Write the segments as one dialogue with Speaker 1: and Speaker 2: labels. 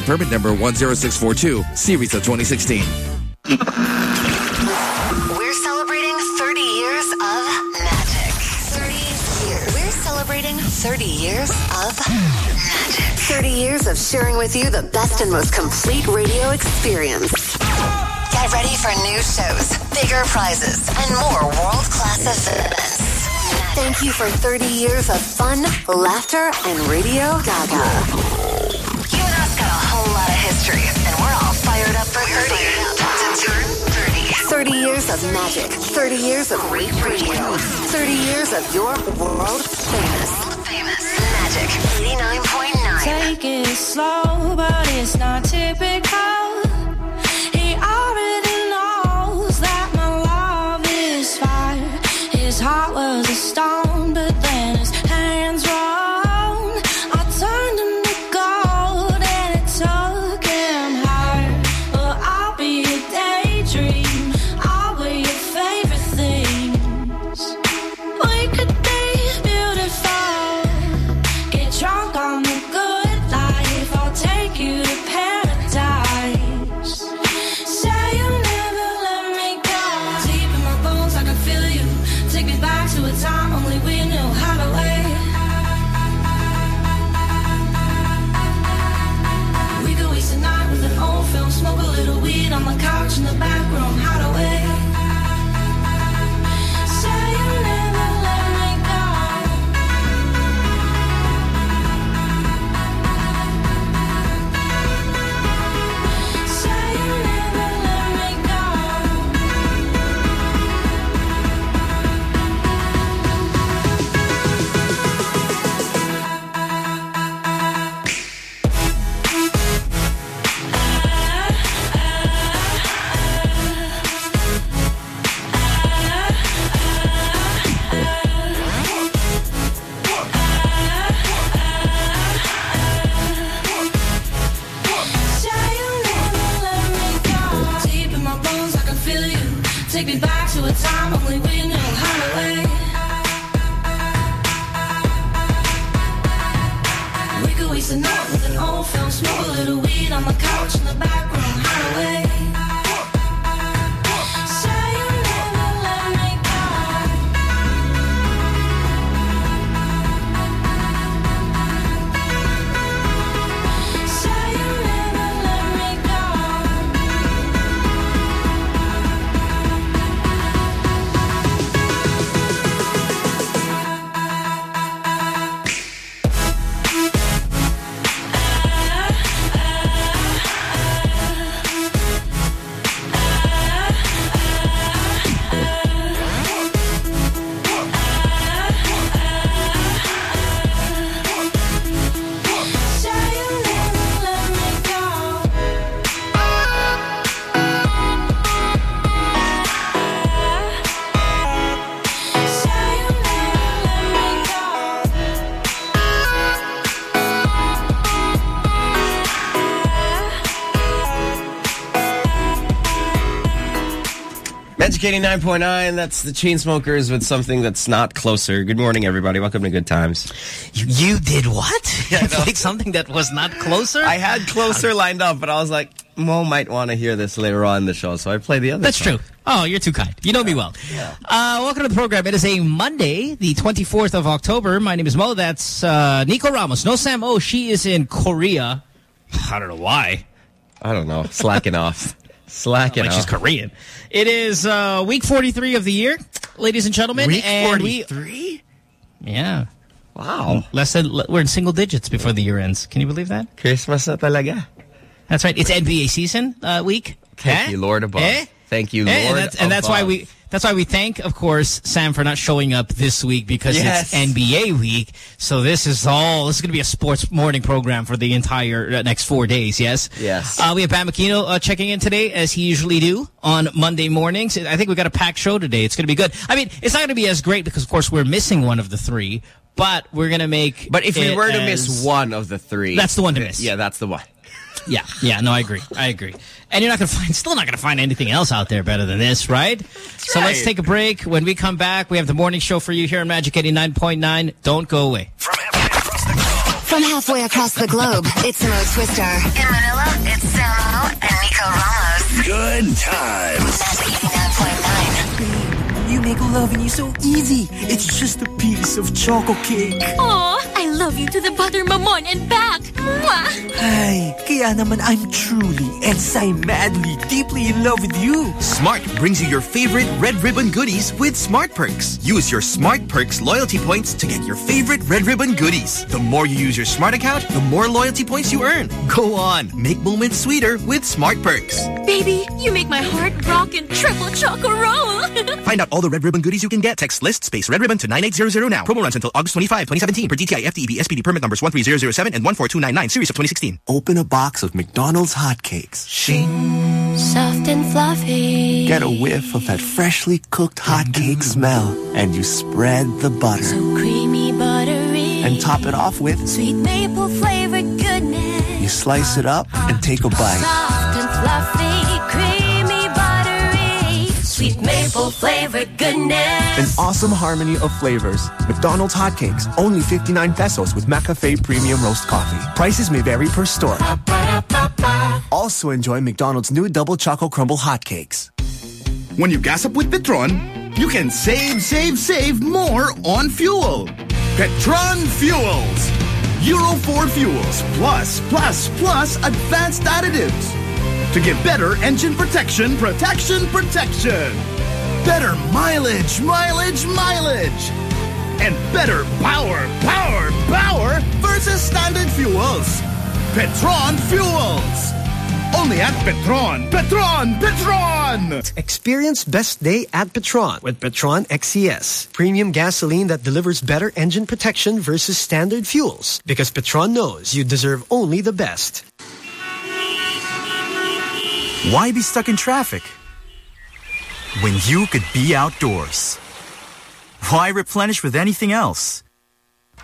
Speaker 1: Permit number 10642, series of 2016.
Speaker 2: We're celebrating 30 years of magic. 30 years. We're celebrating 30 years of magic. 30 years of sharing with you the best and most complete radio experience. Get ready for new shows, bigger prizes, and more world-class events. Thank you for 30 years of fun, laughter, and Radio Gaga. 30. To turn 30. 30 years of magic. 30 years of great radio. 30 years of your world famous. Famous. Magic 89.9.
Speaker 3: Take it slow, but it's not typical. He already knows that my love is fire. His heart was a stone,
Speaker 4: Magic 89.9, that's the Chainsmokers with something that's not closer. Good morning, everybody. Welcome to Good Times.
Speaker 5: You, you did what? You played something that was not closer?
Speaker 4: I had closer lined up, but I was like, Mo might want to hear this later on in the show, so I play the other
Speaker 5: That's
Speaker 4: song.
Speaker 5: true. Oh, you're too kind. You know me well. Uh, welcome to the program. It is a Monday, the 24th of October. My name is Mo. That's uh, Nico Ramos. No Sam Oh, she is in Korea. I don't know why.
Speaker 4: I don't know. Slacking off. Slacking
Speaker 5: Like
Speaker 4: off.
Speaker 5: she's Korean. It is uh, week 43 of the year, ladies and gentlemen.
Speaker 4: Week
Speaker 5: and we-
Speaker 4: 43?
Speaker 5: yeah.
Speaker 4: Wow.
Speaker 5: Less than, we're in single digits before the year ends. Can you believe that?
Speaker 4: Christmas na talaga.
Speaker 5: That's right. It's NBA season uh, week.
Speaker 4: Thank
Speaker 5: Eh?
Speaker 4: you, Lord above.
Speaker 5: Eh?
Speaker 4: Thank you,
Speaker 5: Eh,
Speaker 4: Lord
Speaker 5: and that's, and that's why we that's why we thank, of course, Sam for not showing up this week because
Speaker 4: Yes.
Speaker 5: it's NBA week. So this is all this is going to be a sports morning program for the entire uh, next four days. Yes.
Speaker 4: Yes.
Speaker 5: Uh, we have Pat Aquino uh, checking in today as he usually do on Monday mornings. I think we got a packed show today. It's going to be good. I mean, it's not going to be as great because, of course, we're missing one of the three. But we're going to make.
Speaker 4: But if we were to miss one of the three.
Speaker 5: That's the one to miss.
Speaker 4: Yeah, that's the one.
Speaker 5: Yeah, yeah, no, I agree. I agree. And you're not going to find, still not going to find anything else out there better than this, right? so let's take a break. When we come back, we have the morning show for you here on Magic 89.9. Don't go away.
Speaker 2: From
Speaker 6: From halfway across the globe, it's Mo Twister. In Manila, it's Samo and Nico Ramos.
Speaker 7: Good times.
Speaker 6: Magic 89.9.
Speaker 8: You make loving you so easy. It's just a piece of choco cake.
Speaker 3: Aw, I love you to the butter mamon and back. Mwah!
Speaker 8: Ay, kaya naman I'm truly and madly deeply in love with you.
Speaker 9: Smart brings you your favorite Red Ribbon goodies with Smart Perks. Use your Smart Perks loyalty points to get your favorite Red Ribbon goodies. The more you use your Smart account, the more loyalty points you earn. Go on, make moments sweeter with Smart Perks.
Speaker 3: Baby, you make my heart rock and triple choco roll.
Speaker 9: Find out all the Red Ribbon goodies you can get. Text list space Red Ribbon to 9800 now. Promo runs until August 25, 2017 per DTI FTEB SPD permit numbers 13007 and 14299 series of 2016.
Speaker 10: Open a box of McDonald's hotcakes.
Speaker 8: Shing.
Speaker 3: Soft and fluffy.
Speaker 10: Get a whiff of that freshly cooked hotcake mm-hmm. smell. And you spread the butter.
Speaker 3: So creamy, buttery.
Speaker 10: And top it off with
Speaker 3: sweet maple flavored goodness.
Speaker 10: You slice it up and take a bite.
Speaker 3: Soft and fluffy, creamy, buttery. Sweet maple flavored goodness.
Speaker 10: An awesome harmony of flavors. McDonald's hotcakes, only 59 pesos with McCafe Premium Roast Coffee. Prices may vary per store. Also enjoy McDonald's new Double Choco Crumble hotcakes.
Speaker 11: When you gas up with Petron, you can save, save, save more on fuel. Petron Fuels. Euro 4 fuels plus, plus, plus advanced additives to get better engine protection, protection, protection. Better mileage, mileage, mileage. And better power, power, power versus standard fuels. Petron Fuels. Only at Petron. Petron, Petron!
Speaker 12: Experience best day at Petron with Petron XCS. Premium gasoline that delivers better engine protection versus standard fuels. Because Petron knows you deserve only the best.
Speaker 13: Why be stuck in traffic? When you could be outdoors. Why replenish with anything else?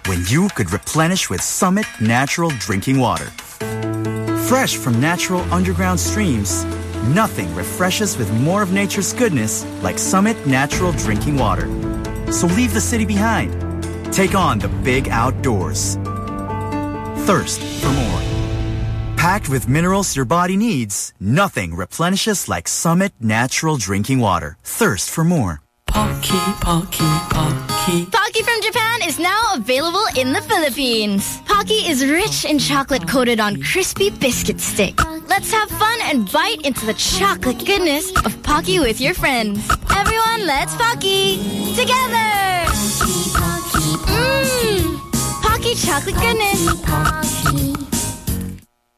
Speaker 13: When you could replenish with Summit Natural Drinking Water. Fresh from natural underground streams, nothing refreshes with more of nature's goodness like Summit Natural Drinking Water. So leave the city behind. Take on the big outdoors. Thirst for more. Packed with minerals your body needs, nothing replenishes like Summit Natural Drinking Water. Thirst for more.
Speaker 14: Pocky, Pocky, Pocky.
Speaker 15: Pocky from Japan is now available in the Philippines. Pocky is rich in chocolate coated on crispy biscuit stick. Let's have fun and bite into the chocolate goodness of Pocky with your friends. Everyone, let's Pocky together. Mmm, Pocky chocolate goodness.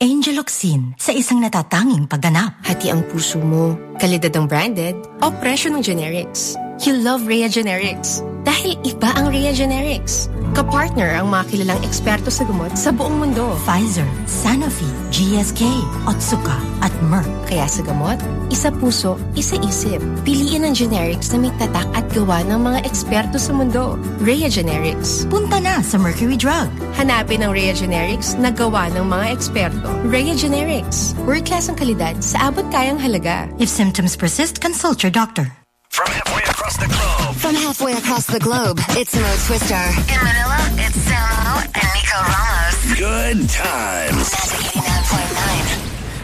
Speaker 16: Angeloxin sa isang natatanging pagganap.
Speaker 17: Hati ang puso mo, kalidad ng branded o presyo ng generics. You love Rhea Generics dahil iba ang Rhea Generics. Kapartner ang mga kilalang eksperto sa gamot sa buong mundo.
Speaker 16: Pfizer, Sanofi, GSK, Otsuka, at Merck.
Speaker 17: Kaya sa gamot, isa puso, isa isip. Piliin ang generics na may tatak at gawa ng mga eksperto sa mundo. Rhea Generics.
Speaker 16: Punta na sa Mercury Drug.
Speaker 17: Hanapin ang Rhea Generics na gawa ng mga eksperto. Rhea Generics. World-class ang kalidad sa abot kayang halaga.
Speaker 16: If symptoms persist, consult your doctor.
Speaker 7: From halfway across the globe.
Speaker 6: From halfway across the globe, it's Mo Twister. In Manila, it's Samo and Nico Ramos.
Speaker 7: Good times.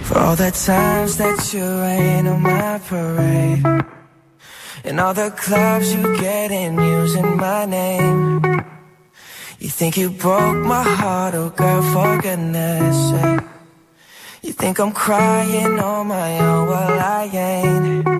Speaker 18: For all the times that you rain on my parade And all the clubs you get in using my name You think you broke my heart, oh girl, for goodness sake You think I'm crying on my own, well I ain't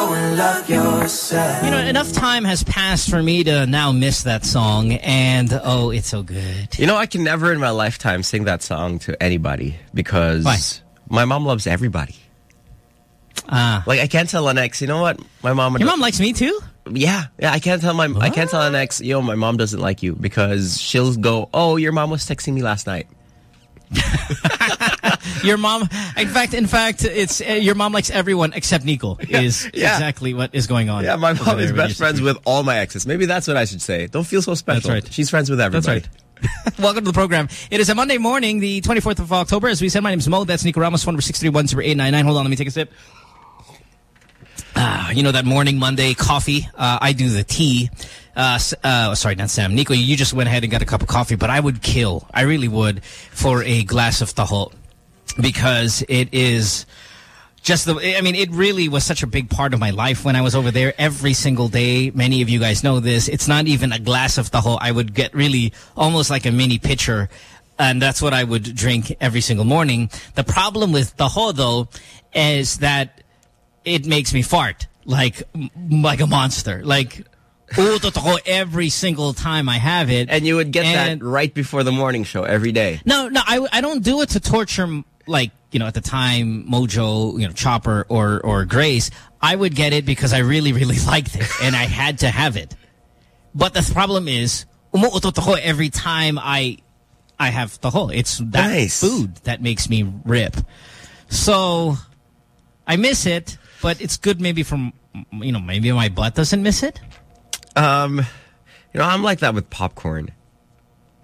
Speaker 18: and love yourself.
Speaker 5: You know, enough time has passed for me to now miss that song, and oh, it's so good.
Speaker 4: You know, I can never in my lifetime sing that song to anybody because
Speaker 5: Why?
Speaker 4: my mom loves everybody.
Speaker 5: Ah.
Speaker 4: Like, I can't tell an ex, you know what? My mom...
Speaker 5: Your mom likes me too?
Speaker 4: Yeah. Yeah, I can't tell my... I can't tell an ex, yo, my mom doesn't like you because she'll go, oh, your mom was texting me last night.
Speaker 5: Your mom, in fact, in fact, it's uh, your mom likes everyone except Nico. Is
Speaker 4: yeah.
Speaker 5: exactly what is going on.
Speaker 4: Yeah, my mom is best friends with all my exes. Maybe that's what I should say. Don't feel so special.
Speaker 5: That's right.
Speaker 4: She's friends with everybody.
Speaker 5: That's right. Welcome to the program. It is a Monday morning, the 24th of October. As we said, my name is Mo. That's Nico Ramos, phone number 631-0899. Hold on, let me take a sip. Ah, you know that morning Monday coffee? Uh, I do the tea. Uh, uh, sorry, not Sam. Nico, you just went ahead and got a cup of coffee, but I would kill, I really would, for a glass of taho. Because it is just the, I mean, it really was such a big part of my life when I was over there every single day. Many of you guys know this. It's not even a glass of taho. I would get really almost like a mini pitcher. And that's what I would drink every single morning. The problem with taho, though, is that it makes me fart like like a monster. Like, every single time I have it.
Speaker 4: And you would get
Speaker 5: And-
Speaker 4: that right before the morning show every day.
Speaker 5: no, no, I, I don't do it to torture, like, you know, at the time, Mojo, you know, Chopper or, or Grace. I would get it because I really, really liked it and I had to have it. But the problem is, umuutot ako every time I, I have taho. It's that
Speaker 4: Nice.
Speaker 5: food that makes me rip. So, I miss it, but it's good maybe from, you know, maybe my butt doesn't miss it.
Speaker 4: Um, you know, I'm like that with popcorn.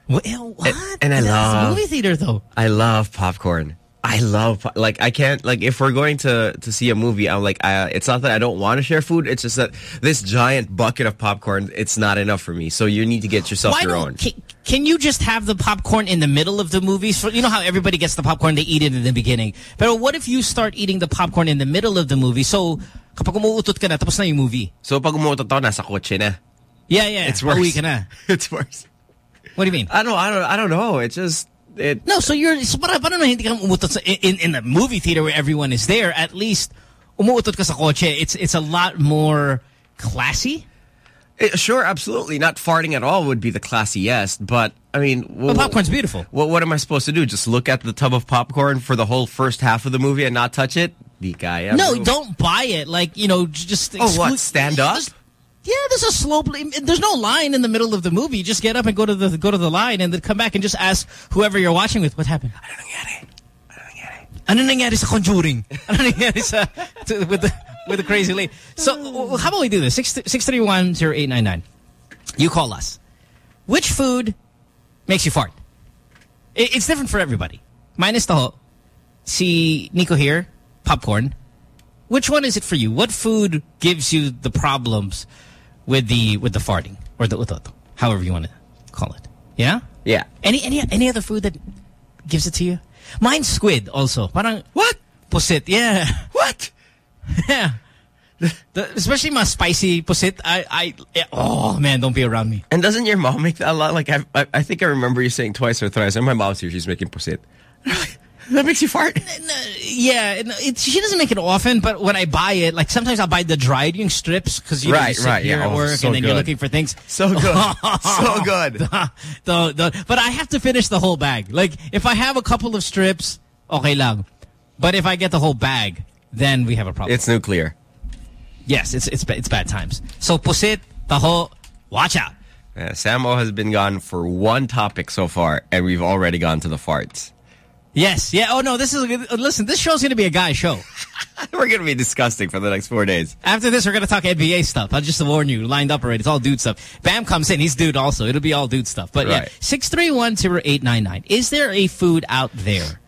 Speaker 5: What? what?
Speaker 4: And, and I love
Speaker 5: movie theater though.
Speaker 4: I love popcorn. I love like I can't like if we're going to to see a movie, I'm like I, it's not that I don't want to share food. It's just that this giant bucket of popcorn, it's not enough for me. So you need to get yourself
Speaker 5: Why
Speaker 4: your own.
Speaker 5: Can, can you just have the popcorn in the middle of the movie? So, you know how everybody gets the popcorn, they eat it in the beginning. But what if you start eating the popcorn in the middle of the movie? So, kapag umuutot ka na, tapos na yung movie.
Speaker 4: So pag umutot ako, nasa kotse na.
Speaker 5: Yeah, yeah.
Speaker 4: It's worse.
Speaker 5: Ka na.
Speaker 4: It's worse.
Speaker 5: What do you mean?
Speaker 4: I don't. I don't. I don't know. It just. It.
Speaker 5: No, so you're, so para, para naman hindi ka umutot sa, in, in the movie theater where everyone is there, at least umuutot ka sa kotse. It's, it's a lot more classy.
Speaker 4: It- sure, absolutely. Not farting at all would be the classiest, but I mean,
Speaker 5: Well, popcorn's beautiful.
Speaker 4: What what am I supposed to do? Just look at the tub of popcorn for the whole first half of the movie and not touch it? Di kaya,
Speaker 5: no, don't buy it. Like, you know, just...
Speaker 4: Oh, what? Stand up?
Speaker 5: Yeah, there's a slope. There's no line in the middle of the movie. Just get up and go to the go to the line, and then come back and just ask whoever you're watching with what happened. I don't get it. I don't get it. Ano nangyari sa Conjuring? Ano nangyari sa to, with the with the crazy lady? So how about we do this? Six six three one zero eight nine nine. You call us. Which food makes you fart? It, it's different for everybody. Minus the whole. See Nico here, popcorn. Which one is it for you? What food gives you the problems with the with the farting or the utot, however you want to call it? Yeah.
Speaker 4: Yeah.
Speaker 5: Any any any other food that gives it to you? Mine's squid also. Parang
Speaker 4: what?
Speaker 5: Pusit. Yeah.
Speaker 4: What?
Speaker 5: Yeah. The, especially my spicy pusit. I I yeah, oh man, don't be around me.
Speaker 4: And doesn't your mom make that a lot? Like I, I, I think I remember you saying twice or thrice. And my mom's here. She's making pusit. that makes you fart.
Speaker 5: Yeah, she doesn't make it often, but when I buy it, like sometimes I'll buy the dried yung strips because you, know,
Speaker 4: Right,
Speaker 5: you sit
Speaker 4: right,
Speaker 5: here
Speaker 4: yeah.
Speaker 5: at
Speaker 4: Oh,
Speaker 5: work
Speaker 4: so
Speaker 5: and then you're looking for things.
Speaker 4: So good. so good.
Speaker 5: the, the, but I have to finish the whole bag. Like if I have a couple of strips, okay lang. But if I get the whole bag, then we have a problem.
Speaker 4: It's nuclear.
Speaker 5: yes, it's it's it's bad times. So pusit, taho, watch out.
Speaker 4: Yeah, Samo has been gone for one topic so far, and we've already gone to the farts.
Speaker 5: Yes, yeah. Oh no, this is a good, listen. This show's going to be a guy show.
Speaker 4: We're going to be disgusting for the next four days.
Speaker 5: After this, we're going to talk NBA stuff. I'll just warn you, lined up already. It's all dude stuff. Bam comes in. He's dude also. It'll be all dude stuff. But yeah,
Speaker 4: Right.
Speaker 5: 6310899. Is there a food out there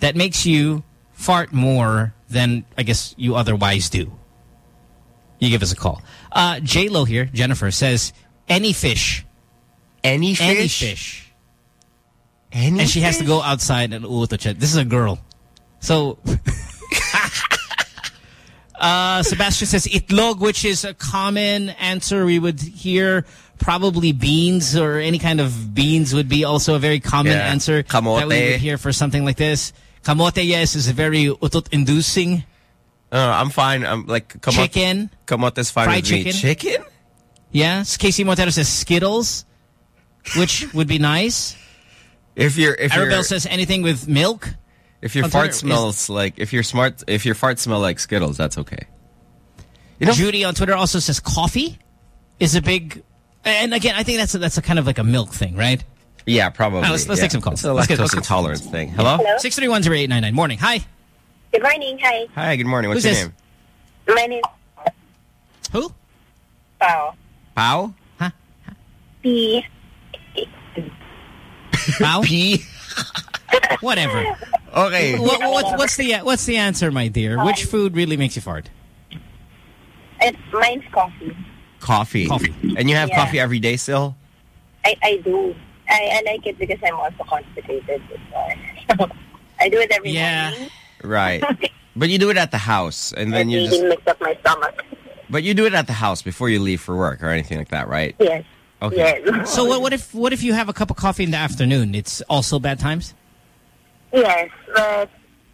Speaker 5: that makes you fart more than, I guess, you otherwise do? You give us a call. Uh, J-Lo here, Jennifer, says any fish.
Speaker 4: Any fish?
Speaker 5: Any fish.
Speaker 4: Any
Speaker 5: and she has to go outside and uuto siya. This is a girl. So... Uh, Sebastian says itlog, which is a common answer we would hear. Probably beans or any kind of beans would be also a very common
Speaker 4: Yeah.
Speaker 5: answer that we
Speaker 4: Kamote.
Speaker 5: would hear for something like this. Kamote, yes, is very utot-inducing.
Speaker 4: Uh, I'm fine. I'm like kamote,
Speaker 5: Chicken.
Speaker 4: Kamote's fine
Speaker 5: Fried
Speaker 4: with me.
Speaker 5: chicken.
Speaker 4: Chicken?
Speaker 5: Yeah, Casey Montero says Skittles, which would be nice.
Speaker 4: If you're if
Speaker 5: Arabelle
Speaker 4: you're,
Speaker 5: says anything with milk.
Speaker 4: if your
Speaker 5: on
Speaker 4: fart
Speaker 5: Twitter, is-
Speaker 4: smells like if your smart if your fart smell like Skittles, that's okay.
Speaker 5: Judy on Twitter also says coffee is a big... And again, I think that's a, that's a kind of like a milk thing, right?
Speaker 4: Yeah, probably.
Speaker 5: All right, let's- let's
Speaker 4: yeah.
Speaker 5: take some calls.
Speaker 4: It's a
Speaker 5: Let's get-
Speaker 4: lactose
Speaker 5: let's get-
Speaker 4: intolerance thing. Hello?
Speaker 19: Hello?
Speaker 5: 6310899. Morning. Hi.
Speaker 19: Good morning. Hi.
Speaker 4: Hi, good morning. What's
Speaker 5: Who's
Speaker 4: your
Speaker 5: this?
Speaker 4: name?
Speaker 19: My name
Speaker 5: Who?
Speaker 19: Pao.
Speaker 4: Pao?
Speaker 19: P.
Speaker 5: Pao?
Speaker 4: P.
Speaker 5: Whatever.
Speaker 4: Okay.
Speaker 5: What, what, what's the what's the answer, my dear? Which food really makes you fart?
Speaker 19: It, mine's coffee.
Speaker 4: Coffee.
Speaker 5: Coffee.
Speaker 4: And you have
Speaker 19: Yeah.
Speaker 4: coffee every day still?
Speaker 19: I, I do. I, I like it because I'm also constipated. So I do it every
Speaker 5: Yeah.
Speaker 19: morning.
Speaker 4: Right. but you do it at the house and then you just
Speaker 19: mix up my stomach.
Speaker 4: But you do it at the house before you leave for work or anything like that, right?
Speaker 19: Yes.
Speaker 4: Okay.
Speaker 19: Yes.
Speaker 5: So what, what if what if you have a cup of coffee in the afternoon? It's also bad times.
Speaker 19: Yes, but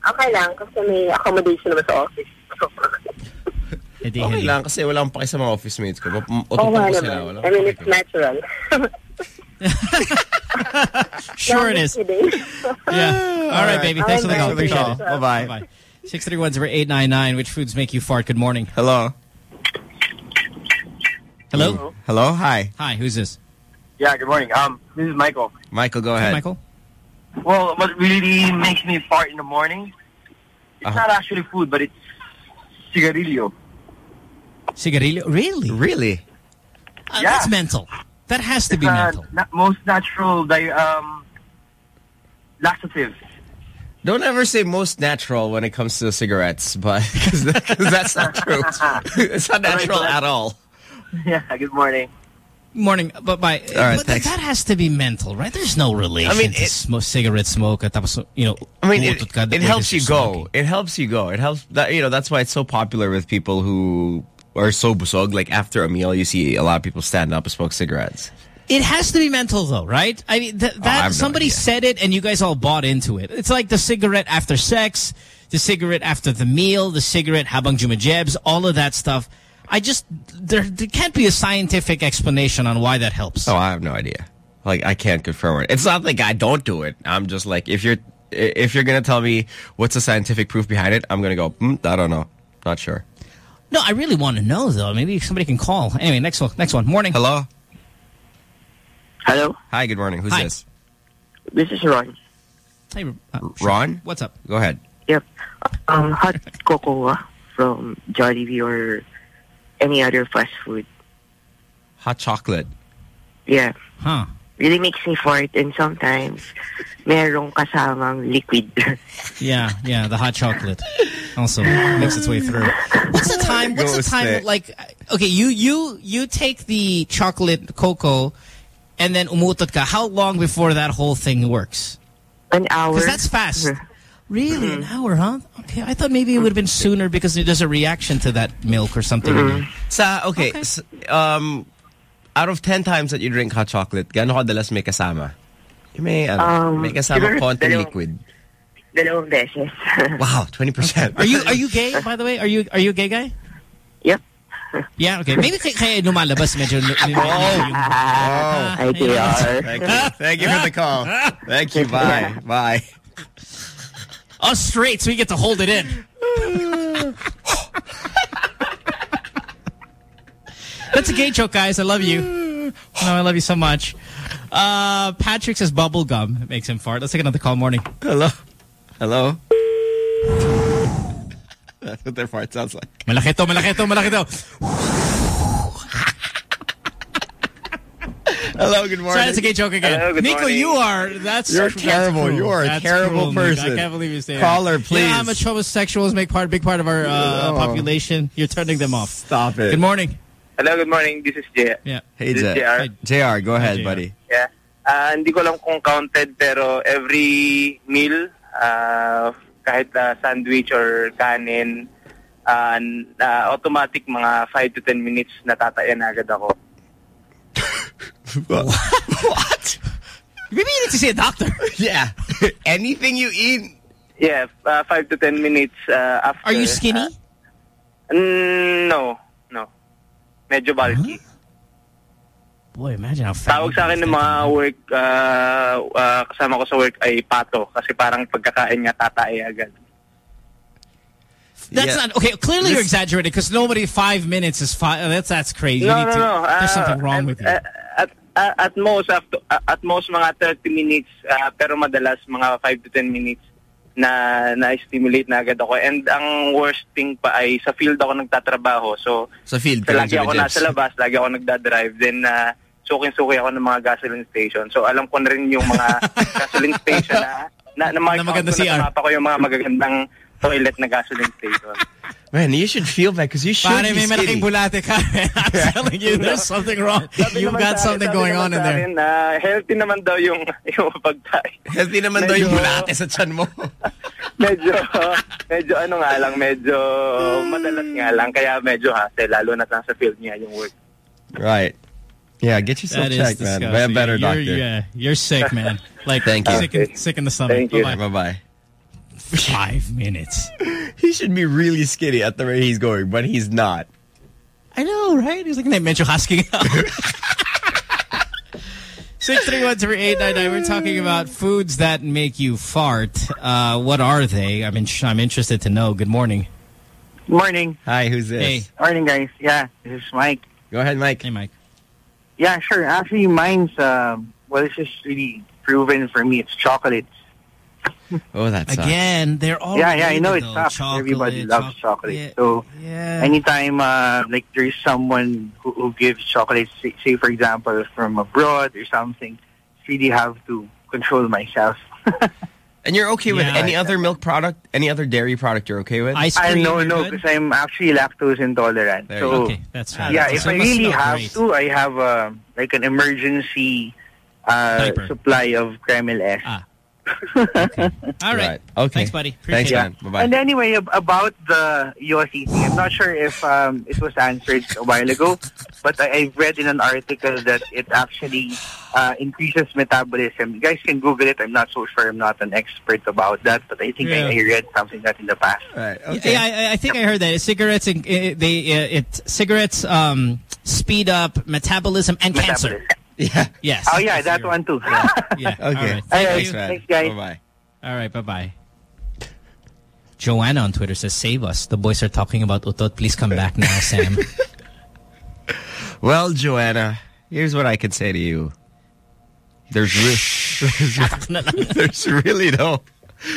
Speaker 19: okay lang kasi may accommodation naman sa office.
Speaker 5: Hindi,
Speaker 4: Okay
Speaker 5: hindi.
Speaker 4: lang kasi wala akong paki sa mga office mates ko.
Speaker 19: Oo
Speaker 4: Ototong ko sila. Wala
Speaker 19: I mean, it's natural.
Speaker 5: Sure it
Speaker 19: No,
Speaker 5: is.
Speaker 19: just kidding.
Speaker 5: Yeah. All right, baby. Thanks for the call.
Speaker 4: Thanks for the
Speaker 5: Appreciate it.
Speaker 4: Bye-bye.
Speaker 5: Bye. Six three one zero eight nine nine. Which foods make you fart? Good morning.
Speaker 4: Hello.
Speaker 5: Hello.
Speaker 4: Hello? Hi.
Speaker 5: Hi. Who's this?
Speaker 20: Yeah, good morning. Um, this is Michael.
Speaker 4: Michael, go
Speaker 5: Hey,
Speaker 4: ahead.
Speaker 5: Michael.
Speaker 20: Well, what really makes me fart in the morning, it's
Speaker 4: Uh-huh.
Speaker 20: not actually food, but it's cigarillo.
Speaker 5: Cigarillo. Really?
Speaker 4: Really?
Speaker 5: Uh,
Speaker 20: Yeah.
Speaker 5: That's mental. That has to
Speaker 20: It's
Speaker 5: be
Speaker 20: uh,
Speaker 5: mental.
Speaker 20: na- most natural di- um, laxative.
Speaker 4: Don't ever say most natural when it comes to cigarettes, but because that's not true. it's not natural at all.
Speaker 20: yeah, good morning.
Speaker 5: Morning, but by
Speaker 4: All right,
Speaker 5: but that has to be mental, right? There's no relation.
Speaker 4: I mean,
Speaker 5: to
Speaker 4: it-
Speaker 5: smoke, cigarette smoke. at tapos, you know,
Speaker 4: I mean, it,
Speaker 5: umutot
Speaker 4: it helps you
Speaker 5: you're
Speaker 4: go.
Speaker 5: smoking.
Speaker 4: It helps you go. It helps that you know that's why it's so popular with people who are so busog. Like after a meal, you see a lot of people stand up and smoke cigarettes.
Speaker 5: It has to be mental, though, right? I mean, th oh,
Speaker 4: I
Speaker 5: that
Speaker 4: have no
Speaker 5: somebody said it, and you guys all bought into it. It's like the cigarette after sex, the cigarette after the meal, the cigarette habang jumajebs, all of that stuff. I just there there can't be a scientific explanation on why that helps.
Speaker 4: Oh, I have no idea. Like I can't confirm it. It's not like I don't do it. I'm just like if you're if you're gonna tell me what's the scientific proof behind it, I'm gonna go. Mm, I don't know. Not sure.
Speaker 5: No, I really want to know though. Maybe somebody can call. Anyway, next one. Next one. Morning.
Speaker 4: Hello.
Speaker 21: Hello.
Speaker 4: Hi. Good morning. Who's
Speaker 5: Hi.
Speaker 4: this?
Speaker 21: This is Ron.
Speaker 5: Hey, uh, sure.
Speaker 4: Ron.
Speaker 5: What's up?
Speaker 4: Go ahead.
Speaker 21: Yep. Um, hot cocoa from Jollibee or any other fast food.
Speaker 4: Hot chocolate.
Speaker 21: Yeah.
Speaker 5: Huh.
Speaker 21: Really makes me fart and sometimes merong kasamang liquid.
Speaker 5: Yeah, yeah, the hot chocolate also makes its way through. What's the time? What's the time? Like, okay, you you you take the chocolate cocoa, and then umutot ka. How long before that whole thing works?
Speaker 21: An hour.
Speaker 5: Because that's fast. Really, an hour, huh? Okay, I thought maybe it would have been sooner because there's a reaction to that milk or something. in it.
Speaker 4: Sa okay. s- um, out of 10 times that you drink hot chocolate, gaano kadalas may kasama? Yung May, ano,
Speaker 21: Um,
Speaker 4: may kasama
Speaker 21: siguro
Speaker 4: konting
Speaker 21: dalawang-
Speaker 4: liquid.
Speaker 21: Dalawang beses.
Speaker 4: Wow, 20%.
Speaker 5: Are you are you gay? By the way, are you are you a gay guy?
Speaker 21: Yep.
Speaker 5: Yeah. Okay. Maybe kaya, kaya lumalabas medyo. medyo yung-
Speaker 21: Hi,
Speaker 5: Ayun.
Speaker 21: JR.
Speaker 4: Thank you. Thank you for the call. Thank you. Bye. Bye.
Speaker 5: Us straight, so we get to hold it in. That's a gay joke, guys. I love you. No, I love you so much. Uh, Patrick says bubble gum. It makes him fart. Let's take another call. Morning.
Speaker 4: Hello. Hello. That's what their fart sounds like.
Speaker 5: Malaki to, malaki to, malaki to.
Speaker 4: Hello, good morning.
Speaker 5: Sorry, that's a gay joke again.
Speaker 4: Hello,
Speaker 5: Nico,
Speaker 4: morning.
Speaker 5: you are, that's
Speaker 4: You're terrible.
Speaker 5: cruel.
Speaker 4: You are a
Speaker 5: That's
Speaker 4: terrible
Speaker 5: cruel, Nico.
Speaker 4: person.
Speaker 5: I can't believe you say
Speaker 4: Caller,
Speaker 5: that.
Speaker 4: please.
Speaker 5: Yeah, how much homosexuals make part, big part of our uh,
Speaker 4: Oh.
Speaker 5: population. You're turning them off.
Speaker 4: Stop it.
Speaker 5: Good morning.
Speaker 22: Hello, good morning. This is Jay.
Speaker 5: Yeah.
Speaker 4: Hey,
Speaker 22: This is
Speaker 4: J-
Speaker 22: JR.
Speaker 4: JR, go ahead,
Speaker 5: JR.
Speaker 4: buddy.
Speaker 22: Yeah. Ah, hindi ko alam kung counted pero every meal, ah, kahit ah, sandwich or kanin, n- ah, automatic mga 5 to 10 minutes natatayan na agad ako.
Speaker 4: what?
Speaker 5: Maybe you need to see a doctor.
Speaker 4: Yeah. Anything you eat.
Speaker 22: Yeah, uh, 5 to 10 minutes uh, after.
Speaker 5: Are you skinny?
Speaker 22: mm, no, no. Medyo bulky.
Speaker 5: Boy, imagine how fat.
Speaker 22: Tawag sa akin ng mga work, ah, ah, kasama ko sa work ay pato kasi parang pagkakain niya tatae agad.
Speaker 5: That's
Speaker 22: Yeah.
Speaker 5: not okay. Clearly, you're exaggerating because nobody five minutes is five. That's that's crazy. You
Speaker 22: No,
Speaker 5: need
Speaker 22: no,
Speaker 5: to-
Speaker 22: no.
Speaker 5: There's
Speaker 22: Ah,
Speaker 5: something wrong with you.
Speaker 22: At, at, most after, at most mga 30 minutes ah, pero madalas mga 5 to 10 minutes na na-stimulate na agad ako. And ang worst thing pa ay sa field ako nagtatrabaho. So,
Speaker 4: Sa field
Speaker 22: so
Speaker 4: ka
Speaker 22: lagi ako nasa labas, lagi ako nagdadrive. Then, uh, suking-suki ako ng mga gasoline station. So, alam ko na rin yung mga gasoline station na na, na,
Speaker 5: Na maganda CR.
Speaker 22: ko yung mga magagandang toilet na gasoline station.
Speaker 4: Man, you should feel bad because you should
Speaker 5: Pare,
Speaker 4: be
Speaker 5: may malaking
Speaker 4: skinny.
Speaker 5: bulate ka. I'm telling you, there's something wrong.
Speaker 22: Sabi
Speaker 5: You've got
Speaker 22: sa-
Speaker 5: something
Speaker 22: sabi
Speaker 5: going on in there.
Speaker 22: akin na healthy naman daw yung, yung pagkain.
Speaker 4: Healthy naman daw yung
Speaker 22: Medyo-
Speaker 4: bulate sa tiyan mo.
Speaker 22: medyo, medyo ano nga lang, medyo madalas nga lang. Kaya medyo hassle, lalo na sa field niya yung work.
Speaker 4: Right. Yeah, get yourself
Speaker 5: That is
Speaker 4: checked, man.
Speaker 5: disgusting.
Speaker 4: By a better
Speaker 5: you're,
Speaker 4: doctor.
Speaker 5: Yeah, you're sick, man. Like
Speaker 4: Thank you.
Speaker 5: Sick in, sick in the stomach.
Speaker 22: Thank you.
Speaker 5: Bye-bye.
Speaker 4: Bye-bye.
Speaker 5: Five minutes.
Speaker 4: He should be really skinny at the rate he's going, but he's not.
Speaker 5: I know, right? He's like, medyo husking out. 631-3899. We're talking about foods that make you fart. Uh, what are they? I'm, in, I'm interested to know. Good morning.
Speaker 23: Morning.
Speaker 4: Hi, who's this?
Speaker 5: Hey.
Speaker 23: Morning, guys. Yeah, this is Mike.
Speaker 4: Go ahead, Mike.
Speaker 5: Hey, Mike.
Speaker 23: Yeah, sure. Actually, mine's, um, well, it's just really proven for me. It's chocolates.
Speaker 4: Oh, that sucks.
Speaker 5: Again, they're all
Speaker 23: yeah, yeah, I know it's
Speaker 5: related,
Speaker 23: sucks.
Speaker 5: though. Chocolate,
Speaker 23: Everybody loves
Speaker 5: choc-
Speaker 23: chocolate.
Speaker 5: yeah,
Speaker 23: so
Speaker 5: yeah.
Speaker 23: anytime, uh, like, there's someone who, who gives chocolate, say, say, for example, from abroad or something, really have to control myself.
Speaker 4: And you're okay with any other milk product, any other dairy product you're okay with?
Speaker 23: I know, no, because I'm actually lactose intolerant.
Speaker 4: There
Speaker 23: so,
Speaker 4: you go. Okay,
Speaker 5: that's
Speaker 23: yeah,
Speaker 4: right.
Speaker 23: if
Speaker 4: So
Speaker 23: I really have
Speaker 4: great.
Speaker 23: to, I have uh, like an emergency uh, supply of Kremil S.
Speaker 5: Ah. All right.
Speaker 4: Okay.
Speaker 5: Thanks, buddy.
Speaker 4: Thanks,
Speaker 5: Appreciate
Speaker 4: man.
Speaker 5: it.
Speaker 4: Bye-bye.
Speaker 23: And anyway, ab- about the Yossi thing, I'm not sure if um, it was answered a while ago, but I, I've read in an article that it actually uh, increases metabolism. You guys can Google it. I'm not so sure. I'm not an expert about that, but I think
Speaker 5: Yeah.
Speaker 23: I, I read something like that in the past.
Speaker 4: Right.
Speaker 5: Yeah, I, I think I heard that cigarettes. and- uh, They uh, it cigarettes um, speed up metabolism and cancer.
Speaker 4: Yeah.
Speaker 5: Yes.
Speaker 23: Oh yeah, that one too.
Speaker 5: Yeah.
Speaker 4: Okay.
Speaker 5: All right. Thank
Speaker 23: right.
Speaker 5: you.
Speaker 23: Thanks, guys.
Speaker 4: Bye-bye.
Speaker 5: All right. Bye bye. Joanna on Twitter says, "Save us. The boys are talking about utot. Please come back now, Sam."
Speaker 4: Well, Joanna, here's what I can say to you. There's, re- there's, there's really no,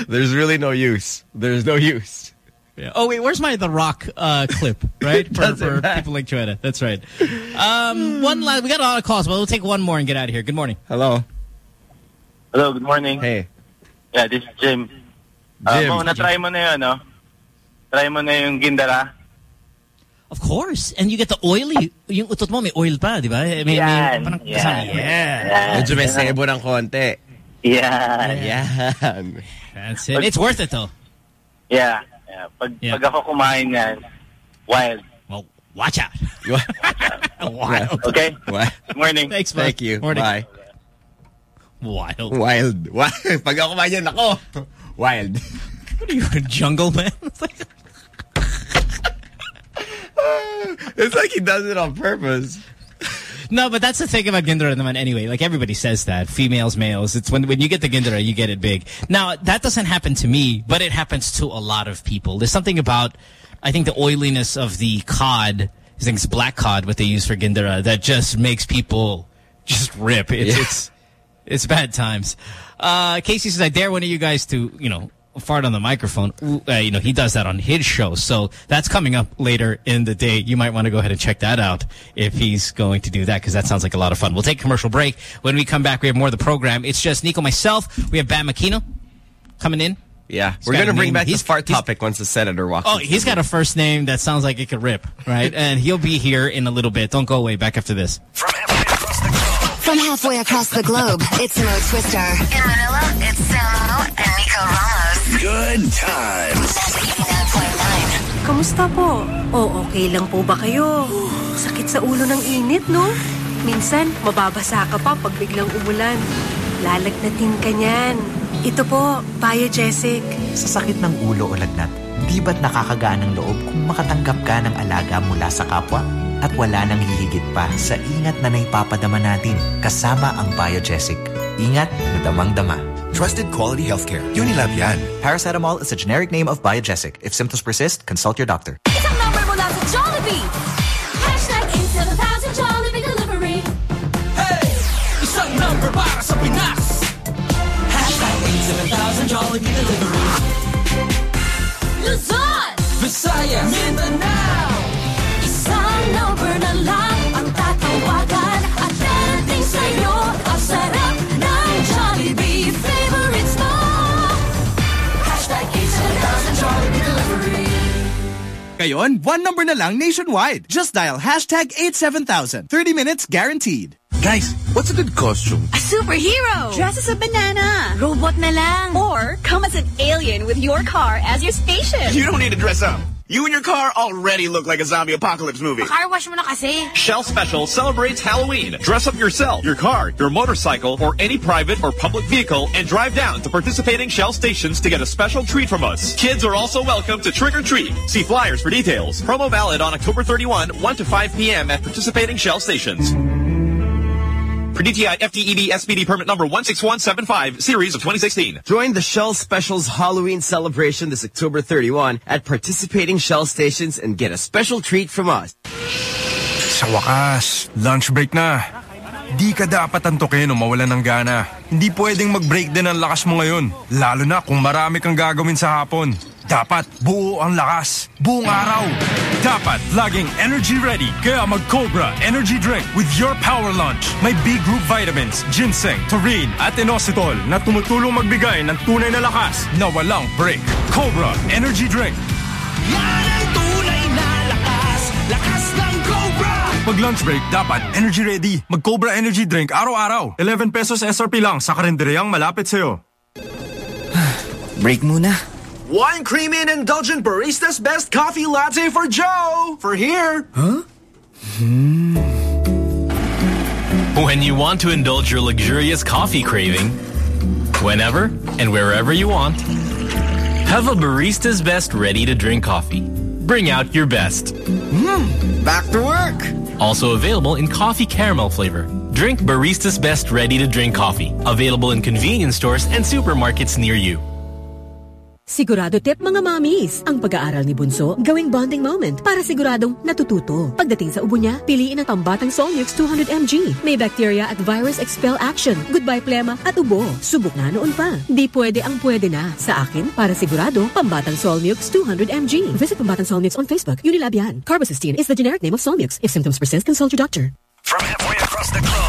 Speaker 4: there's really no use. There's no use.
Speaker 5: Yeah. Oh wait, where's my The Rock uh, clip? Right for, for people like Joanna. That's right. Um, one last. We got a lot of calls, but we'll take one more and get out of here. Good morning.
Speaker 4: Hello.
Speaker 22: Hello, good morning.
Speaker 4: Hey.
Speaker 22: Yeah, this is Jim. Uh,
Speaker 4: Jim.
Speaker 22: Mo, na-try mo na yun, no? Try mo na yung gindara.
Speaker 5: Of course, and you get the oily. Yung utot mo may oil pa, di ba? May, may,
Speaker 22: Yan,
Speaker 5: parang
Speaker 22: yan.
Speaker 5: kasama- yeah.
Speaker 4: Medyo may sebo ng konti.
Speaker 22: Yeah.
Speaker 4: Yan.
Speaker 5: That's it. It's worth it though.
Speaker 22: Yeah. Yeah. Pag,
Speaker 5: Yeah.
Speaker 22: pag ako kumain yan, wild.
Speaker 5: Well, watch out.
Speaker 4: Wild.
Speaker 22: Okay?
Speaker 4: Wild.
Speaker 22: Good morning.
Speaker 5: Thanks, bud.
Speaker 4: Thank you.
Speaker 5: Morning.
Speaker 4: Bye.
Speaker 5: Wild.
Speaker 4: Wild. Wild. Pag ako kumain ako. Wild.
Speaker 5: What are you, a jungle man? It's like-
Speaker 4: It's like he does it on purpose.
Speaker 5: No, but that's the thing about Gindara naman anyway. Like everybody says that. Females, males. It's when when you get the Gindara, you get it big. Now, that doesn't happen to me, but it happens to a lot of people. There's something about, I think the oiliness of the cod, I think it's black cod, what they use for Gindara, that just makes people just rip. It's,
Speaker 4: Yeah.
Speaker 5: it's, it's bad times. Uh, Casey says, I dare one of you guys to, you know, fart on the microphone. Uh, you know, he does that on his show. So that's coming up later in the day. You might want to go ahead and check that out if he's going to do that because that sounds like a lot of fun. We'll take a commercial break. When we come back, we have more of the program. It's just Nico, myself. We have Bam Aquino coming in.
Speaker 4: Yeah.
Speaker 5: He's
Speaker 4: We're going to bring
Speaker 5: name.
Speaker 4: back
Speaker 5: He's-
Speaker 4: this fart
Speaker 5: he's-
Speaker 4: topic once the senator walks
Speaker 5: Oh, he's got a first name that sounds like it could rip, right? and he'll be here in a little bit. Don't go away. Back after this.
Speaker 6: From halfway across the globe, it's Mo Twister. In Manila, it's Samo and Nico Ramos.
Speaker 7: Good times.
Speaker 17: Kamusta po? O okay lang po ba kayo? Sakit sa ulo ng init, no? Minsan, mababasa ka pa pag biglang umulan. Lalagnatin ka niyan. Ito po, Biogesic.
Speaker 24: Sa sakit ng ulo o lagnat, di ba't nakakagaan ng loob kung makatanggap ka ng alaga mula sa kapwa? At wala nang hihigit pa sa ingat na naipapadama natin kasama ang Biogesic. Ingat na damang-dama.
Speaker 25: Trusted quality healthcare. Unilab yan.
Speaker 24: Paracetamol is a generic name of Biogesic. If symptoms persist, consult your doctor.
Speaker 26: Isang number mula sa Jollibee! Hashtag 87000 Jollibee Delivery.
Speaker 3: Hey! Isang number para sa Pinas! Hashtag 87000 Jollibee Delivery.
Speaker 26: Luzon!
Speaker 3: Visayas! Mindanao!
Speaker 27: Ngayon, one number na lang nationwide. Just dial hashtag 87000. 30 minutes guaranteed.
Speaker 28: Guys, what's a good costume?
Speaker 29: A superhero! Dress as a banana! Robot na lang! Or come as an alien with your car as your spaceship!
Speaker 28: You don't need to dress up. You and your car already look like a zombie apocalypse movie.
Speaker 29: Car wash mo na kasi!
Speaker 30: Shell Special celebrates Halloween. Dress up yourself, your car, your motorcycle, or any private or public vehicle and drive down to participating Shell stations to get a special treat from us. Kids are also welcome to trick or treat. See flyers for details. Promo valid on October 31, 1 to 5 p.m. at participating Shell stations. For DTI FTEB SPD permit number 16175, series of 2016.
Speaker 4: Join the Shell Specials Halloween celebration this October 31 at participating Shell stations and get a special treat from us.
Speaker 31: Sa wakas, lunch break na. Di ka dapat antukin o mawalan ng gana. Hindi pwedeng mag-break din ang lakas mo ngayon. Lalo na kung marami kang gagawin sa hapon. Dapat buo ang lakas. Buong araw. Dapat laging energy ready. Kaya mag-Cobra Energy Drink with your power lunch. May big group vitamins, ginseng, taurine, at inositol na tumutulong magbigay ng tunay na lakas na walang break. Cobra Energy Drink.
Speaker 3: Yan ang tunay na lakas! Lakas ng Cobra!
Speaker 31: Pag lunch break, dapat energy ready. Mag-Cobra Energy Drink araw-araw. 11 pesos SRP lang sa karinderyang malapit sa'yo.
Speaker 24: break muna.
Speaker 11: One creamy and indulgent barista's best coffee latte for Joe. For here.
Speaker 24: Huh? Hmm.
Speaker 32: When you want to indulge your luxurious coffee craving, whenever and wherever you want, have a barista's best ready-to-drink coffee. Bring out your best.
Speaker 24: Hmm. Back to work.
Speaker 32: Also available in coffee caramel flavor. Drink Barista's Best ready-to-drink coffee. Available in convenience stores and supermarkets near you.
Speaker 33: Sigurado tip mga mommies. Ang pag-aaral ni Bunso, gawing bonding moment para siguradong natututo. Pagdating sa ubo niya, piliin ang pambatang Solmux 200mg. May bacteria at virus expel action, goodbye plema at ubo. Subok na noon pa. Di pwede ang pwede na. Sa akin, para sigurado, pambatang Solmux 200mg. Visit Pambatang Solmux on Facebook. Unilab yan. Carbocisteine is the generic name of Solmux. If symptoms persist, consult your doctor.
Speaker 6: From halfway across the globe.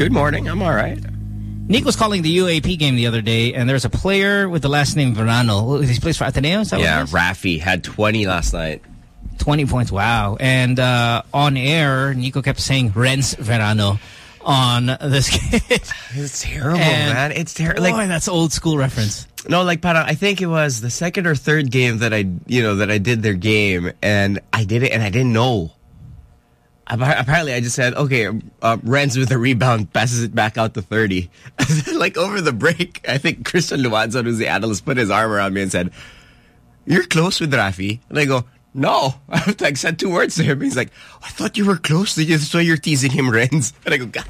Speaker 4: Good morning. I'm all right.
Speaker 5: Nick was calling the UAAP game the other day, and there's a player with the last name Verano. He plays for Ateneo, is that
Speaker 4: Yeah,
Speaker 5: what it is?
Speaker 4: Rafi had 20 last night.
Speaker 5: 20 points, wow. And uh, on air, Nico kept saying Renz Verano on this game.
Speaker 4: It's terrible,
Speaker 5: And
Speaker 4: man. It's terrible.
Speaker 5: Boy,
Speaker 4: Like,
Speaker 5: that's old school reference.
Speaker 4: No, like parang I think it was the second or third game that I, you know, that I did their game, and I did it, and I didn't know. Appa- Apparently, I just said, okay, uh, Renz with a rebound passes it back out to Thirdy. Like over the break, I think Christian Luanzon, who's the analyst, put his arm around me and said, "You're close with Rafi," and I go. No, I've like said two words to him. He's like, I thought you were close you, so you're teasing him, Renz. And I go, God,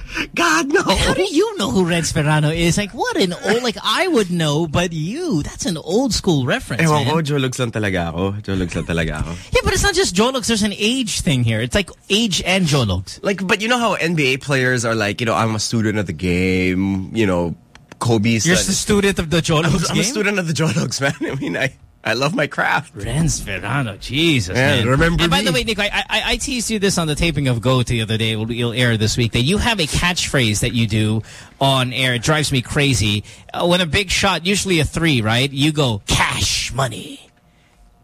Speaker 4: God, no.
Speaker 5: How do you know who Renz Verano is? Like, what an old, like, I would know, but you, that's an old school reference,
Speaker 4: Ewan
Speaker 5: man.
Speaker 4: ko, lang talaga ako. Looks lang talaga ako.
Speaker 5: Yeah, but it's not just Jologs. There's an age thing here. It's like age and Jologs.
Speaker 4: Like, but you know how NBA players are like, you know, I'm a student of the game, you know, Kobe's.
Speaker 5: You're the student of the Jologs
Speaker 4: I'm, I'm a student of the Jologs, man. I mean, I, I love my craft.
Speaker 5: Renz Verano, Jesus,
Speaker 4: Yeah,
Speaker 5: man.
Speaker 4: remember
Speaker 5: And by
Speaker 4: me.
Speaker 5: the way, Nico, I, I, I teased you this on the taping of Go the other day. It'll, it'll air this week. That you have a catchphrase that you do on air. It drives me crazy. Uh, when a big shot, usually a three, right? You go cash money,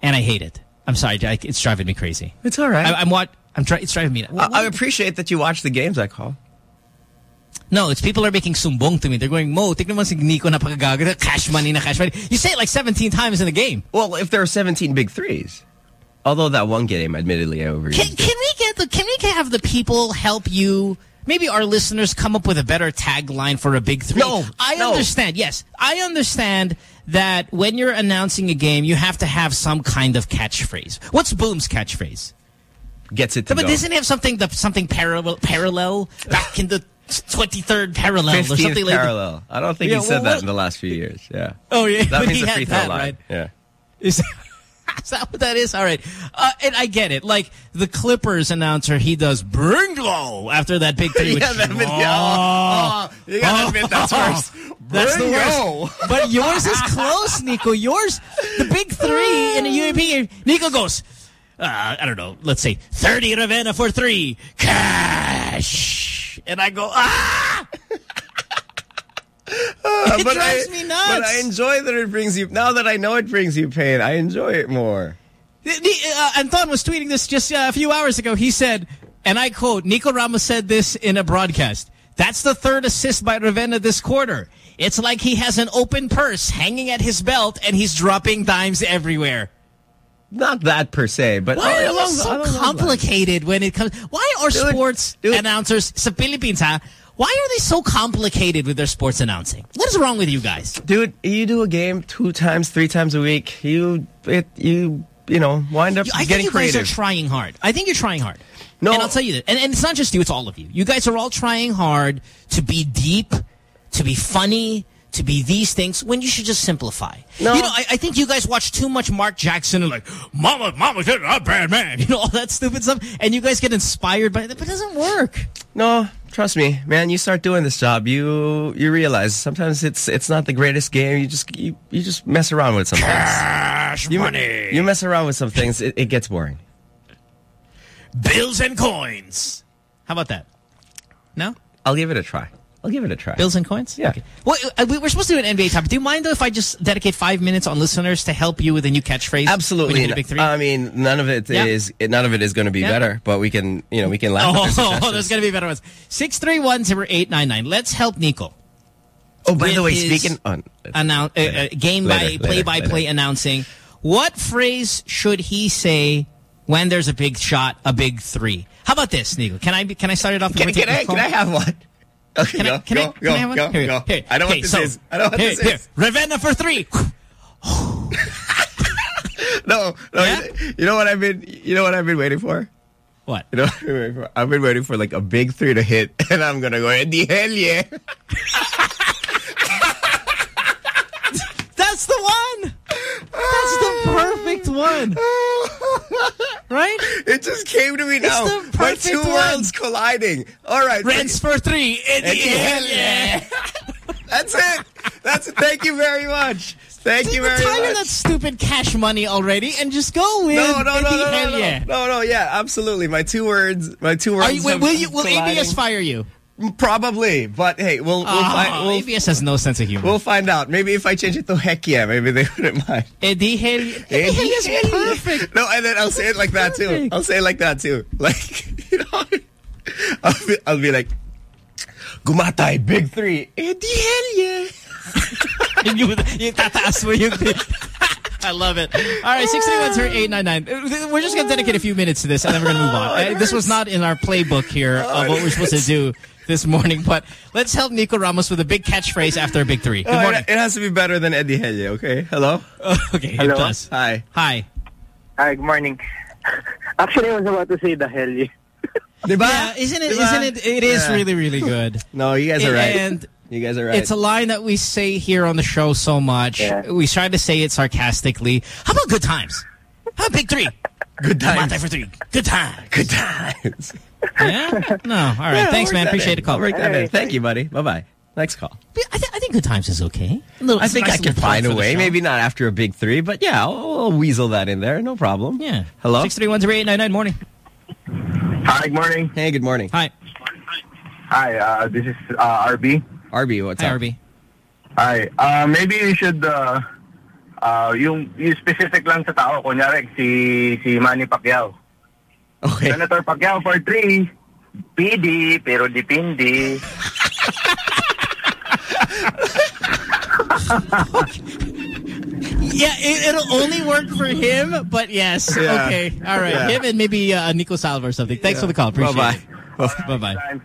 Speaker 5: and I hate it. I'm sorry, I, it's driving me crazy.
Speaker 4: It's all right.
Speaker 5: I, I'm what I'm trying. It's driving me.
Speaker 4: I, I appreciate that you watch the games I call.
Speaker 5: No, it's people are making sumbong to me. They're going, Mo, tignan mo si Nico na pagagaga, na cash money na cash money. You say it like 17 times in the game.
Speaker 4: Well, if there are 17 big threes. Although that one game, admittedly, I overused
Speaker 5: Can, can we get the? Can we have the people help you? Maybe our listeners come up with a better tagline for a big three.
Speaker 4: No,
Speaker 5: I
Speaker 4: no.
Speaker 5: understand. Yes, I understand that when you're announcing a game, you have to have some kind of catchphrase. What's Boom's catchphrase?
Speaker 4: Gets it to
Speaker 5: but
Speaker 4: go.
Speaker 5: doesn't it have something the, something parallel parallel back in the 23rd parallel or
Speaker 4: 15th
Speaker 5: something like that?
Speaker 4: parallel. I don't think
Speaker 5: Yeah,
Speaker 4: he said
Speaker 5: well,
Speaker 4: that
Speaker 5: what-
Speaker 4: in the last few years. Yeah.
Speaker 5: Oh yeah,
Speaker 4: That means
Speaker 5: he had
Speaker 4: free throw
Speaker 5: that,
Speaker 4: line.
Speaker 5: right?
Speaker 4: Yeah.
Speaker 5: Is, is that what that is? All right. Uh, and I get it. Like, the Clippers announcer, he does Bringo after that big three.
Speaker 4: Yeah, that yeah, oh, oh, you gotta admit that's worse.
Speaker 5: That's the worst. But yours is close, Nico. Yours, the big three in the UAAP. Nico goes, uh, I don't know, let's say Thirdy Ravena for three. Cash. And I go, ah! It
Speaker 4: but
Speaker 5: drives
Speaker 4: I,
Speaker 5: me nuts.
Speaker 4: But I enjoy that it brings you. Now that I know it brings you pain, I enjoy it more.
Speaker 5: Uh, Anton was tweeting this just uh, a few hours ago. He said, and I quote, Nico Ramos said this in a broadcast. That's the third assist by Ravena this quarter. It's like he has an open purse hanging at his belt and he's dropping dimes everywhere.
Speaker 4: Not that per se, but
Speaker 5: Why are
Speaker 4: along-
Speaker 5: you so
Speaker 4: along those lines.
Speaker 5: complicated when it comes? Why are sports announcers, sa Philippines, ha? Why are they so complicated with their sports announcing? What is wrong with you guys?
Speaker 4: Dude, you do a game two times, three times a week. You, it, you, you know, wind up
Speaker 5: I think
Speaker 4: getting
Speaker 5: you
Speaker 4: creative.
Speaker 5: guys are trying hard. I think you're trying hard.
Speaker 4: No.
Speaker 5: And I'll tell you that. And, and it's not just you, it's all of you. You guys are all trying hard to be deep, to be funny, to be these things when you should just simplify.
Speaker 4: No.
Speaker 5: You know, I, I think you guys watch too much Mark Jackson and like, Mama, Mama, you're a bad man. You know, all that stupid stuff. And you guys get inspired by it, but it doesn't work.
Speaker 4: No, trust me, man. You start doing this job, you you realize sometimes it's it's not the greatest game. You just you, you just mess around with some
Speaker 5: Cash
Speaker 4: things. You,
Speaker 5: money.
Speaker 4: You mess around with some things, it, it gets boring.
Speaker 5: Bills and coins. How about that? No?
Speaker 4: I'll give it a try. I'll give it a try.
Speaker 5: Bills and coins?
Speaker 4: Yeah.
Speaker 5: Okay. Well, uh, we- we're supposed to do an NBA topic. Do you mind, though, if I just dedicate five minutes on listeners to help you with a new catchphrase?
Speaker 4: Absolutely.
Speaker 5: you hit a big three?
Speaker 4: I mean, none of it is
Speaker 5: Yeah.
Speaker 4: none of it is going to be
Speaker 5: Yeah.
Speaker 4: better, but we can you know we can laugh. at their
Speaker 5: Oh, there's going to be better ones. 631-0899. Let's help Nico.
Speaker 4: Oh, by the way, speaking on
Speaker 5: annou- uh, uh, game
Speaker 4: Later,
Speaker 5: by play by play
Speaker 4: later.
Speaker 5: announcing, what phrase should he say when there's a big shot, a big three? How about this, Nico? Can I can I start it off?
Speaker 4: Can, can I can I have one? Okay,
Speaker 5: Can I,
Speaker 4: go,
Speaker 5: can
Speaker 4: go,
Speaker 5: I,
Speaker 4: go,
Speaker 5: can I
Speaker 4: go,
Speaker 5: Here,
Speaker 4: go.
Speaker 5: here.
Speaker 4: I know what this
Speaker 5: so-
Speaker 4: is. I know what
Speaker 5: here,
Speaker 4: this
Speaker 5: here.
Speaker 4: is.
Speaker 5: Ravena for three.
Speaker 4: No, no.
Speaker 5: Yeah?
Speaker 4: You, you know what I've been you know what I've been waiting for?
Speaker 5: What?
Speaker 4: You know, what I've been waiting for? I've been waiting for like a big three to hit, and I'm gonna go in the hell yeah.
Speaker 5: That's the one. That's the perfect one. Right?
Speaker 4: It just came to me now.
Speaker 5: the
Speaker 4: My
Speaker 5: perfect
Speaker 4: two
Speaker 5: one.
Speaker 4: worlds colliding. All right,
Speaker 5: Renz for three. In the
Speaker 4: Eddie,
Speaker 5: hell
Speaker 4: hell
Speaker 5: yeah.
Speaker 4: That's it. That's it. Thank you very much. Thank you very
Speaker 5: Retire
Speaker 4: much.
Speaker 5: that stupid cash money already and just go with
Speaker 4: no, no, no, no,
Speaker 5: Eddie
Speaker 4: no,
Speaker 5: hell
Speaker 4: no,
Speaker 5: yeah.
Speaker 4: no, no, yeah, absolutely. My two words, my two words.
Speaker 5: Are you, will, will you will
Speaker 4: colliding.
Speaker 5: ABS fire you?
Speaker 4: Probably, but hey, we'll we'll,
Speaker 5: Oh,
Speaker 4: find, we'll,
Speaker 5: ABS has no sense of humor.
Speaker 4: we'll find out. Maybe if I change it to heck yeah, maybe they wouldn't mind.
Speaker 5: Eh, Eddie hell yeah. Eddie eh, hell yeah is perfect.
Speaker 4: No, and then I'll say it like that too. I'll say it like that too. Like you know, I'll be, I'll be like, Gumatay, big three, eh, Eddie hell yeah.
Speaker 5: yung, yung tataas mo yung... I love it. All right, 631-0899. Uh, we're just going to dedicate a few minutes to this, and then we're going to move on. Uh, this was not in our playbook here of oh, what we're supposed to do this morning, but let's help Nico Ramos with a big catchphrase after a big three. Good
Speaker 4: Oh,
Speaker 5: morning.
Speaker 4: it, it has to be better than Eddie Helye, okay? Hello?
Speaker 5: okay,
Speaker 34: Hello?
Speaker 5: it does.
Speaker 4: Hi.
Speaker 5: Hi.
Speaker 34: Hi, good morning. Actually, I was about to say the hell you.
Speaker 5: Yeah, isn't it? not it? It is
Speaker 4: Yeah.
Speaker 5: really, really good.
Speaker 4: No, you guys are right.
Speaker 5: And
Speaker 4: you guys are right.
Speaker 5: It's a line that we say here on the show so much. Yeah. We try to say it sarcastically. How about good times? How about big three?
Speaker 4: Good times.
Speaker 5: Monday for three. Good times.
Speaker 4: Good times.
Speaker 5: Yeah? No. All right.
Speaker 4: Yeah,
Speaker 5: Thanks, man. Appreciate the call.
Speaker 4: I'll work that in. Thank you, buddy. Bye-bye. Next call.
Speaker 5: I, th I think good times is okay. A little-
Speaker 4: I think
Speaker 5: nice
Speaker 4: I can find a way. Maybe not after a big three, but yeah, I'll, I'll weasel that in there. No problem.
Speaker 5: Yeah.
Speaker 4: Hello?
Speaker 5: 631-0899 morning.
Speaker 34: Hi, good morning.
Speaker 4: Hey, good morning.
Speaker 5: Hi.
Speaker 34: Hi, uh, this is uh, RB.
Speaker 4: RB, what's
Speaker 5: Hi,
Speaker 4: up?
Speaker 5: RB.
Speaker 34: Hi. Uh, maybe you should, uh, uh, yung, yung specific lang sa tao, kunyari, si, si Manny Pacquiao.
Speaker 4: Okay.
Speaker 34: Senator Pacquiao for three. PD, pero dipindi.
Speaker 5: Yeah, it, it'll only work for him, but yes.
Speaker 4: Yeah.
Speaker 5: Okay. All right.
Speaker 4: Yeah.
Speaker 5: Him and maybe uh, Nico Salva or something. Thanks for the call. Appreciate
Speaker 4: Bye-bye.
Speaker 5: it. Bye-bye.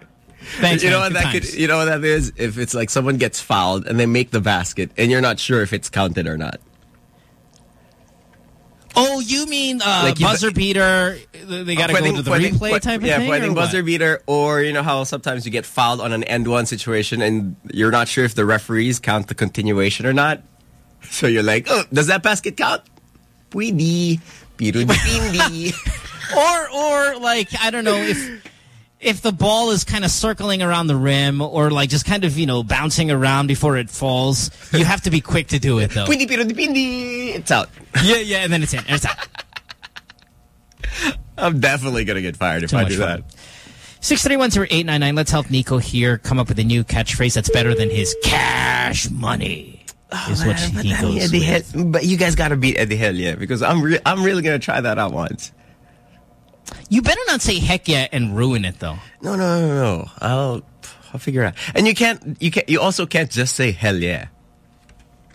Speaker 5: Thanks,
Speaker 4: you know what
Speaker 5: Good
Speaker 4: that
Speaker 5: times.
Speaker 4: could? You know what that is? If it's like someone gets fouled and they make the basket, and you're not sure if it's counted or not.
Speaker 5: Oh, you mean uh,
Speaker 4: Like you-
Speaker 5: buzzer beater? They got to go to the
Speaker 4: pwedeng-
Speaker 5: replay type of
Speaker 4: yeah,
Speaker 5: thing?
Speaker 4: pwedeng
Speaker 5: what?
Speaker 4: buzzer beater, or you know how sometimes you get fouled on an end one situation, and you're not sure if the referees count the continuation or not. So you're like, oh, does that basket count? Pwede. Pero
Speaker 5: or or like I don't know if if the ball is kind of circling around the rim or like just kind of you know bouncing around before it falls, you have to be quick to do it though.
Speaker 4: Pwede pero dipindi. It's out.
Speaker 5: yeah, yeah, and then it's in. And it's out.
Speaker 4: I'm definitely gonna get fired if I do
Speaker 5: fun.
Speaker 4: that.
Speaker 5: Six three one zero eight nine nine. Let's help Nico here come up with a new catchphrase that's better than his cash money. Oh, is what
Speaker 4: Man, but
Speaker 5: he goes
Speaker 4: Eddie
Speaker 5: with.
Speaker 4: But you guys got to beat Eddie Hell, yeah, because I'm re I'm really gonna try that out once.
Speaker 5: You better not say heck yeah and ruin it though.
Speaker 4: No, no, no, no. I'll I'll figure it out. And you can't you can't you also can't just say hell yeah.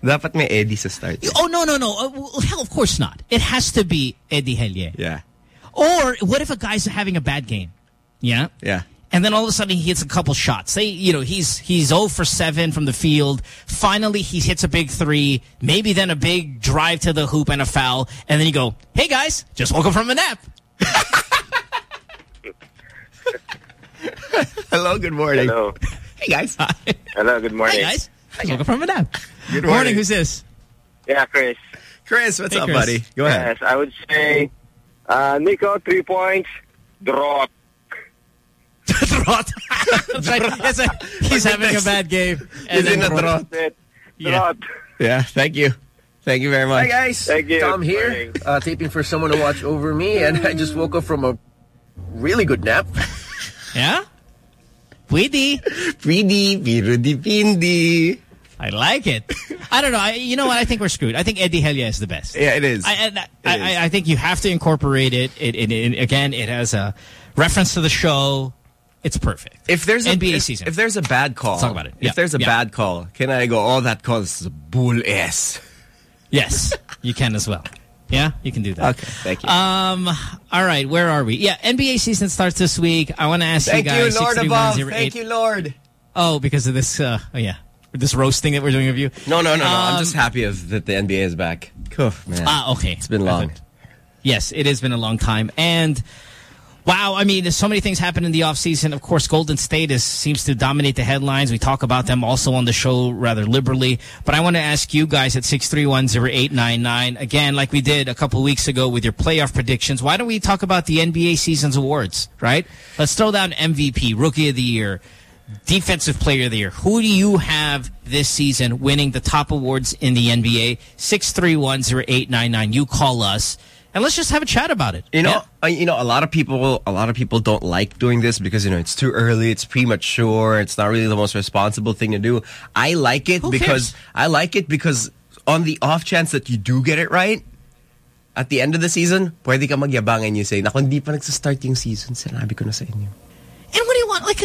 Speaker 4: Dapat may Eddie sa start.
Speaker 5: Oh no no no! Uh, well, hell, of course not. It has to be Eddie Helye.
Speaker 4: Yeah.
Speaker 5: Or what if a guy's having a bad game? Yeah.
Speaker 4: Yeah.
Speaker 5: And then all of a sudden he hits a couple shots. Say, you know, he's he's 0 for 7 from the field. Finally he hits a big three, maybe then a big drive to the hoop and a foul. And then you go, hey guys, just woke up from a nap.
Speaker 4: Hello, good morning.
Speaker 34: Hello.
Speaker 5: Hey guys. Hi.
Speaker 34: Hello, good morning.
Speaker 5: Hey guys. Just woke up from a nap.
Speaker 4: Good
Speaker 5: morning.
Speaker 4: morning.
Speaker 5: Who's this?
Speaker 34: Yeah, Chris.
Speaker 4: Chris, what's
Speaker 5: Hey,
Speaker 4: up,
Speaker 5: Chris.
Speaker 4: buddy? Go ahead.
Speaker 34: Yes, I would say, uh, Nico, three points, draw.
Speaker 5: That's right. It's a- he's having a bad game.
Speaker 4: He's in a draw.
Speaker 5: Yeah.
Speaker 4: Yeah, thank you. Thank you very much.
Speaker 35: Hi guys,
Speaker 34: Thank you.
Speaker 35: Tom here, uh, taping for someone to watch over me, and I just woke up from a really good nap.
Speaker 5: Yeah? Pwede.
Speaker 4: Pwede, pero dipindi.
Speaker 5: I like it. I don't know. I, you know what? I think we're screwed. I think Eddie Helia is the best.
Speaker 4: Yeah, it is.
Speaker 5: I, and I, I, I think you have to incorporate it. It, it, it. Again, it has a reference to the show. It's perfect.
Speaker 4: If there's a
Speaker 5: NBA
Speaker 4: if,
Speaker 5: season.
Speaker 4: if there's a bad call,
Speaker 5: Let's talk about it.
Speaker 4: If
Speaker 5: Yeah,
Speaker 4: there's a
Speaker 5: yeah.
Speaker 4: bad call, can I go? Oh, that call is bull s.
Speaker 5: Yes, you can as well. Yeah, you can do that.
Speaker 4: Okay, thank you.
Speaker 5: Um, all right, where are we? Yeah, NBA season starts this week. I want to ask
Speaker 4: Thank
Speaker 5: you
Speaker 4: you,
Speaker 5: guys.
Speaker 4: Lord above.
Speaker 5: 63108
Speaker 4: Thank you, Lord.
Speaker 5: Oh, because of this. Uh, oh yeah, this roasting that we're doing of you.
Speaker 4: No, no, no, no. I'm
Speaker 5: Um,
Speaker 4: just happy of, that the NBA is back. Cool, man.
Speaker 5: Ah, okay.
Speaker 4: It's been long.
Speaker 5: Yes, it has been a long time. And wow, I mean, there's so many things happen in the offseason. Of course, Golden State is, seems to dominate the headlines. We talk about them also on the show rather liberally. But I want to ask you guys at 6310899, again, like we did a couple weeks ago with your playoff predictions, why don't we talk about the NBA season's awards, right? Let's throw down MVP, Rookie of the Year, Defensive Player of the Year. Who do you have this season winning the top awards in the NBA? 6310899. You call us. And let's just have a chat about it.
Speaker 4: You know, uh, you know, a lot of people, a lot of people don't like doing this because you know it's too early, it's premature, it's not really the most responsible thing to do. I like it
Speaker 5: Who
Speaker 4: because
Speaker 5: cares?
Speaker 4: I like it because on the off chance that you do get it right, at the end of the season, pwede ka magyabang and you say, "Naku, hindi pa nagsastart yung season, sinabi ko na sa inyo."
Speaker 5: And what do you want? like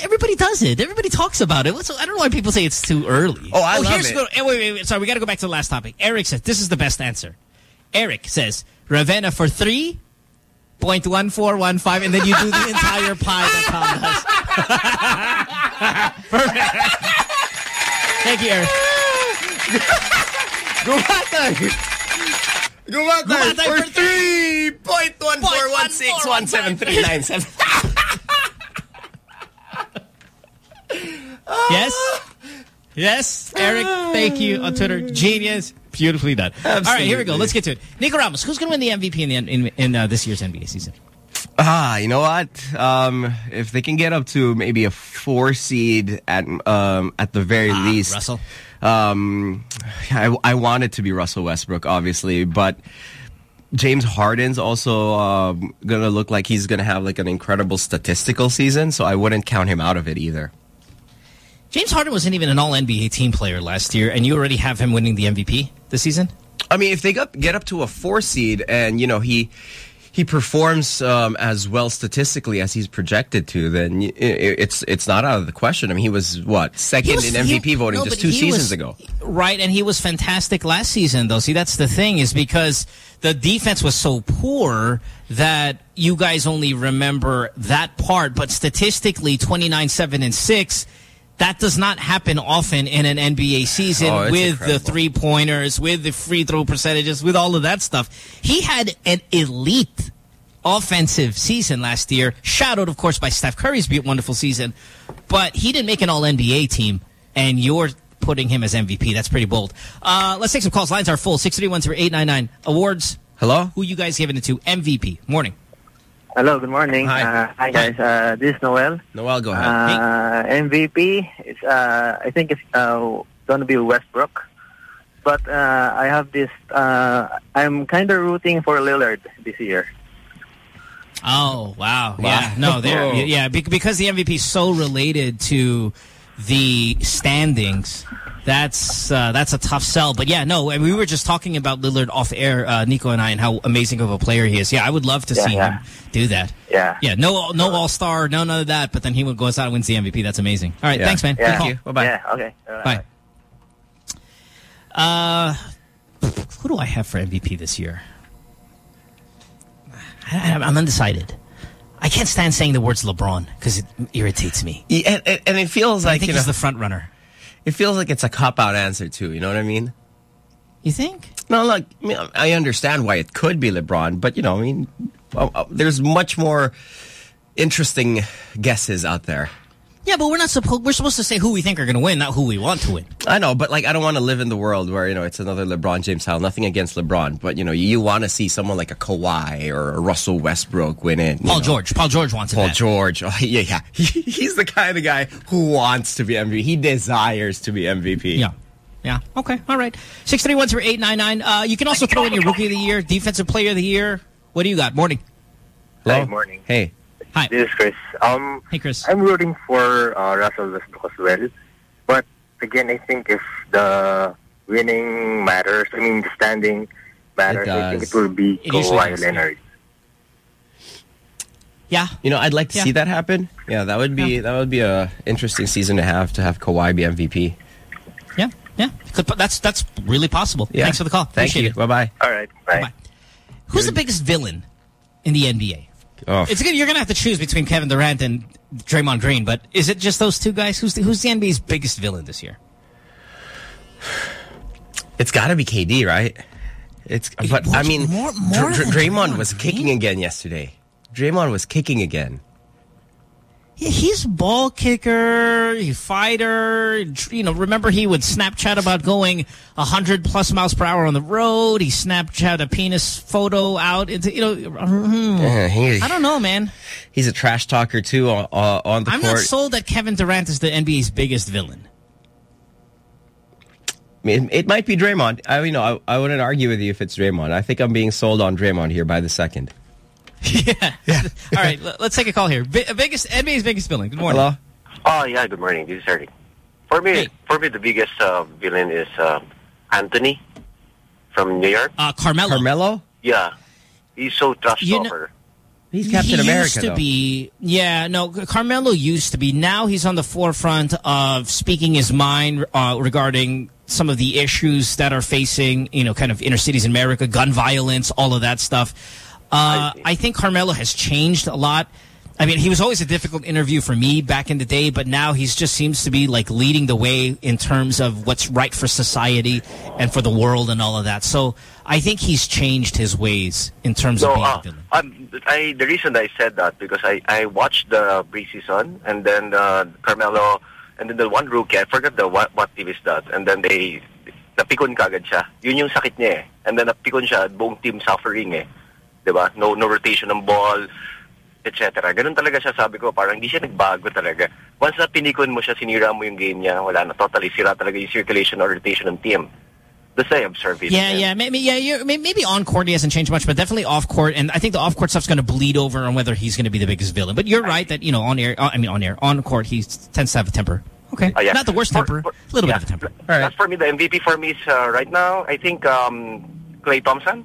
Speaker 5: everybody does it. Everybody talks about it. What's, I don't know why people say it's too early.
Speaker 4: Oh, I love
Speaker 5: here's
Speaker 4: it.
Speaker 5: Go, eh, wait, wait, wait. Sorry, we got to go back to the last topic. Eric says this is the best answer. Eric says Ravena for three point one four one five, and then you do the entire pie that Tom. Perfect. Thank you, Eric.
Speaker 4: Gumatay! Gumatay for
Speaker 5: for
Speaker 4: 3.14161739.
Speaker 5: Yes? Yes, Eric, thank you on Twitter. Genius. Beautifully done. All right, here we go. Let's get to it. Nico Ramos, who's going to win the MVP in, the, in, in uh, this year's NBA season?
Speaker 4: Ah, you know what? Um, if they can get up to maybe a four seed at um, at the very least,
Speaker 5: Russell.
Speaker 4: Um, I, I want it to be Russell Westbrook, obviously, but James Harden's also um, gonna look like he's gonna have like an incredible statistical season, so I wouldn't count him out of it either.
Speaker 5: James Harden wasn't even an all-NBA team player last year, and you already have him winning the MVP this season?
Speaker 4: I mean, if they got, get up to a four seed and, you know, he he performs um, as well statistically as he's projected to, then it's it's not out of the question. I mean, he was, what, second
Speaker 5: was-
Speaker 4: in MVP
Speaker 5: he-
Speaker 4: voting
Speaker 5: no,
Speaker 4: just two seasons
Speaker 5: was-
Speaker 4: ago.
Speaker 5: Right, and he was fantastic last season, though. See, that's the thing, is because the defense was so poor that you guys only remember that part. But statistically, 29, 7, and 6, that does not happen often in an NBA season
Speaker 4: Oh,
Speaker 5: with
Speaker 4: incredible.
Speaker 5: the three-pointers, with the free throw percentages, with all of that stuff. He had an elite offensive season last year, shadowed, of course, by Steph Curry's wonderful season. But he didn't make an All-NBA team, and you're putting him as MVP. That's pretty bold. Uh, let's take some calls. Lines are full. 631-0899. Awards.
Speaker 4: Hello?
Speaker 5: Who you guys giving it to? MVP. Morning.
Speaker 36: Hello, good morning.
Speaker 5: Hi.
Speaker 36: Uh, hi guys. Uh, this is Noel.
Speaker 4: Noel, go ahead.
Speaker 36: Uh, MVP. It's, uh, I think it's uh, going to be Westbrook. But uh, I have this. Uh, I'm kind of rooting for Lillard this year.
Speaker 5: Oh, wow. Yeah. No, there. Yeah, because the MVP is so related to the standings. That's uh, that's a tough sell, but yeah, no. And we were just talking about Lillard off air, uh, Nico and I, and how amazing of a player he is. Yeah, I would love to
Speaker 36: Yeah,
Speaker 5: see
Speaker 36: yeah.
Speaker 5: him do that.
Speaker 36: Yeah.
Speaker 5: Yeah, no, no All Star, no none of that. But then he would goes out and wins the MVP. That's amazing. All right,
Speaker 36: Yeah.
Speaker 5: thanks, man.
Speaker 36: Yeah. Thank you. Bye-bye. Yeah, okay.
Speaker 5: Bye. Uh, who do I have for MVP this year? I, I'm undecided. I can't stand saying the words LeBron because it irritates me.
Speaker 4: Yeah, and, and it feels
Speaker 5: I
Speaker 4: like
Speaker 5: think
Speaker 4: you
Speaker 5: he's
Speaker 4: know,
Speaker 5: the front runner.
Speaker 4: It feels like it's a cop out answer too. You know what I mean?
Speaker 5: You think?
Speaker 4: No, look. I, mean, I understand why it could be LeBron, but you know, I mean, uh, uh, there's much more interesting guesses out there.
Speaker 5: Yeah, but we're not supposed. We're supposed to say who we think are going to win, not who we want to win.
Speaker 4: I know, but like, I don't want to live in the world where you know it's another LeBron James style. Nothing against LeBron, but you know, you, want to see someone like a Kawhi or a Russell Westbrook win it.
Speaker 5: Paul
Speaker 4: know.
Speaker 5: George. Paul George wants it.
Speaker 4: Paul
Speaker 5: bad.
Speaker 4: George. Oh, yeah, yeah. He, he's the kind of guy who wants to be MVP. He desires to be MVP.
Speaker 5: Yeah. Yeah. Okay. All right. Six three one zero eight nine nine. Uh, you can also throw in your rookie of the year, defensive player of the year. What do you got? Morning.
Speaker 36: Hi, morning.
Speaker 4: Hey.
Speaker 5: Hi.
Speaker 36: This is Chris. Um,
Speaker 5: hey, Chris.
Speaker 36: I'm rooting for uh, Russell Westbrook as well. But again, I think if the winning matters, I mean the standing matters, I think it will be
Speaker 4: It usually
Speaker 36: Kawhi
Speaker 4: does,
Speaker 36: Leonard.
Speaker 5: Yeah.
Speaker 4: You know, I'd like to
Speaker 36: Yeah.
Speaker 4: see that happen. Yeah, that would be that would be a interesting season to have to have Kawhi be MVP.
Speaker 5: Yeah. Yeah. That's that's really possible.
Speaker 4: Yeah.
Speaker 5: Thanks for the call.
Speaker 4: Thank
Speaker 5: Appreciate
Speaker 4: you.
Speaker 5: it.
Speaker 4: Bye bye.
Speaker 36: All right. Bye.
Speaker 5: Who's the biggest villain in the NBA?
Speaker 4: Oh.
Speaker 5: It's good. You're gonna have to choose between Kevin Durant and Draymond Green, but is it just those two guys? Who's the, who's the NBA's biggest villain this year?
Speaker 4: It's got to be KD, right? It's but I mean,
Speaker 5: more- more
Speaker 4: Dr-
Speaker 5: than
Speaker 4: Draymond was kicking again yesterday. Draymond was kicking again.
Speaker 5: He's a ball kicker, he fighter. You know, remember he would Snapchat about going 100 plus miles per hour on the road. He Snapchat a penis photo out into, you know, hmm.
Speaker 4: Yeah, he-
Speaker 5: I don't know, man.
Speaker 4: He's a trash talker too on, uh, on the
Speaker 5: I'm
Speaker 4: court.
Speaker 5: not sold that Kevin Durant is the NBA's biggest villain.
Speaker 4: I mean, it might be Draymond. I you know I, I wouldn't argue with you if it's Draymond. I think I'm being sold on Draymond here by the second.
Speaker 5: All right, let's take a call here. Bi- biggest NBA's biggest villain. Good morning.
Speaker 4: Hello.
Speaker 37: Oh yeah, good morning. This is Eric. For me, for me, the biggest uh, villain is uh, Anthony from New York.
Speaker 5: Uh, Carmelo.
Speaker 4: Carmelo.
Speaker 37: Yeah, he's so trash
Speaker 5: You know-
Speaker 37: talker.
Speaker 4: He's Captain
Speaker 5: he
Speaker 4: America,
Speaker 5: used to
Speaker 4: though.
Speaker 5: be, yeah, no, Carmelo used to be. Now he's on the forefront of speaking his mind uh, regarding some of the issues that are facing, you know, kind of inner cities in America, gun violence, all of that stuff. Uh, I think Carmelo has changed a lot. I mean, he was always a difficult interview for me back in the day, but now he just seems to be like leading the way in terms of what's right for society and for the world and all of that. So I think he's changed his ways in terms
Speaker 37: No,
Speaker 5: of being
Speaker 37: uh, I, the reason I said that because I, I watched the preseason and then uh, Carmelo and then the one rookie, I forgot the what, what team is that. And then they, napikon kagad siya. Yun yung sakit niya eh. And then napikon siya, buong team suffering eh. 'Di ba? No, no rotation ng ball, etc. Ganun talaga siya sabi ko, parang hindi siya nagbago talaga. Once na pinikon mo siya, sinira mo yung game niya, wala na, totally sira talaga yung circulation or rotation ng team. That's I observe it.
Speaker 5: Yeah, yeah, maybe, yeah. Maybe on court he hasn't changed much, but definitely off court, and I think the off court stuff's going to bleed over on whether he's going to be the biggest villain. But you're right that you know on air, uh, I mean on air, on court he tends to have a temper. Okay,
Speaker 37: Oh, yeah.
Speaker 5: not the worst temper, a little bit of a temper.
Speaker 37: As for me, the MVP for me is uh, right now, I think um, Klay Thompson.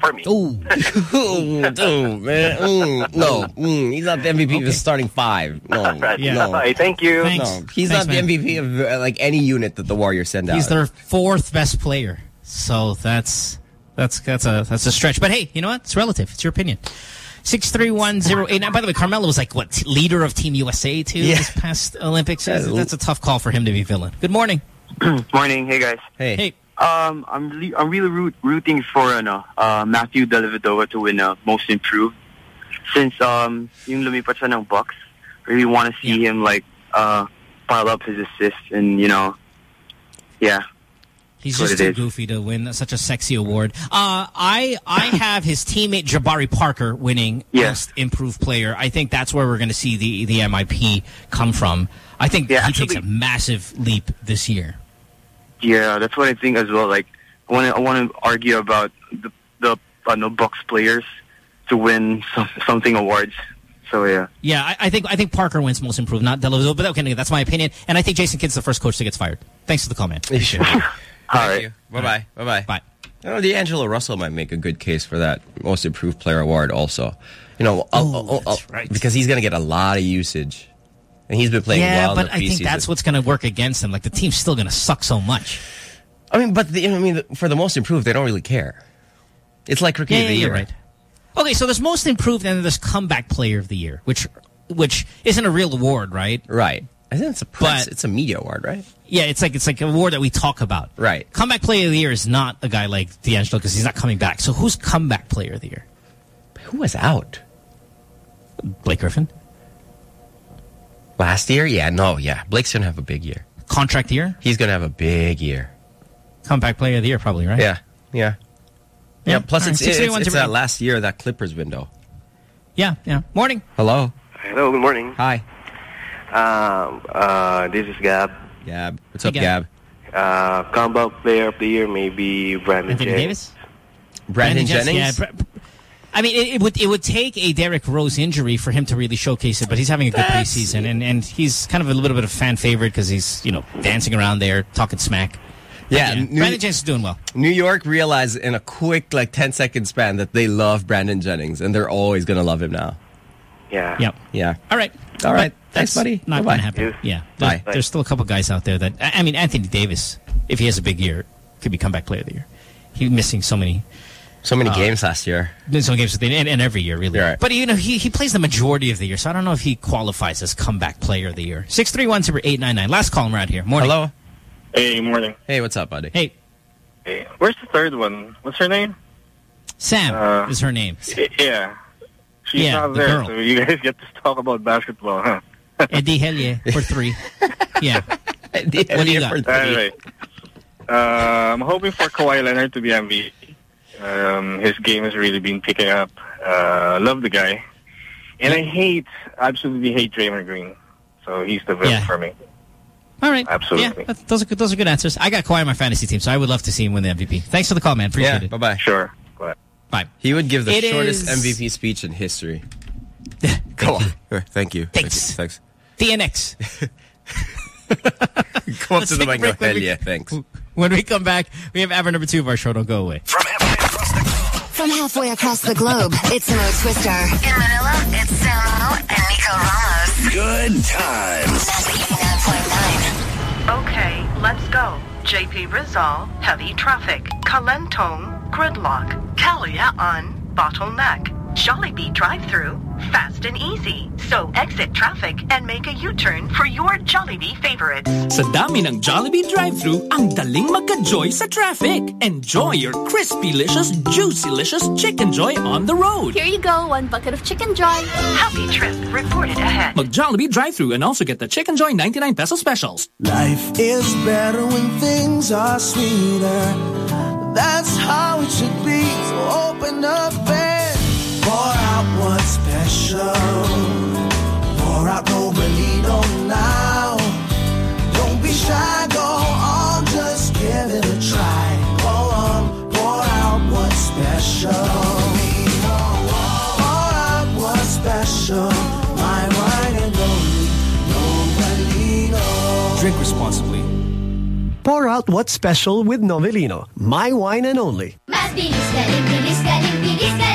Speaker 37: For me.
Speaker 5: Ooh.
Speaker 4: Ooh, dude, man. Mm, no, mm, he's not the MVP of the starting five. No,
Speaker 37: Right.
Speaker 4: no.
Speaker 37: Bye. Thank you.
Speaker 5: Thanks.
Speaker 4: No, he's
Speaker 5: Thanks,
Speaker 4: not
Speaker 5: man.
Speaker 4: the MVP of uh, like any unit that the Warriors send out.
Speaker 5: He's their fourth best player, so that's that's that's a that's a stretch. But hey, you know what? It's relative. It's your opinion. Six three one zero eight nine. By the way, Carmelo was like what t- leader of Team USA too
Speaker 37: Yeah.
Speaker 5: this past Olympics.
Speaker 37: Yeah.
Speaker 5: That's a tough call for him to be villain. Good morning.
Speaker 34: Morning, hey guys.
Speaker 4: Hey.
Speaker 5: Hey.
Speaker 34: Um, I'm really, I'm really root, rooting for ano, uh, Matthew Dellavedova to win uh, Most Improved. Since um, yung lumipat siya ng Bucks, really want to see him like uh, pile up his assists and you know, yeah.
Speaker 5: He's just too
Speaker 34: is.
Speaker 5: goofy to win such a sexy award. Uh, I I have his teammate Jabari Parker winning
Speaker 34: Yeah.
Speaker 5: Most Improved Player. I think that's where we're going to see the the MIP come from. I think
Speaker 34: Yeah,
Speaker 5: he takes a massive leap this year.
Speaker 34: Yeah, that's what I think as well. Like, I want to, I want to argue about the the uh, no Bucks players to win some, something awards. So yeah.
Speaker 5: Yeah, I, I think I think Parker wins Most Improved, not Dellavedova. But okay, that's my opinion. And I think Jason Kidd's the first coach that gets fired. Thanks for the comment. man. Appreciate it.
Speaker 34: All right.
Speaker 4: Bye bye. Bye bye.
Speaker 5: Bye.
Speaker 4: You know, D'Angelo Russell might make a good case for that Most Improved Player award also. You know, I'll- I'll- I'll- because he's going to get a lot of usage. And he's been playing
Speaker 5: yeah,
Speaker 4: well
Speaker 5: but
Speaker 4: in the
Speaker 5: I think that's what's going to work against him. Like the team's still going to suck so much.
Speaker 4: I mean, but the, I mean, for the Most Improved, they don't really care. It's like Rookie
Speaker 5: Yeah,
Speaker 4: of the
Speaker 5: yeah,
Speaker 4: Year.
Speaker 5: right. Okay, so there's Most Improved and there's Comeback Player of the Year, which which isn't a real award, right?
Speaker 4: Right. I think it's a press.
Speaker 5: But-
Speaker 4: it's a media award, right?
Speaker 5: Yeah, it's like it's like an award that we talk about.
Speaker 4: Right.
Speaker 5: Comeback Player of the Year is not a guy like D'Angelo because he's not coming back. So who's Comeback Player of the Year?
Speaker 4: Who was out?
Speaker 5: Blake Griffin.
Speaker 4: Last year? Yeah, no, yeah. Blake's going to have a big year.
Speaker 5: Contract year?
Speaker 4: He's going to have a big year.
Speaker 5: Comeback Player of the Year, probably, right?
Speaker 4: Yeah, yeah. Yeah,
Speaker 5: Yeah.
Speaker 4: plus
Speaker 5: All right,
Speaker 4: it's, it's,
Speaker 5: 631
Speaker 4: it's that last year, that Clippers window.
Speaker 5: Yeah, yeah. Morning.
Speaker 4: Hello.
Speaker 38: Hello, good morning.
Speaker 4: Hi.
Speaker 38: Um, uh, this is Gab.
Speaker 4: Gab. What's
Speaker 5: Hey,
Speaker 4: up,
Speaker 5: Gab.
Speaker 4: Gab?
Speaker 38: Uh, comeback player of the year, maybe Brandon
Speaker 5: Anthony
Speaker 38: Jennings.
Speaker 5: Davis?
Speaker 4: Brandon
Speaker 5: Jennings,
Speaker 4: Jennings?
Speaker 5: yeah, Br- I mean, it, it would it would take a Derrick Rose injury for him to really showcase it, but he's having a good preseason, and, and he's kind of a little bit of a fan favorite because he's you know dancing around there talking smack. But
Speaker 4: Yeah, New-
Speaker 5: Brandon Jennings is doing well.
Speaker 4: New York realized in a quick, like, 10 second span that they love Brandon Jennings, and they're always going to love him now.
Speaker 38: Yeah.
Speaker 5: Yep.
Speaker 4: Yeah.
Speaker 5: All right.
Speaker 4: All right.
Speaker 5: But
Speaker 4: Thanks, buddy.
Speaker 5: Not
Speaker 4: Bye-bye.
Speaker 5: going to happen.
Speaker 38: Yes.
Speaker 5: Yeah. There's,
Speaker 4: Bye.
Speaker 5: there's still a couple guys out there that I I mean, Anthony Davis, if he has a big year, could be comeback player of the year. He's missing so many
Speaker 4: So many
Speaker 5: Uh,
Speaker 4: games last year.
Speaker 5: in some games, and, and every year really.
Speaker 4: Right.
Speaker 5: But you know, he he plays the majority of the year, so I don't know if he qualifies as comeback player of the year. 631-899. Last call around here. Morning.
Speaker 4: Hello.
Speaker 39: Hey, morning.
Speaker 4: Hey, what's up, buddy?
Speaker 5: Hey,
Speaker 39: Hey, where's the third one? What's her name?
Speaker 5: Sam
Speaker 39: Uh,
Speaker 5: is her name.
Speaker 39: Yeah. She's
Speaker 5: Yeah,
Speaker 39: not
Speaker 5: the
Speaker 39: there,
Speaker 5: girl.
Speaker 39: so you guys get to talk about basketball, huh?
Speaker 5: Eddie Helye for three. Yeah. What do you got?
Speaker 39: Anyway, uh, I'm hoping for Kawhi Leonard to be MVP. Um, his game has really been picking up. Uh, love the guy. And I hate, absolutely hate Draymond Green. So he's the villain
Speaker 5: Yeah.
Speaker 39: for me.
Speaker 5: All right.
Speaker 39: Absolutely.
Speaker 5: Yeah, that- those are good, those are good answers. I got Kawhi on my fantasy team, so I would love to see him win the MVP. Thanks for the call, man. Appreciate
Speaker 4: Yeah,
Speaker 5: it.
Speaker 4: bye-bye.
Speaker 39: Sure. Bye.
Speaker 5: Bye.
Speaker 4: He would give the
Speaker 5: It
Speaker 4: shortest
Speaker 5: is-
Speaker 4: MVP speech in history. Come on. Thank you.
Speaker 5: Thanks.
Speaker 4: Thanks.
Speaker 5: DNX.
Speaker 4: Come up
Speaker 5: Let's
Speaker 4: to the
Speaker 5: take a
Speaker 4: mic. and go,
Speaker 5: break when
Speaker 4: Hell yeah, thanks.
Speaker 5: When we come back, we have hour number two of our show. Don't go away.
Speaker 6: From halfway across the globe, it's Mo Twister. In Manila, it's Samo and Nico Ramos.
Speaker 7: Good times.
Speaker 40: Okay, let's go. JP Rizal, heavy traffic. Kalentong, gridlock. Kalayaan, bottleneck. Jollibee drive-through, fast and easy. So exit traffic and make a U-turn for your Jollibee favorites.
Speaker 39: Sa dami ng Jollibee drive-through, ang daling magka-joy sa traffic. Enjoy your crispy-licious, juicy-licious Chicken Joy on the road.
Speaker 41: Here you go, one bucket of Chicken Joy.
Speaker 40: Happy trip reported ahead.
Speaker 39: Mag Jollibee drive-through and also get the Chicken Joy 99 peso specials.
Speaker 18: Life is better when things are sweeter. That's how it should be. So open up and pour out what's special. Pour out Novelino now. Don't be shy, go on, just give it a try. Go on, pour out what's special. Pour out what's special. My wine and only Novelino.
Speaker 36: Drink responsibly. Pour out what's special with Novelino. My wine and only.
Speaker 41: Mas bilis, galing, bilis, galing, bilis, galing, bilis. Ang dolan.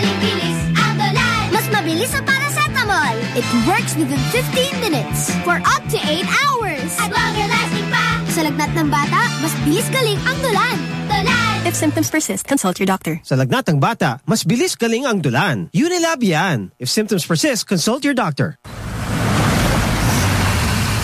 Speaker 41: Mas mabilis paracetamol. It works within 15 minutes for up to 8 hours. At longer lasting pa. Sa lagnat ng bata, mas bilis galing ang dolan. Dolan.
Speaker 42: If symptoms persist, consult your doctor.
Speaker 36: Sa lagnat ng bata, mas bilis galing ang dulan. Unilab yan. If symptoms persist, consult your doctor.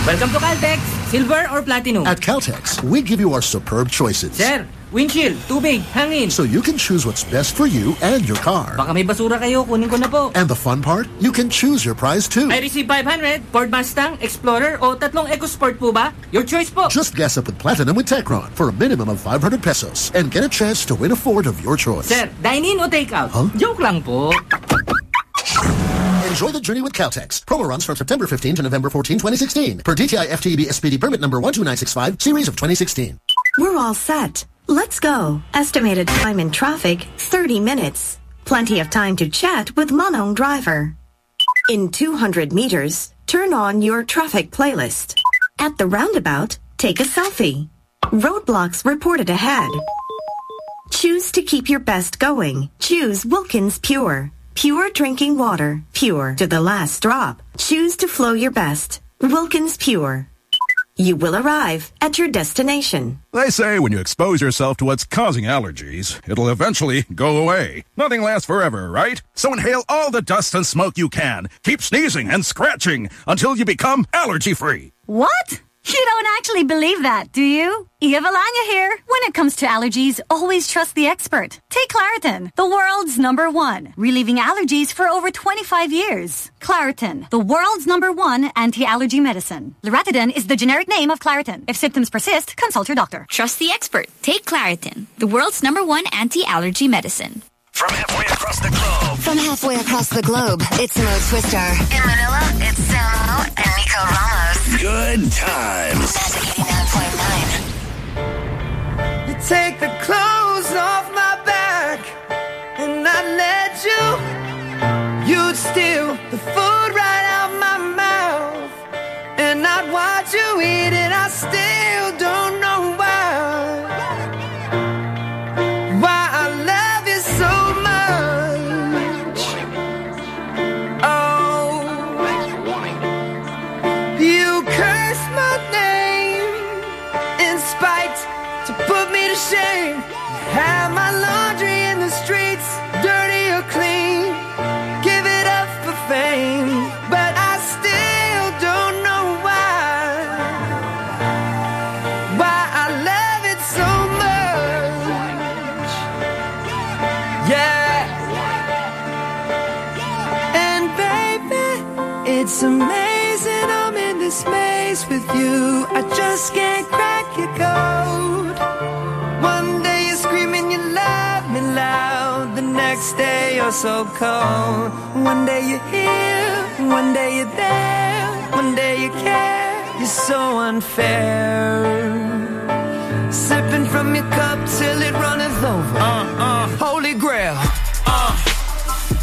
Speaker 43: Welcome to Caltex. Silver or platinum?
Speaker 44: At Caltex, we give you our superb choices.
Speaker 43: Sir, windshield, tubig, hangin.
Speaker 44: So you can choose what's best for you and your car.
Speaker 43: Baka may basura kayo, kunin ko na po.
Speaker 44: And the fun part, you can choose your prize too.
Speaker 43: I receive 500, Ford Mustang, Explorer, o tatlong EcoSport po ba? Your choice po.
Speaker 44: Just gas up with Platinum with Techron for a minimum of 500 pesos and get a chance to win a Ford of your choice.
Speaker 43: Sir, dine-in o take-out? Joke lang po.
Speaker 44: Enjoy the journey with Caltex. Promo runs from September 15 to November 14, 2016. Per DTI FTEB SPD permit number 12965, series of 2016.
Speaker 45: We're all set. Let's go. Estimated time in traffic, 30 minutes. Plenty of time to chat with Manong Driver. In 200 meters, turn on your traffic playlist. At the roundabout, take a selfie. Roadblocks reported ahead. Choose to keep your best going. Choose Wilkins Pure. Pure drinking water. Pure to the last drop. Choose to flow your best. Wilkins Pure. You will arrive at your destination.
Speaker 11: They say when you expose yourself to what's causing allergies, it'll eventually go away. Nothing lasts forever, right? So inhale all the dust and smoke you can. Keep sneezing and scratching until you become allergy free.
Speaker 46: What? You don't actually believe that, do you? Eva Valanya here. When it comes to allergies, always trust the expert. Take Claritin, the world's number one, relieving allergies for over 25 years. Claritin, the world's number one anti-allergy medicine. Loratadine is the generic name of Claritin. If symptoms persist, consult your doctor.
Speaker 15: Trust the expert. Take Claritin, the world's number one anti-allergy medicine.
Speaker 6: From halfway across the globe. From halfway across the globe, it's Mo Twister. In Manila, it's Samo and Nico Ramos.
Speaker 7: Good times.
Speaker 18: You take the clothes off my back, and I let you. You'd steal the food right out my mouth, and I'd watch you eat it. I still don't you. I just can't crack your code. One day you're screaming you love me loud. The next day you're so cold. One day you're here, one day you're there. One day you care, you're so unfair. Sipping from your cup till it runneth over.
Speaker 47: Uh, uh.
Speaker 18: Holy grail.
Speaker 47: Uh,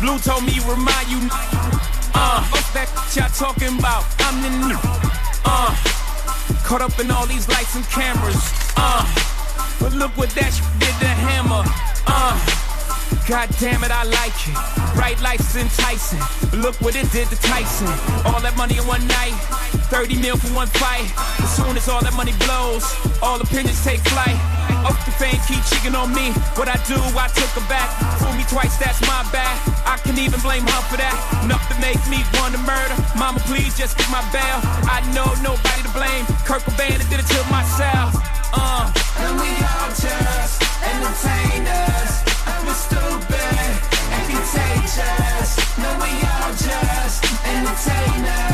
Speaker 47: Blue told me remind you. Uh, what's that y'all talking about? I'm the new. Uh, caught up in all these lights and cameras. Uh, but look what that sh- did to Hammer. Uh, God damn it, I like it. Bright lights enticing. Look what it did to Tyson. All that money in one night. 30 mil for one fight. As soon as all that money blows, all opinions take flight. The fame, keep cheating on me. What I do, I took her back. Fool me twice, that's my bad. I can even blame her for that. Nothing makes me want to murder. Mama, please just get my bail. I know nobody to blame. Kurt Cobain did it to myself. Uh.
Speaker 18: And we all just entertainers. And we're stupid and contagious. No, we all just entertainers.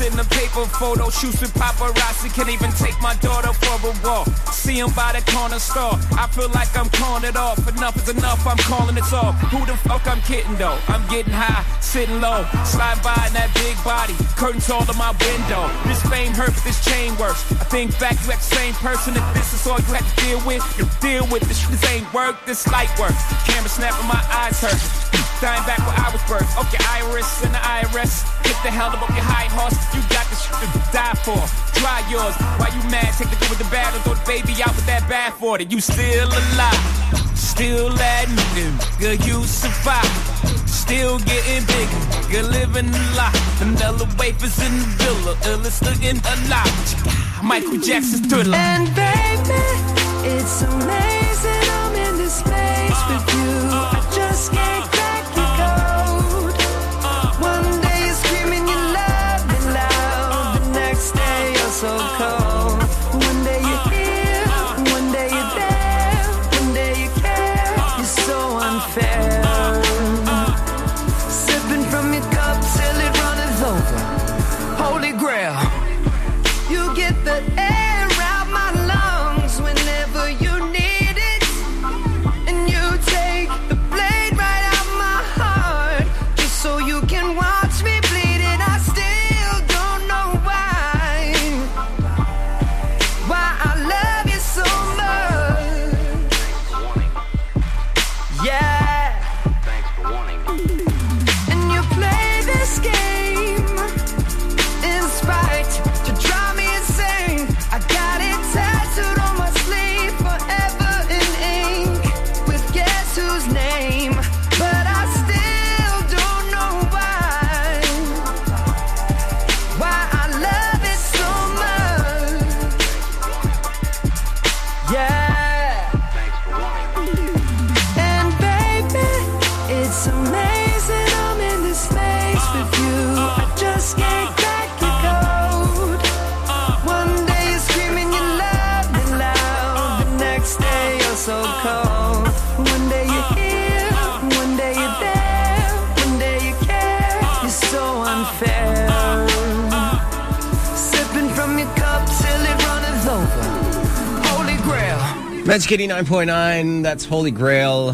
Speaker 18: In the
Speaker 47: paper photo shoots with paparazzi. Can't even take my daughter for a walk. See 'em by the corner store. I feel like I'm calling it off. Enough is enough, I'm calling it off. Who the fuck I'm kidding though? I'm getting high, sitting low, slide by in that big body. Curtains all to my window. This fame hurts, this chain works. I think back, you act the same person. If this is all you had to deal with, you deal with this. This ain't work, this light work. Camera snapping, my eyes hurt. Dying back where I was birthed. Okay, Iris and the IRS. Get the hell up off your high horse. You got this shit to die for. Try yours. Why you mad? Take the good with the bad and throw the baby out with that bad for it. You still alive. Still admitting, good you survive. Still getting bigger, good living a lot. Vanilla wafers in the villa, illest looking alive. Michael Jackson's thriller.
Speaker 18: And baby, it's amazing I'm in this space uh, with you. I just can't crack
Speaker 4: Magic 89.9, that's Holy Grail.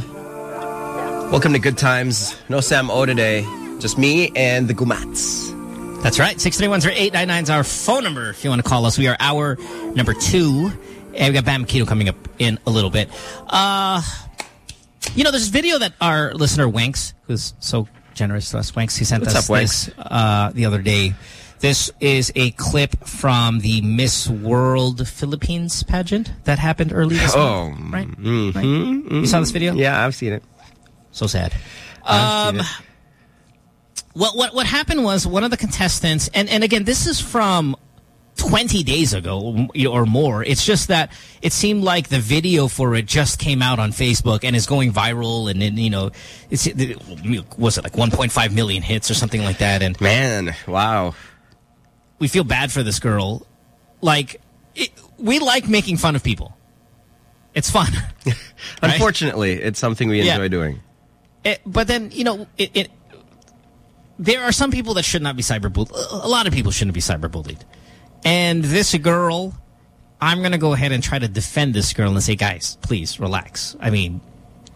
Speaker 4: Welcome to Good Times. No Sam O today. Just me and the Gumats.
Speaker 5: That's right. 631-0899 is our phone number if you want to call us. We are hour number two. And we got Bam Keto coming up in a little bit. Uh, you know, there's this video that our listener Wanks, who's so generous to us, Wanks, he sent
Speaker 4: What's
Speaker 5: us
Speaker 4: up, Wanks?
Speaker 5: this uh, the other day. This is a clip from the Miss World Philippines pageant that happened early this
Speaker 4: Oh,
Speaker 5: month. Right?
Speaker 4: mhm,
Speaker 5: right?
Speaker 4: mhm.
Speaker 5: You saw this video?
Speaker 4: Yeah, I've seen it.
Speaker 5: So sad. Um,
Speaker 4: it.
Speaker 5: what what what happened was one of the contestants, and and again, this is from 20 days ago or more. It's just that it seemed like the video for it just came out on Facebook and is going viral, and, then you know, it's was it like 1.5 million hits or something like that? And
Speaker 4: man, wow,
Speaker 5: we feel bad for this girl. Like it, we like making fun of people. It's fun.
Speaker 4: Unfortunately, it's something we
Speaker 5: Yeah.
Speaker 4: enjoy doing.
Speaker 5: It, but then, you know, it, it, there are some people that should not be cyberbullied. A lot of people shouldn't be cyberbullied. And this girl I'm going to go ahead and try to defend this girl and say, guys, please relax. I mean,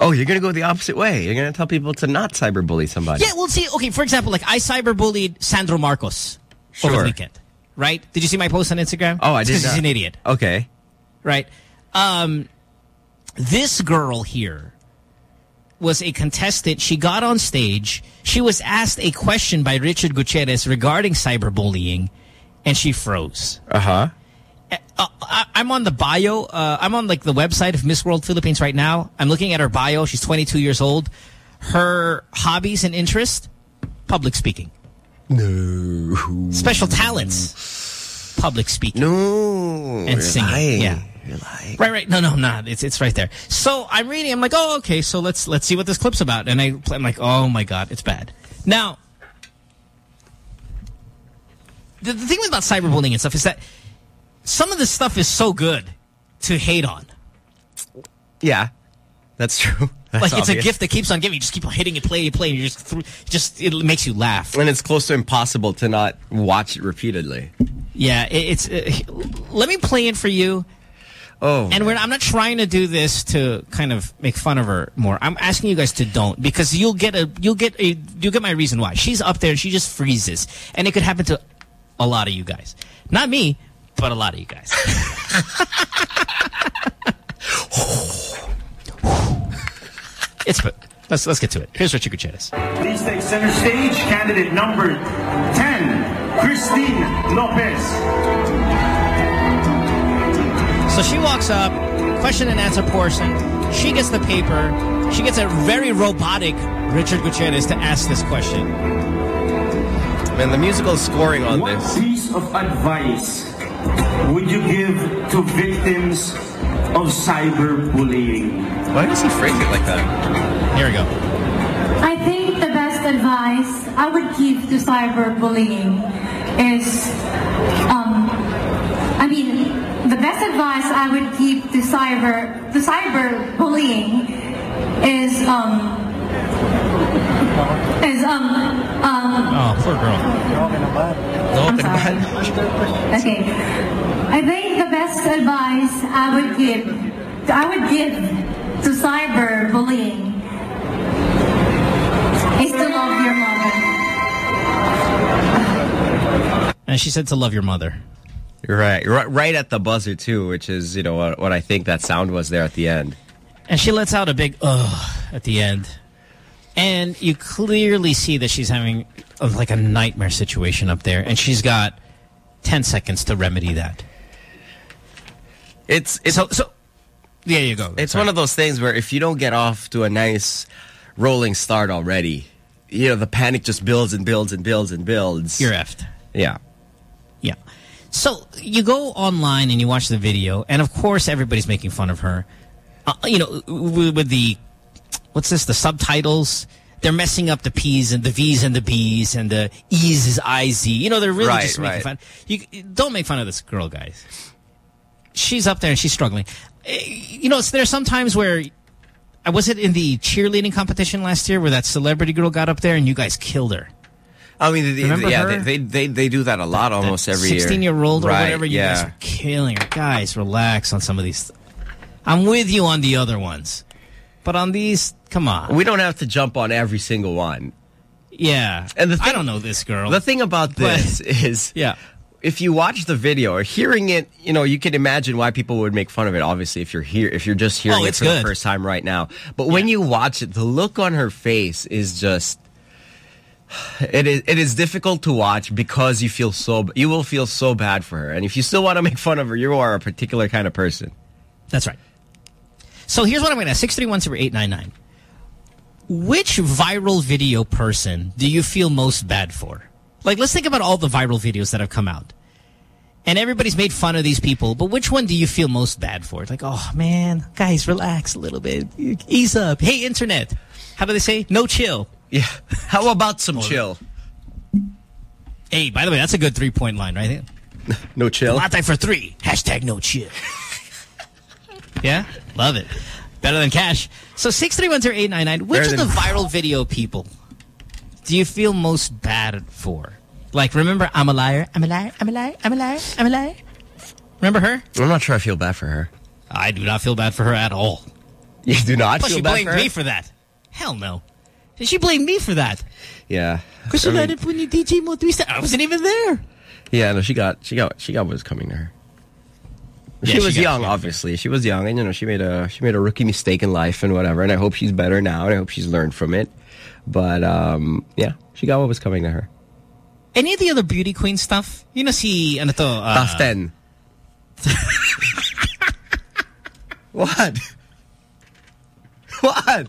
Speaker 4: Oh, you're going to go the opposite way. You're going to tell people to not cyberbully somebody.
Speaker 5: yeah, well, see, okay, for example, like I cyberbullied Sandro Marcos over the weekend, right? Did you see my post on Instagram?
Speaker 4: Oh, I did
Speaker 5: Because he's an idiot.
Speaker 4: Okay.
Speaker 5: right? Um, this girl here was a contestant. She got on stage. She was asked a question by Richard Gutierrez regarding cyberbullying, and she froze.
Speaker 4: Uh-huh.
Speaker 5: Uh, I, I'm on the bio. Uh, I'm on like the website of Miss World Philippines right now. I'm looking at her bio. She's 22 years old. Her hobbies and interest: public speaking.
Speaker 4: No.
Speaker 5: Special talents: public speaking.
Speaker 4: No.
Speaker 5: and
Speaker 4: you're
Speaker 5: singing.
Speaker 4: lying.
Speaker 5: Yeah.
Speaker 4: You're lying.
Speaker 5: Right, right. No, no, no. It's it's right there. So I'm reading. I'm like, oh, okay. So let's let's see what this clip's about. And I I'm like, oh my god, it's bad. Now, the, the thing about cyberbullying and stuff is that some of this stuff is so good to hate on.
Speaker 4: Yeah. That's true. That's
Speaker 5: like it's a gift that keeps on giving. You just keep on hitting it, play, play, and you just just it makes you laugh.
Speaker 4: And it's close to impossible to not watch it repeatedly.
Speaker 5: Yeah, it, it's. Uh, let me play it for you.
Speaker 4: Oh.
Speaker 5: And we're, I'm not trying to do this to kind of make fun of her more. I'm asking you guys to don't because you'll get a you'll get a you'll get my reason why. She's up there and she just freezes, and it could happen to a lot of you guys. Not me, but a lot of you guys. it's let's let's get to it. Here's Richard Gutierrez.
Speaker 48: Please take center stage, candidate number 10, Christine Lopez.
Speaker 5: So she walks up, question and answer portion. She gets the paper. She gets a very robotic Richard Gutierrez to ask this question.
Speaker 4: Man, the musical scoring on
Speaker 48: what
Speaker 4: this.
Speaker 48: piece of advice would you give to victims of cyberbullying?
Speaker 4: Why does he phrase it like that?
Speaker 5: Here we go.
Speaker 49: I think the best advice I would give to cyberbullying is, um, I mean, the best advice I would give to cyber to cyberbullying is um is um um
Speaker 5: Oh, poor girl.
Speaker 49: I'm sorry. Okay. I think the best advice I would give I would give to cyberbullying is to love your mother.
Speaker 5: And she said to love your mother.
Speaker 4: Right. Right, right at the buzzer, too, which is, you know, what, what I think that sound was there at the end.
Speaker 5: And she lets out a big ugh at the end. And you clearly see that she's having uh, like a nightmare situation up there. And she's got 10 seconds to remedy that.
Speaker 4: It's, it's
Speaker 5: so, so there you go.
Speaker 4: It's one of those things where if you don't get off to a nice rolling start already, you know, the panic just builds and builds and builds and builds.
Speaker 5: You're effed.
Speaker 4: Yeah.
Speaker 5: Yeah. So you go online and you watch the video, and of course everybody's making fun of her. Uh, you know, with the what's this? The subtitles. They're messing up the P's and the V's and the B's and the E's is I Z. You know, they're really
Speaker 4: Right,
Speaker 5: just making
Speaker 4: right.
Speaker 5: fun. You don't make fun of this girl, guys. She's up there and she's struggling. Eh, You know, there's some times where. I was it in the cheerleading competition last year where that celebrity girl got up there and you guys killed her.
Speaker 4: I mean, they,
Speaker 5: Remember
Speaker 4: yeah, they, they they they do that a lot almost every year.
Speaker 5: 16 year old or
Speaker 4: right,
Speaker 5: whatever, you guys
Speaker 4: yeah.
Speaker 5: are killing her. Guys, relax on some of these. I'm with you on the other ones. But on these, come on.
Speaker 4: We don't have to jump on every single one.
Speaker 5: Yeah.
Speaker 4: And the
Speaker 5: I don't know this girl.
Speaker 4: The thing about
Speaker 5: But-
Speaker 4: this is,
Speaker 5: yeah,
Speaker 4: if you watch the video or hearing it, you know, you can imagine why people would make fun of it. Obviously, if you're here, if you're just hearing
Speaker 5: Oh,
Speaker 4: it for
Speaker 5: good.
Speaker 4: the first time right now. But when you watch it, the look on her face is just. It is it is difficult to watch because you feel so you will feel so bad for her, and if you still want to make fun of her, you are a particular kind of person.
Speaker 5: That's right. So here's what I'm going to ask. 631-0899. Which viral video person do you feel most bad for? Like, let's think about all the viral videos that have come out. And everybody's made fun of these people, but which one do you feel most bad for? Like, oh, man, guys, relax a little bit. Ease up. Hey, internet. How do they say? No chill.
Speaker 4: Yeah. How about some chill?
Speaker 5: Hey, by the way, that's a good three-point line, right? there.
Speaker 4: No chill.
Speaker 5: Latte for three. Hashtag no chill. Yeah? Love it. Better than cash. So 6310899, which
Speaker 4: Better
Speaker 5: of the viral video people do you feel most bad for? Like, remember, I'm a liar, I'm a liar, I'm a liar, I'm a liar, I'm a liar? Remember her?
Speaker 4: I'm not sure I feel bad for her.
Speaker 5: I do not feel bad for her at all.
Speaker 4: You do not
Speaker 5: Plus,
Speaker 4: feel
Speaker 5: she
Speaker 4: bad
Speaker 5: blamed
Speaker 4: for her?
Speaker 5: me for that. Hell no. Did she blamed me for that.
Speaker 4: Yeah.
Speaker 5: Because she
Speaker 4: I mean,
Speaker 5: when you DJ Mo. I wasn't even there.
Speaker 4: yeah, no, she got she got she got what was coming to her.
Speaker 5: Yeah,
Speaker 4: she was young, obviously. She was young, and you know, she made a she made a rookie mistake in life and whatever. And I hope she's better now, and I hope she's learned from it. But um, yeah, she got what was coming to her.
Speaker 5: Any of the other beauty queen stuff? You know, si, ano to? Uh,
Speaker 4: Top ten. what? what?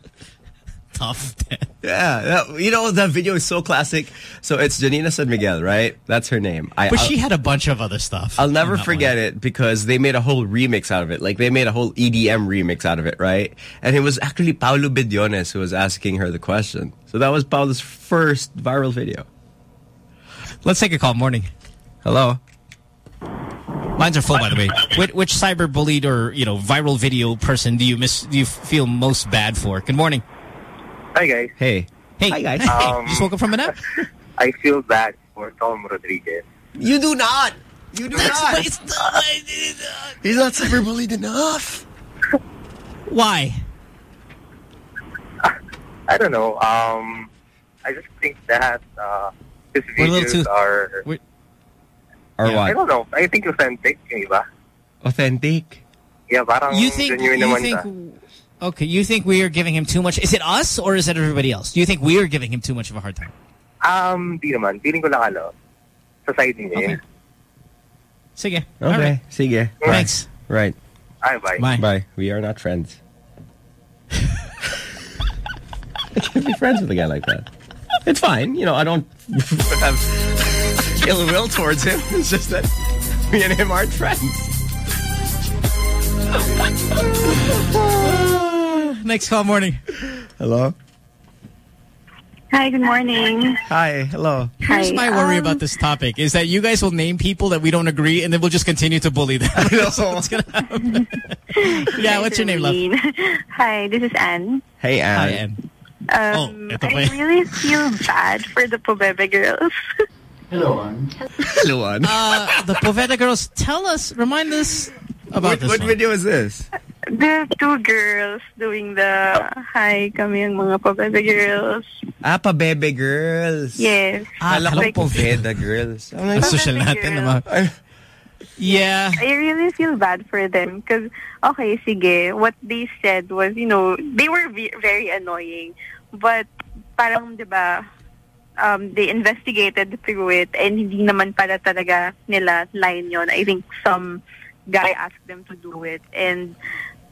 Speaker 5: Tough.
Speaker 4: Yeah, that, you know that video is so classic. So it's Janina San Miguel, right? That's her name. I,
Speaker 5: But
Speaker 4: I'll-
Speaker 5: she had a bunch of other stuff.
Speaker 4: I'll never
Speaker 5: on that
Speaker 4: forget it because they made a whole remix out of it. Like they made a whole EDM remix out of it, right? And it was actually Paulo Bediones who was asking her the question. So that was Paulo's first viral video.
Speaker 5: Let's take a call. Morning.
Speaker 4: Hello.
Speaker 5: Lines are full, by the way. Which, which cyber bullied or you know viral video person do you miss? Do you feel most bad for? Good morning.
Speaker 23: Hi guys.
Speaker 4: Hey.
Speaker 5: Hey.
Speaker 23: Hi, guys.
Speaker 5: Hey,
Speaker 23: Um,
Speaker 5: you just woke up from a nap.
Speaker 23: I feel bad for Tom Rodriguez.
Speaker 4: You do not. You do not.
Speaker 5: But it's
Speaker 4: He's not cyberbullied enough.
Speaker 5: Why?
Speaker 23: I don't know. Um, I just think that uh, his
Speaker 5: We're a little
Speaker 23: videos
Speaker 5: too-
Speaker 23: are.
Speaker 5: we're-
Speaker 4: Or
Speaker 23: I
Speaker 4: what?
Speaker 23: don't know. I think authentic, yung iba.
Speaker 4: Authentic.
Speaker 23: Yeah, parang
Speaker 5: You think?
Speaker 23: genuine
Speaker 5: You
Speaker 23: naman
Speaker 5: think?
Speaker 23: Siya.
Speaker 5: Okay, you think we are giving him too much? Is it us or is it everybody else? Do you think we are giving him too much of a hard time?
Speaker 23: Um, di naman. Feeling ko lang ano, sa side niya.
Speaker 5: Okay. Sige. All
Speaker 4: Okay.
Speaker 5: right.
Speaker 4: Sige.
Speaker 5: Thanks.
Speaker 4: Right.
Speaker 23: Ay, bye.
Speaker 5: Bye.
Speaker 4: Bye. We are not friends. I can't be friends with a guy like that. It's fine. You know, I don't have ill will towards him. It's just that me and him aren't friends.
Speaker 5: Next call, morning.
Speaker 4: Hello.
Speaker 50: Hi, good morning.
Speaker 4: Hi. Hello.
Speaker 5: Here's
Speaker 50: Hi,
Speaker 5: my worry
Speaker 50: um,
Speaker 5: about this topic is that you guys will name people that we don't agree and then we'll just continue to bully them. That's what's gonna happen. yeah, what's your name, love?
Speaker 50: Hi, this is Anne.
Speaker 4: Hey, Anne.
Speaker 5: Hi, Ann.
Speaker 50: Um,
Speaker 5: Oh,
Speaker 50: I
Speaker 5: yan.
Speaker 50: really feel bad for the Pabebe girls.
Speaker 23: Hello, Ann.
Speaker 4: Hello, Anne.
Speaker 5: Uh, the Poveda girls, tell us, remind us about
Speaker 4: what
Speaker 5: this
Speaker 4: what
Speaker 5: one.
Speaker 4: video is this?
Speaker 50: The two girls doing the hi kami ang mga Pabebe girls.
Speaker 4: Ah, pa-bebe girls.
Speaker 50: Yes.
Speaker 5: Ah,
Speaker 4: Kala ko
Speaker 50: like-
Speaker 4: poveda girls.
Speaker 5: Ang
Speaker 4: like,
Speaker 5: social natin
Speaker 50: girls.
Speaker 5: naman. Yeah.
Speaker 50: I really feel bad for them because, okay, sige, what they said was, you know, they were very annoying. But parang, di ba, um, they investigated through it and hindi naman pala talaga nila line yon. I think some guy asked them to do it. And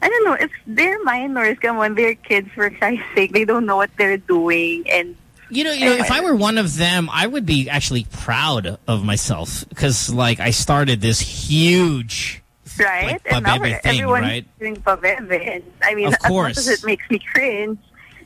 Speaker 50: I don't know, it's they're minors, come on, they're kids for Christ's sake. They don't know what they're doing. And
Speaker 5: You know, you know, if I were one of them, I would be actually proud of myself because, like, I started this huge.
Speaker 50: right?
Speaker 5: Like,
Speaker 50: and now
Speaker 5: thing, right?
Speaker 50: doing pabebe. And I mean,
Speaker 5: Of
Speaker 50: as much
Speaker 5: course.
Speaker 50: as it makes me cringe,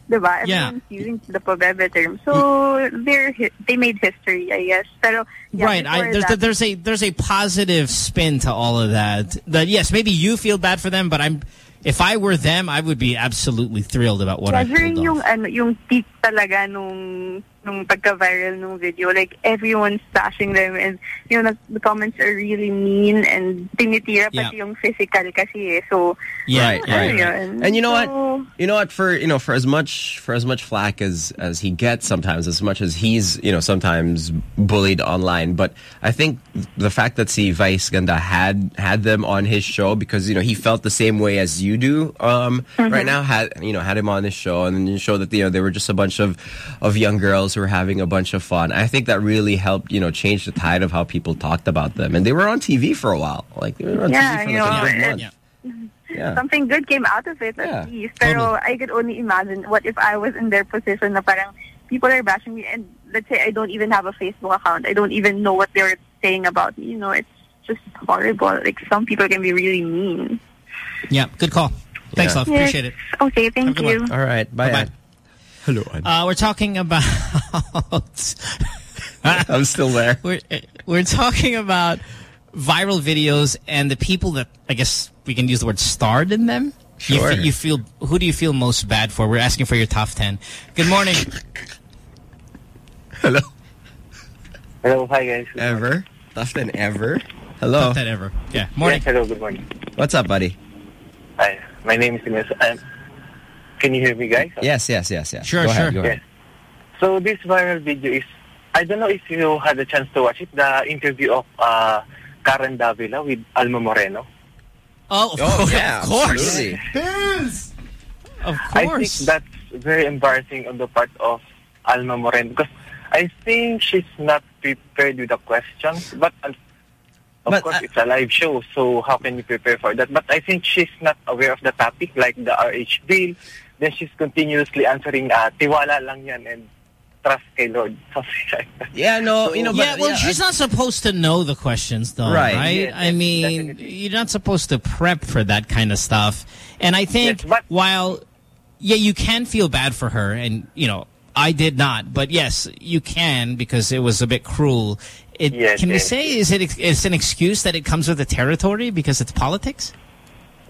Speaker 50: diba?
Speaker 5: Yeah.
Speaker 50: Everyone's using the pabebe term. So they're they made history, I guess. Pero, yeah,
Speaker 5: right. I, there's,
Speaker 50: that-
Speaker 5: there's a there's a positive spin to all of that. That yes, maybe you feel bad for them, but I'm. If I were them, I would be absolutely thrilled about what
Speaker 50: yeah,
Speaker 5: I
Speaker 50: during
Speaker 5: pulled off.
Speaker 50: yung, ano, yung peak talaga nung, nung pagka-viral nung video, like, everyone's bashing them and, you know, the comments are really mean and tinitira
Speaker 4: Yeah.
Speaker 50: pati yung physical kasi eh. So,
Speaker 4: right,
Speaker 50: ano
Speaker 4: right.
Speaker 50: yun?
Speaker 4: And you know
Speaker 50: So,
Speaker 4: what? You know what? For you know, for as much for as much flack as as he gets sometimes, as much as he's you know sometimes bullied online, but I think the fact that see Vice Ganda had had them on his show because you know he felt the same way as you do um, right now. Had you know had him on his show and then you show that you know they were just a bunch of of young girls who were having a bunch of fun. I think that really helped you know change the tide of how people talked about them, and they were on TV for a while. Like they were on
Speaker 50: Yeah,
Speaker 4: TV for
Speaker 50: you
Speaker 4: like
Speaker 50: know,
Speaker 4: a good
Speaker 50: it-
Speaker 4: month. Yeah.
Speaker 50: something good came out of it at least. Pero I could only imagine what if I was in their position na parang people are bashing me and let's say I don't even have a Facebook account. I don't even know what they're saying about me. You know, it's just horrible. Like some people can be really mean.
Speaker 5: Yeah, good call. Thanks,
Speaker 4: Yeah.
Speaker 5: love.
Speaker 50: Yes.
Speaker 5: Appreciate it.
Speaker 50: Okay, thank
Speaker 5: Have a good
Speaker 50: you.
Speaker 5: one.
Speaker 4: All right. Bye.
Speaker 5: Bye-bye.
Speaker 4: Ann. Hello.
Speaker 5: Uh, we're talking about.
Speaker 4: I'm still there.
Speaker 5: We're we're talking about viral videos and the people that I guess we can use the word starred in them.
Speaker 4: Sure.
Speaker 5: fe- you feel who do you feel most bad for? We're asking for your top ten. Good morning.
Speaker 4: Hello.
Speaker 23: Hello, hi guys.
Speaker 4: Ever? Tough than ever? Hello.
Speaker 5: Thought that ever. Yeah. Morning.
Speaker 23: Yes, hello, good morning.
Speaker 4: What's up, buddy?
Speaker 23: Hi, my name is Ines. Um, can you hear me, guys?
Speaker 4: Yes, yes, yes, yes.
Speaker 5: Sure,
Speaker 4: go
Speaker 5: sure.
Speaker 4: Ahead, go ahead.
Speaker 23: So this viral video is, I don't know if you had a chance to watch it, the interview of uh, Karen Davila with Alma Moreno.
Speaker 5: Oh, of
Speaker 4: Oh,
Speaker 5: course.
Speaker 4: yeah,
Speaker 5: of course.
Speaker 4: absolutely.
Speaker 5: Of
Speaker 23: I
Speaker 5: course.
Speaker 23: think that's very embarrassing on the part of Alma Moreno because I think she's not prepared with the questions. But uh, of
Speaker 4: But,
Speaker 23: course,
Speaker 4: uh,
Speaker 23: it's a live show, so how can you prepare for that? But I think she's not aware of the topic, like the RH bill. Then she's continuously answering, uh, tiwala lang yan and trust kay Lord. Like.
Speaker 4: Yeah, no, you know, but
Speaker 5: yeah, well, she's not supposed to know the questions, though,
Speaker 4: Right.
Speaker 5: right?
Speaker 23: Yes,
Speaker 5: I mean, you're not supposed to prep for that kind of stuff. And I think
Speaker 23: Yes, but-
Speaker 5: while, yeah, you can feel bad for her, and, you know, I did not, but yes, you can because it was a bit cruel. It,
Speaker 23: Yes,
Speaker 5: can we
Speaker 23: yes.
Speaker 5: say is it it's an excuse that it comes with the territory because it's politics?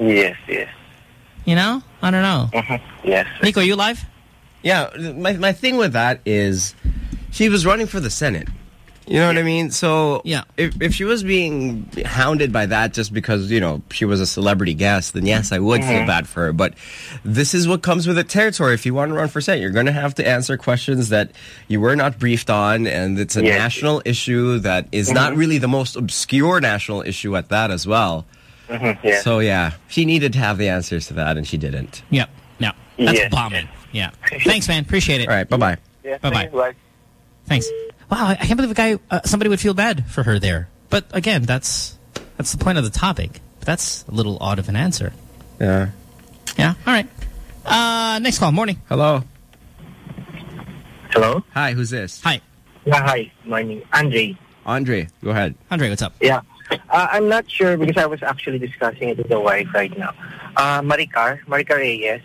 Speaker 23: Yes, yes.
Speaker 5: You know, I don't know.
Speaker 23: Mhm. Yes.
Speaker 5: Nico, you live?
Speaker 4: Yeah, my my thing with that is she was running for the Senate. You know what I mean? So
Speaker 5: Yeah.
Speaker 4: if if she was being hounded by that just because, you know, she was a celebrity guest, then yes, I would feel bad for her. But this is what comes with the territory. If you want to run for Senate, you're going to have to answer questions that you were not briefed on, and it's a
Speaker 23: Yes.
Speaker 4: national issue that is not really the most obscure national issue at that as well.
Speaker 23: Mhm, yes.
Speaker 4: So yeah, she needed to have the answers to that, and she didn't.
Speaker 5: Yep. No. That's
Speaker 23: Yes.
Speaker 5: bombing. Yeah. Thanks, man. Appreciate it.
Speaker 4: All right, bye bye.
Speaker 23: Yes,
Speaker 5: Bye-bye.
Speaker 23: thank.
Speaker 5: Thanks. Wow, I can't believe a guy, uh, somebody would feel bad for her there. But again, that's that's the point of the topic. But that's a little odd of an answer.
Speaker 4: Yeah.
Speaker 5: Yeah. All right. Uh, next call. Morning.
Speaker 4: Hello.
Speaker 23: Hello?
Speaker 4: Hi, who's this?
Speaker 5: Hi,
Speaker 23: Yeah, hi. My Morning. Andre.
Speaker 4: Andre. Go ahead.
Speaker 5: Andre. What's up?
Speaker 23: Yeah. Uh, I'm not sure because I was actually discussing it with the wife right now. Uh, Maricar, Maricar Reyes.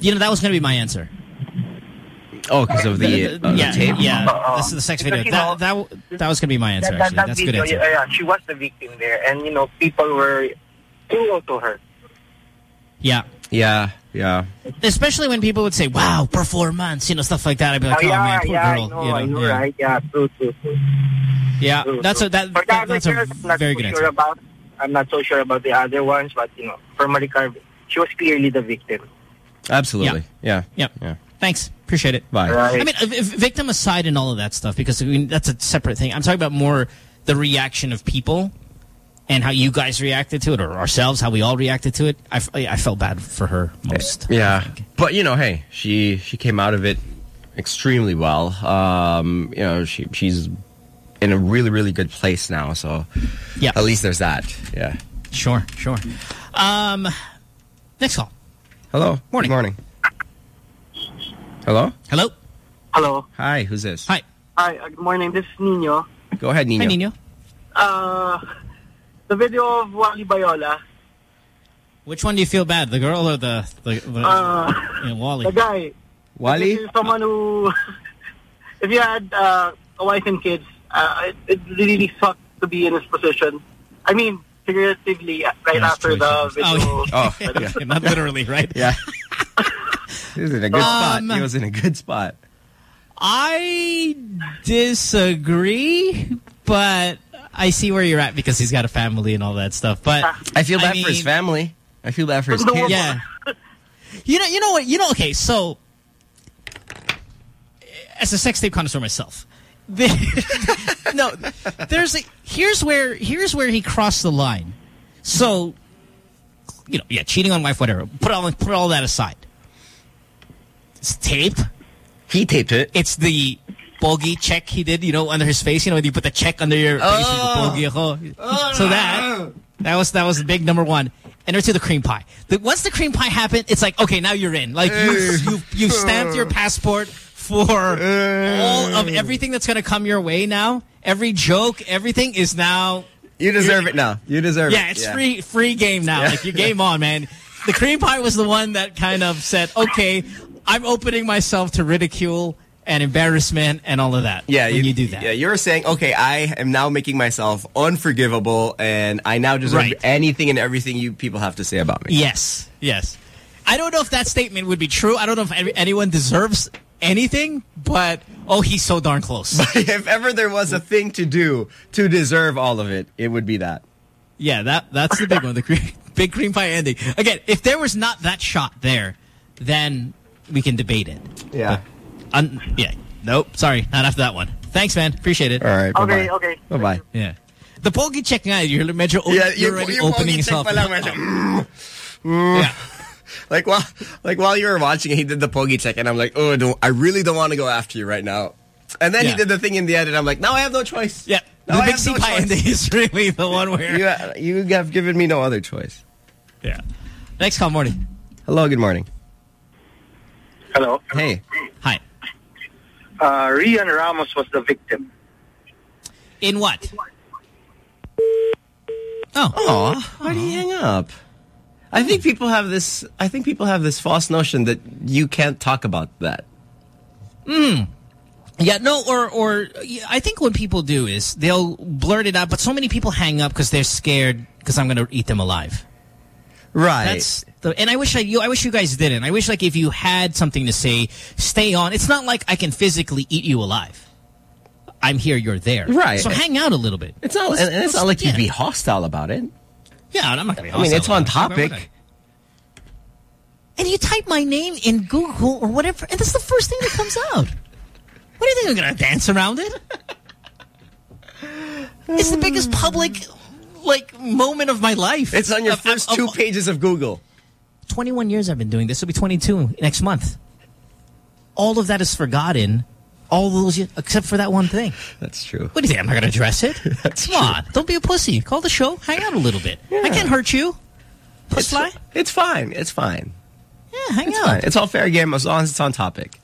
Speaker 5: You know that was going to be my answer.
Speaker 4: Oh, because of the, uh,
Speaker 5: yeah,
Speaker 4: the tape?
Speaker 5: yeah.
Speaker 23: Uh,
Speaker 5: this is the sex
Speaker 23: because,
Speaker 5: video.
Speaker 23: you
Speaker 5: That, that that was going to be my answer.
Speaker 23: that, that,
Speaker 5: Actually,
Speaker 23: that
Speaker 5: that's a good
Speaker 23: video,
Speaker 5: answer.
Speaker 23: yeah, yeah, she was the victim there, and you know, people were cruel to her.
Speaker 5: Yeah.
Speaker 4: Yeah, yeah.
Speaker 5: Especially when people would say, "Wow, performance," you know, stuff like that. I'd be like,
Speaker 23: oh,
Speaker 5: "Oh
Speaker 23: yeah,
Speaker 5: man, poor
Speaker 23: yeah,
Speaker 5: girl."
Speaker 23: I know,
Speaker 5: you know,
Speaker 23: I know,
Speaker 5: yeah.
Speaker 23: right? Yeah, true, true, true.
Speaker 5: Yeah,
Speaker 23: True,
Speaker 5: that's
Speaker 23: true.
Speaker 5: a that,
Speaker 23: For
Speaker 5: that
Speaker 23: other
Speaker 5: that's a
Speaker 23: girls, I'm not
Speaker 5: very
Speaker 23: so
Speaker 5: good
Speaker 23: sure
Speaker 5: answer.
Speaker 23: about. I'm not so sure about the other ones, but you know, for Marie Maricar, she was clearly the victim.
Speaker 4: Absolutely. Yeah.
Speaker 5: Yep.
Speaker 4: Yeah.
Speaker 5: Thanks. Appreciate it.
Speaker 4: Bye.
Speaker 23: Right.
Speaker 5: I mean, uh, if, if victim aside and all of that stuff, because I mean, that's a separate thing. I'm talking about more the reaction of people and how you guys reacted to it, or ourselves, how we all reacted to it. I, I felt bad for her most.
Speaker 4: Yeah. But, you know, hey, she she came out of it extremely well. Um, you know, she she's in a really, really good place now. So
Speaker 5: Yeah.
Speaker 4: at least there's that. Yeah.
Speaker 5: Sure, sure. Um, next call.
Speaker 4: Hello.
Speaker 5: Morning.
Speaker 4: Good morning. Hello?
Speaker 5: Hello.
Speaker 23: Hello.
Speaker 4: Hi, who's this?
Speaker 5: Hi.
Speaker 23: Hi, uh, good morning. This is Nino.
Speaker 4: Go ahead, Nino.
Speaker 5: Hi, Nino.
Speaker 23: Uh, the video of Wally Bayola.
Speaker 5: Which one do you feel bad, the girl or the the, the
Speaker 23: Uh,
Speaker 5: you know, Wally?
Speaker 23: The guy.
Speaker 4: Wally?
Speaker 23: This someone who, if you had uh, a wife and kids, uh, it, it really sucked to be in his position. I mean, figuratively, uh, right
Speaker 5: Nice
Speaker 23: after the
Speaker 5: choice.
Speaker 23: video.
Speaker 4: Oh, yeah.
Speaker 5: Not literally, right?
Speaker 4: Yeah. he was in a good
Speaker 5: Um,
Speaker 4: spot. He was in a good spot.
Speaker 5: I disagree, but I see where you're at because he's got a family and all that stuff. But
Speaker 4: I feel bad for his family. I feel bad for his
Speaker 23: No,
Speaker 4: kids.
Speaker 5: Yeah. You know, you know what? You know, okay, so as a sex tape connoisseur myself, the, no, there's a here's where here's where he crossed the line. So, you know, yeah, cheating on wife, whatever. Put all put all that aside. It's tape.
Speaker 4: He taped it.
Speaker 5: It's the pogi check he did, you know, under his face. You know, when you put the check under your face,
Speaker 4: Oh.
Speaker 5: the pogi ako. Oh, so that that was that was big number one. And to the cream pie. The, once the cream pie happened, it's like okay, now you're in. Like you eh. you you stamped your passport for eh. all of everything that's going to come your way. Now every joke, everything is now.
Speaker 4: You deserve it now. You deserve it.
Speaker 5: Yeah, it's free free game now. Like your game on, man. The cream pie was the one that kind of said, okay, I'm opening myself to ridicule and embarrassment and all of that.
Speaker 4: Yeah,
Speaker 5: when you, do that.
Speaker 4: Yeah, you're saying, okay, I am now making myself unforgivable, and I now deserve
Speaker 5: Right.
Speaker 4: anything and everything you people have to say about me.
Speaker 5: Yes, yes. I don't know if that statement would be true. I don't know if any- anyone deserves anything, but Oh, he's so darn close.
Speaker 4: But if ever there was a thing to do to deserve all of it, it would be that.
Speaker 5: Yeah, that that's the big one, the cream, big cream pie ending. Again, if there was not that shot there, then we can debate it.
Speaker 4: Yeah.
Speaker 5: But, un, yeah. Nope. Sorry, not after that one. Thanks, man. Appreciate it.
Speaker 4: All right.
Speaker 23: Okay, okay.
Speaker 4: Bye-bye.
Speaker 5: Yeah. The pogi check nga, you're medyo
Speaker 4: Yeah,
Speaker 5: you're
Speaker 4: yung-
Speaker 5: already
Speaker 4: yung
Speaker 5: opening
Speaker 4: pogi
Speaker 5: yourself.
Speaker 4: pa lang, medyo, mm.
Speaker 5: Yeah.
Speaker 4: Like while like while you were watching, he did the pogi check, and I'm like, oh, don't, I really don't want to go after you right now. And then he did the thing in the end, and I'm like, now I have no choice.
Speaker 5: Yeah.
Speaker 4: Now
Speaker 5: the
Speaker 4: I
Speaker 5: big C
Speaker 4: no
Speaker 5: pie
Speaker 4: choice.
Speaker 5: ending is really the one where...
Speaker 4: You, you have given me no other choice.
Speaker 5: Yeah. Next call, morning.
Speaker 4: Hello, good morning.
Speaker 51: Hello.
Speaker 4: Hey.
Speaker 5: Hi.
Speaker 51: Uh, Rhian Ramos was the victim.
Speaker 5: In what? Oh.
Speaker 4: Aw, why do you hang up? I think people have this. I think people have this false notion that you can't talk about that.
Speaker 5: Hmm. Yeah, no, or or I think what people do is they'll blurt it out, but so many people hang up because they're scared because I'm going to eat them alive.
Speaker 4: Right.
Speaker 5: That's the, and I wish I you I wish you guys didn't. I wish like if you had something to say, stay on. It's not like I can physically eat you alive. I'm here, you're there.
Speaker 4: Right.
Speaker 5: So hang out a little bit.
Speaker 4: It's not.
Speaker 5: Let's-
Speaker 4: and it's not like
Speaker 5: yeah.
Speaker 4: you'd be hostile about it.
Speaker 5: Yeah, I'm not going to be hostile.
Speaker 4: I mean, it's on
Speaker 5: it.
Speaker 4: Topic.
Speaker 5: And you type my name in Google or whatever, and that's the first thing that comes out. What do you think I'm going to dance around it? It's the biggest public like moment of my life.
Speaker 4: It's on your
Speaker 5: Of-
Speaker 4: first
Speaker 5: of-
Speaker 4: two
Speaker 5: of-
Speaker 4: pages of Google.
Speaker 5: 21 years I've been doing this. It'll be 22 next month. All of that is forgotten. All those, ye- except for that one thing.
Speaker 4: That's true.
Speaker 5: What do you think? I'm not going to address it?
Speaker 4: That's
Speaker 5: Come on. Don't be a pussy. Call the show. Hang out a little bit. I can't hurt you. Puss fly?
Speaker 4: It's fine. It's fine.
Speaker 5: Yeah, hang
Speaker 4: It's
Speaker 5: out.
Speaker 4: fine. It's all fair game as long as it's on topic.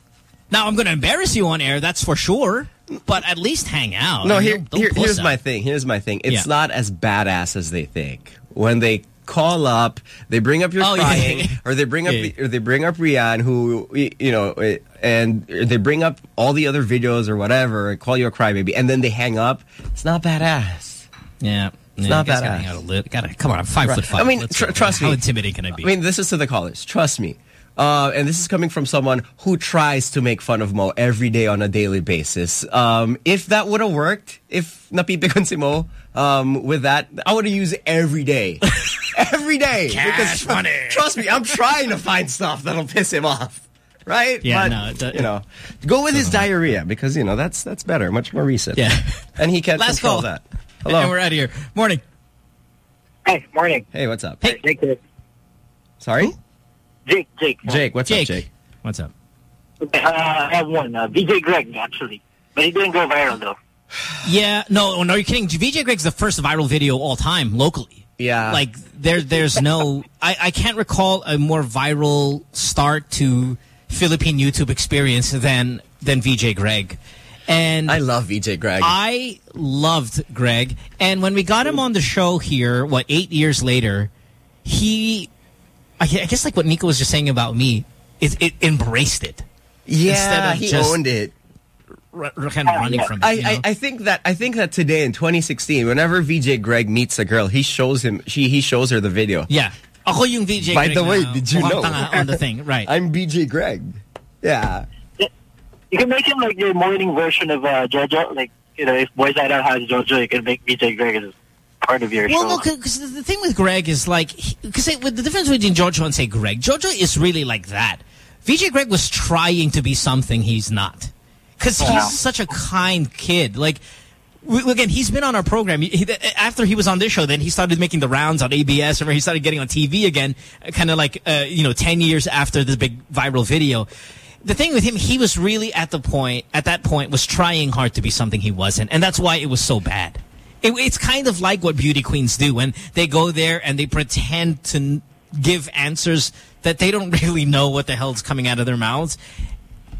Speaker 5: Now, I'm going to embarrass you on air, that's for sure. But at least hang out.
Speaker 4: No, here,
Speaker 5: don't- don't
Speaker 4: here here's
Speaker 5: out.
Speaker 4: my thing. Here's my thing. It's
Speaker 5: Yeah.
Speaker 4: not as badass as they think. When they call up, they bring up your
Speaker 5: Oh,
Speaker 4: crying,
Speaker 5: yeah, yeah.
Speaker 4: or they bring up,
Speaker 5: Yeah.
Speaker 4: or they bring up Rhian, who you know, and they bring up all the other videos or whatever, and call you a crybaby, and then they hang up. It's not badass.
Speaker 5: Yeah.
Speaker 4: It's
Speaker 5: Yeah,
Speaker 4: not badass.
Speaker 5: gotta hang out a little. Gotta, come on, I'm five
Speaker 4: Right.
Speaker 5: foot five.
Speaker 4: I mean, tr trust
Speaker 5: How
Speaker 4: me.
Speaker 5: intimidating can I be?
Speaker 4: I mean, this is to the callers. Trust me. Uh, and this is coming from someone who tries to make fun of Mo every day on a daily basis. Um, if that would have worked, if napipikon si Mo um, with that, I would have used it every day. every day.
Speaker 5: Cash
Speaker 4: Because,
Speaker 5: money.
Speaker 4: Trust me, I'm trying to find stuff that'll piss him off. Right?
Speaker 5: Yeah,
Speaker 4: but,
Speaker 5: no, it do-
Speaker 4: you know, go with his diarrhea because, you know, that's that's better, much more recent.
Speaker 5: Yeah.
Speaker 4: And he can't
Speaker 5: Last
Speaker 4: control
Speaker 5: call.
Speaker 4: that. Hello.
Speaker 5: And we're out of here. Morning.
Speaker 23: Hey, morning.
Speaker 4: Hey, what's up?
Speaker 5: Hey.
Speaker 23: Jake. here.
Speaker 4: Sorry?
Speaker 23: Jake, Jake.
Speaker 4: Jake, what's
Speaker 5: Jake.
Speaker 4: up, Jake?
Speaker 5: What's up?
Speaker 23: Uh, I have one. Uh, VJ Greg, actually. But he didn't go viral, though.
Speaker 5: Yeah, no, no, you're kidding. VJ Greg's the first viral video all time locally.
Speaker 4: Yeah.
Speaker 5: Like there, there's no. I, I can't recall a more viral start to Philippine YouTube experience than than VJ Greg. And
Speaker 4: I love VJ Greg.
Speaker 5: I loved Greg. And when we got him on the show here, what, eight years later, he, I guess like what Nico was just saying about me, it, it embraced it.
Speaker 4: yeah,
Speaker 5: Instead of
Speaker 4: he
Speaker 5: just
Speaker 4: owned it.
Speaker 5: r- r- kind of running from it.
Speaker 4: I,
Speaker 5: you know?
Speaker 4: I, I think that I think that today in 2016, whenever VJ Greg meets a girl, he shows him she he shows her the video.
Speaker 5: yeah. Ako yung VJ
Speaker 4: By
Speaker 5: Greg
Speaker 4: the way,
Speaker 5: na
Speaker 4: did you know?
Speaker 5: on the thing, right?
Speaker 4: I'm VJ Greg. Yeah.
Speaker 23: You can make him like your morning version of uh, JoJo. Like, you know, if Boys Night Out has JoJo, you can make VJ Greg as part of your
Speaker 5: Well,
Speaker 23: show.
Speaker 5: no, because the thing with Greg is like, because the difference between Jojo and say Greg, Jojo is really like that. VJ Greg was trying to be something he's not, because
Speaker 23: Yeah.
Speaker 5: he's such a kind kid. Like, again, he's been on our program. He, after he was on this show, then he started making the rounds on ABS, or he started getting on TV again, kind of like, uh, you know, 10 years after the big viral video. The thing with him, he was really at the point, at that point, was trying hard to be something he wasn't. And that's why it was so bad. It, it's kind of like what beauty queens do when they go there and they pretend to give answers that they don't really know what the hell's coming out of their mouths.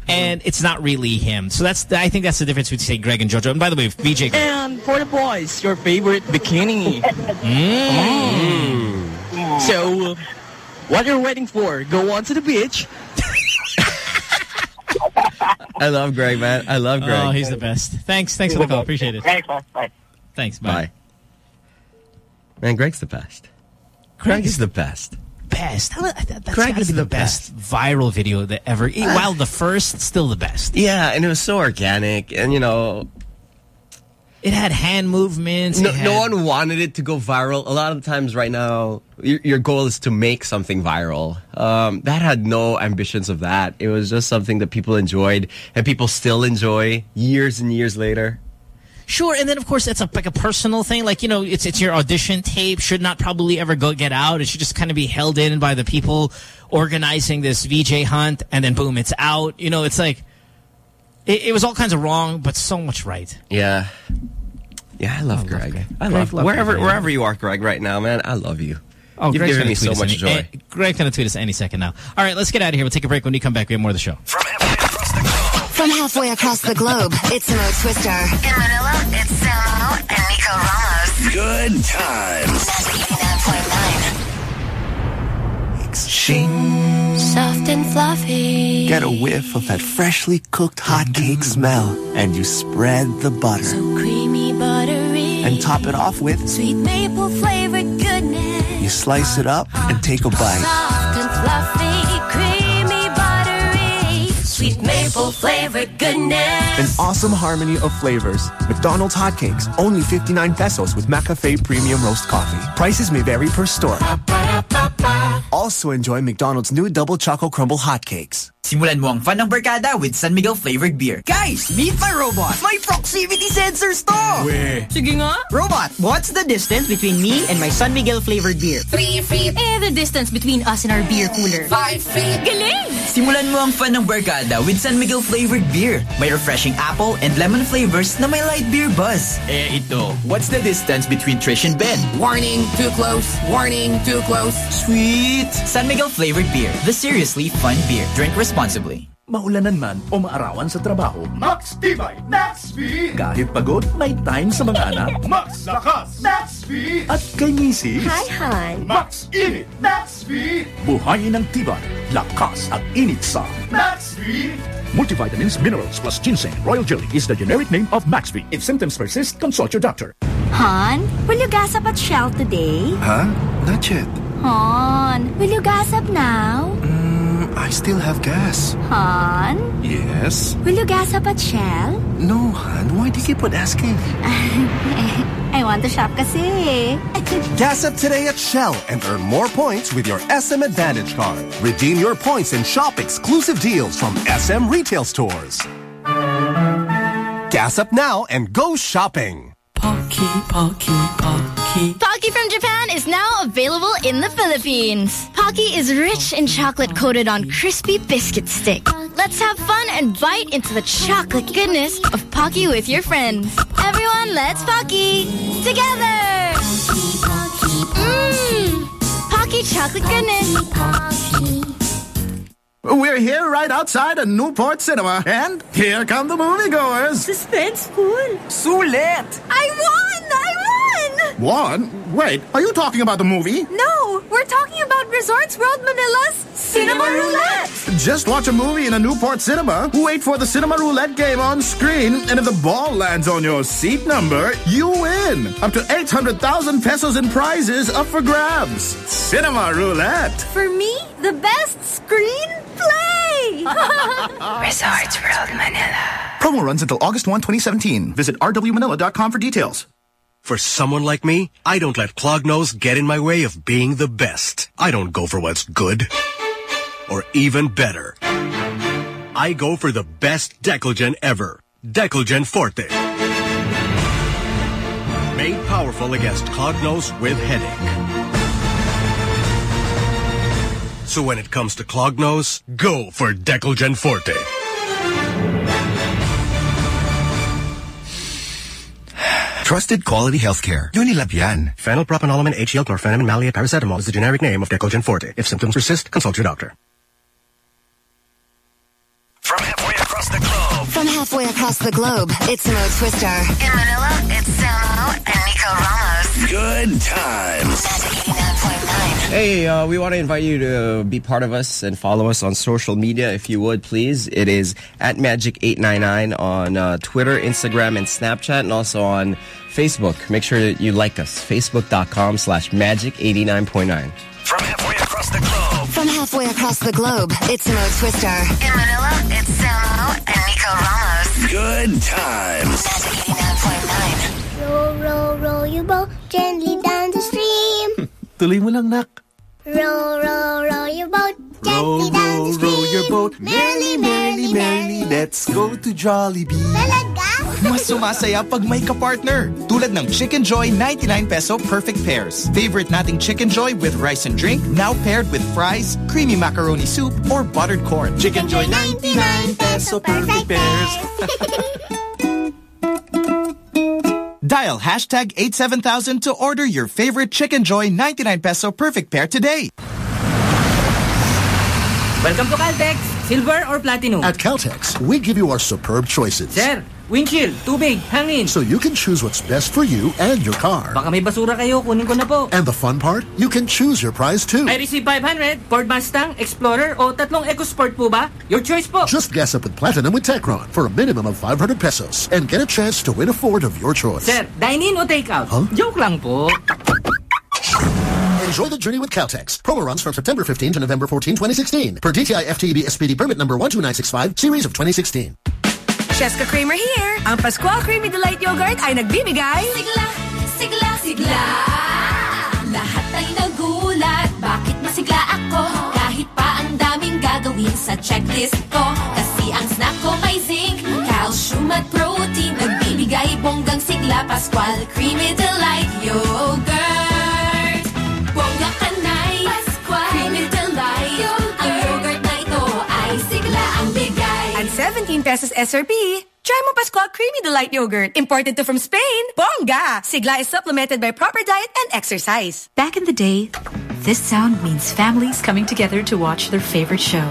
Speaker 5: And it's not really him. So that's the, I think that's the difference between say Greg and JoJo. And by the way, VJ
Speaker 52: And for the boys, your favorite bikini.
Speaker 5: Mm.
Speaker 52: So, uh, what you're waiting for? Go on to the beach.
Speaker 4: I love Greg, man. I love Greg.
Speaker 5: Oh, he's the best. Thanks. Thanks for the call. Appreciate it.
Speaker 23: Thanks, man. Bye.
Speaker 5: Thanks. Bye.
Speaker 4: Bye. Man, Greg's the best. Greg is the best.
Speaker 5: best. That's
Speaker 4: Greg is
Speaker 5: be the,
Speaker 4: the
Speaker 5: best. viral video that ever. while the first, still the best.
Speaker 4: Yeah, and it was so organic, and you know,
Speaker 5: It had hand movements.
Speaker 4: no,
Speaker 5: had-
Speaker 4: no one wanted it to go viral. A lot of times, right now, your, your goal is to make something viral. Um, that had no ambitions of that. It was just something that people enjoyed, and people still enjoy years and years later.
Speaker 5: Sure, and then of course it's a, like a personal thing. Like you know, it's it's your audition tape should not probably ever go get out. It should just kind of be held in by the people organizing this VJ hunt, and then boom, it's out. You know, it's like it, it was all kinds of wrong, but so much right.
Speaker 4: Yeah. Yeah, I love Greg. I
Speaker 5: Greg
Speaker 4: love
Speaker 5: loved
Speaker 4: wherever
Speaker 5: Greg.
Speaker 4: wherever you are, Greg. Right now, man, I love you.
Speaker 5: Oh,
Speaker 4: You've
Speaker 5: Greg's
Speaker 4: given me
Speaker 5: tweet
Speaker 4: so
Speaker 5: us
Speaker 4: much
Speaker 5: any,
Speaker 4: joy.
Speaker 5: eh, Greg's gonna tweet us any second now. All right, let's get out of here. We'll take a break. When you come back, we have more of the show.
Speaker 3: From halfway across the globe, it's Mo Twister. In Manila, it's Samo and Nico Ramos.
Speaker 7: Good times.
Speaker 10: Shing.
Speaker 3: Soft and fluffy.
Speaker 10: Get a whiff of that freshly cooked hot cake smell, and you spread the butter.
Speaker 3: So Creamy, buttery.
Speaker 10: And top it off with,
Speaker 3: Sweet maple flavored goodness.
Speaker 10: you slice it up and take a bite.
Speaker 3: Soft and fluffy, Sweet maple flavored goodness.
Speaker 10: An awesome harmony of flavors. McDonald's hotcakes, only 59 pesos with McCafe Premium Roast Coffee. Prices may vary per store. Also enjoy McDonald's new Double Choco Crumble hotcakes.
Speaker 53: Simulan mo ang fun ng barkada with San Miguel flavored beer. Guys, meet my robot. My proximity sensors to. Weh.
Speaker 17: Sige nga.
Speaker 53: Robot, what's the distance between me and my San Miguel flavored beer?
Speaker 17: Three feet. Eh, the distance between us and our beer cooler. Five feet. Galing!
Speaker 53: Simulan mo ang fun ng barkada with San Miguel flavored beer. May refreshing apple and lemon flavors na may light beer buzz. Eh, ito. What's the distance between Trish and Ben?
Speaker 17: Warning, too close. Warning, too close.
Speaker 53: Sweet! San Miguel flavored beer. The seriously fun beer. Drink responsibly.
Speaker 11: Maulanan man o maarawan sa trabaho, Max Tibay, Max V! Kahit pagod, may time sa mga anak. Max Lakas, Max V! At kay misis,
Speaker 3: Hi, Han.
Speaker 11: Max Init, Max V! Buhayin ng tibay, lakas at init sa Max V! Multivitamins, minerals plus ginseng, royal jelly is the generic name of Max V. If symptoms persist, consult your doctor.
Speaker 41: Han, will you gas up at Shell today?
Speaker 54: Huh? Not yet.
Speaker 41: Han, will you gas up now?
Speaker 54: Mm, I still have gas.
Speaker 41: Han,
Speaker 54: Yes?
Speaker 41: will you gas up at Shell?
Speaker 54: No, Han. Why do you keep on asking?
Speaker 41: I want to shop kasi.
Speaker 54: Gas up today at Shell and earn more points with your SM Advantage card. Redeem your points and shop exclusive deals from SM retail stores. Gas up now and go shopping.
Speaker 15: Pocky, Pocky, Pocky. Pocky from Japan is now available in the Philippines. Pocky is rich in chocolate coated on crispy biscuit stick. Let's have fun and bite into the chocolate goodness of Pocky with your friends. Everyone, let's Pocky together. Mmm, Pocky chocolate goodness.
Speaker 11: We're here right outside a Newport Cinema, and here come the moviegoers.
Speaker 17: Suspenseful.
Speaker 11: So Sulit!
Speaker 17: I won! I won!
Speaker 11: One? Wait, are you talking about the movie?
Speaker 17: No, we're talking about Resorts World Manila's Cinema Roulette.
Speaker 11: Just watch a movie in a Newport cinema, wait for the cinema roulette game on screen, and if the ball lands on your seat number, you win! Up to 800,000 pesos in prizes up for grabs. Cinema roulette!
Speaker 17: For me, the best screenplay.
Speaker 3: Resorts World Manila.
Speaker 11: Promo runs until August 1, 2017. Visit rwmanila.com for details.
Speaker 55: For someone like me, I don't let clog nose get in my way of being the best. I don't go for what's good or even better. I go for the best Decolgen ever. Decolgen Forte. Made powerful against clog nose with headache. So when it comes to clog nose, go for Decolgen Forte. Trusted quality healthcare. Unilab yan. Phenylpropanolamine, HCl, chlorphenamine, maleate, paracetamol is the generic name of Decolgen Forte. If symptoms persist, consult your doctor.
Speaker 3: From halfway across the globe, it's Mo Twister. In Manila, it's Samo and Nico Ramos.
Speaker 7: Good times.
Speaker 4: Hey, uh, we want to invite you to be part of us and follow us on social media, if you would, please. It is at Magic899 on uh, Twitter, Instagram, and Snapchat, and also on Facebook. Make sure that you like us. Facebook.com slash Magic89.9.
Speaker 7: From halfway across across the globe.
Speaker 6: From halfway across the globe, it's Mo Twister. In Manila, it's Samo and Nico Ramos.
Speaker 7: Good times.
Speaker 41: Row, row, row your boat gently down the stream.
Speaker 10: Tuloy mo lang, nak.
Speaker 41: Row, row, row your boat
Speaker 10: Row, row, row your boat. Merrily, merrily, merrily, let's go to Jollibee.
Speaker 27: Mas sumasaya pag may ka-partner. Tulad ng Chickenjoy 99 peso perfect pairs. Favorite nating Chickenjoy with rice and drink, now paired with fries, creamy macaroni soup, or buttered corn. Chickenjoy 99 peso perfect pairs. Dial hashtag 87000 to order your favorite Chickenjoy 99 peso perfect pair today.
Speaker 56: Welcome to Caltex. Silver or platinum?
Speaker 44: At Caltex, we give you our superb choices.
Speaker 56: Sir, windshield, tubig, hangin.
Speaker 44: So you can choose what's best for you and your car.
Speaker 56: Baka may basura kayo, kunin ko na po.
Speaker 44: And the fun part, you can choose your prize too.
Speaker 56: I receive 500, Ford Mustang, Explorer, o tatlong EcoSport po ba? Your choice po.
Speaker 44: Just gas up with Platinum with Techron for a minimum of 500 pesos and get a chance to win a Ford of your choice.
Speaker 56: Sir, dine-in o take-out?
Speaker 44: Huh?
Speaker 56: Joke lang po.
Speaker 44: Enjoy the journey with Caltex. Promo runs from September 15 to November 14, 2016. Per DTI FTEB SPD permit number 12965, series of 2016.
Speaker 17: Cheska Kramer here. Ang Pascual Creamy Delight Yogurt ay nagbibigay...
Speaker 3: Sigla, sigla, sigla. Lahat ay nagulat. Bakit masigla ako? Kahit pa ang daming gagawin sa checklist ko. Kasi ang snack ko may zinc, calcium at protein. Nagbibigay bonggang sigla, Pascual Creamy Delight Yogurt.
Speaker 17: 19 pesos SRP. Try mo Pascual Creamy Delight Yogurt, imported to from Spain. Bonga! Sigla is supplemented by proper diet and exercise.
Speaker 32: Back in the day, this sound means families coming together to watch their favorite show.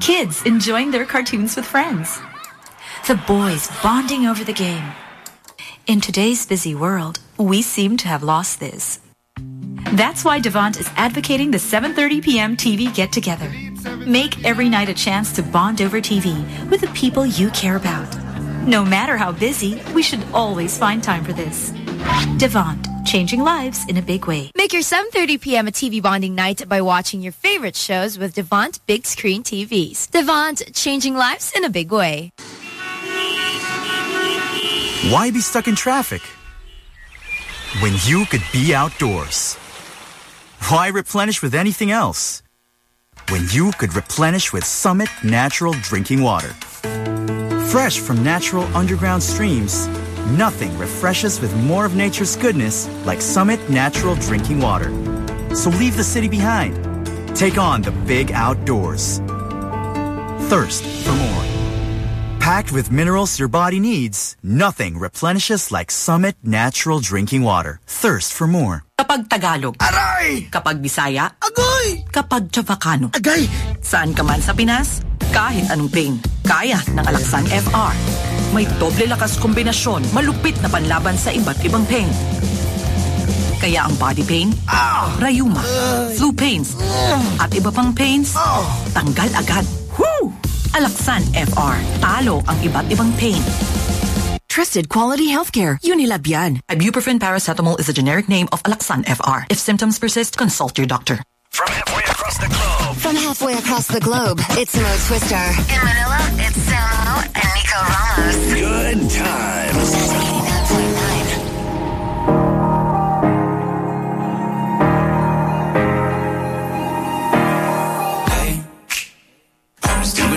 Speaker 32: Kids enjoying their cartoons with friends. The boys bonding over the game. In today's busy world, we seem to have lost this. That's why Devant is advocating the 7.30 p.m. TV get-together. Make every night a chance to bond over TV with the people you care about. No matter how busy, we should always find time for this. Devant, changing lives in a big way.
Speaker 15: Make your 7.30 p.m. a TV bonding night by watching your favorite shows with Devant Big Screen TVs. Devant, changing lives in a big way.
Speaker 13: Why be stuck in traffic when you could be outdoors? Why replenish with anything else when you could replenish with Summit Natural Drinking Water? Fresh from natural underground streams, nothing refreshes with more of nature's goodness like Summit Natural Drinking Water. So leave the city behind. Take on the big outdoors. Thirst for more. Packed with minerals your body needs, nothing replenishes like Summit Natural Drinking Water. Thirst for more.
Speaker 57: Kapag Tagalog. Aray! Kapag Bisaya. Agoy! Kapag Chavacano.
Speaker 44: Agay!
Speaker 57: Saan ka man sa Pinas, kahit anong pain, kaya ng Alaxan FR. May doble lakas kombinasyon, malupit na panlaban sa iba't ibang pain. Kaya ang body pain, ah! rayuma, ah! flu pains, ah! at iba pang pains, tanggal agad. Woo! Alaxan FR. Talo ang iba't ibang pain.
Speaker 17: Trusted quality healthcare. Unilabian.
Speaker 57: Ibuprofen paracetamol is a generic name of Alaxan FR. If symptoms persist, consult your doctor.
Speaker 7: From halfway across the globe.
Speaker 6: From halfway across the globe, it's Mo Twister. In Manila, it's Samo and Nico Ramos.
Speaker 7: Good times.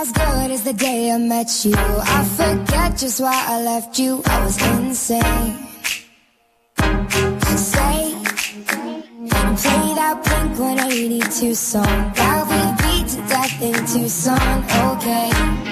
Speaker 18: as good as the day I met you. I forget just why I left you. I was insane. Say, play that Blink 182 song that we beat to death in Tucson. Okay.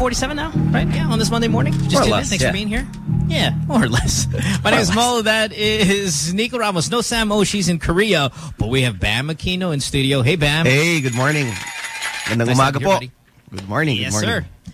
Speaker 5: 7:47 now, right? Yeah, on this Monday morning. Just
Speaker 4: More
Speaker 5: in.
Speaker 4: less,
Speaker 5: Thanks
Speaker 4: yeah.
Speaker 5: for being here. Yeah, more or less. My name is Mo. That is Nico Ramos. No Sam O. She's in Korea, but we have Bam Aquino in studio. Hey, Bam.
Speaker 58: Hey, good morning.
Speaker 5: Nice to
Speaker 58: umaga po.
Speaker 5: buddy.
Speaker 58: Good morning,
Speaker 5: Yes,
Speaker 58: good morning.
Speaker 5: sir.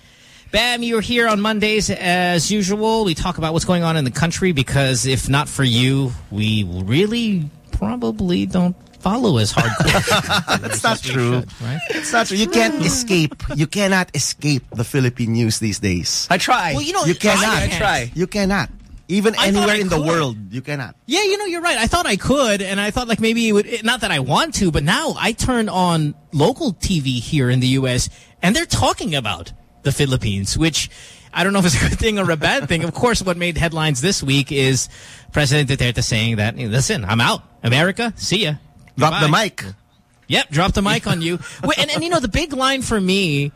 Speaker 5: Bam, you're here on Mondays as usual. We talk about what's going on in the country because if not for you, we really probably don't follow as hardcore.
Speaker 58: That's not true.
Speaker 5: should, right?
Speaker 58: It's not true. You can't hmm. escape. You cannot escape the Philippine news these days.
Speaker 4: I try.
Speaker 5: Well, you know,
Speaker 58: you cannot.
Speaker 5: I try.
Speaker 58: You cannot. Even
Speaker 5: I
Speaker 58: anywhere
Speaker 5: I
Speaker 58: in the world, you cannot.
Speaker 5: Yeah, you know, you're right. I thought I could, and I thought like maybe it would, not that I want to, but now I turn on local TV here in the U.S. and they're talking about the Philippines, which I don't know if it's a good thing or a bad thing. Of course, what made headlines this week is President Duterte saying that, listen, I'm out. America, see ya.
Speaker 58: Drop the mic.
Speaker 5: Yep, drop the mic on you. Wait, and, and you know, the big line for me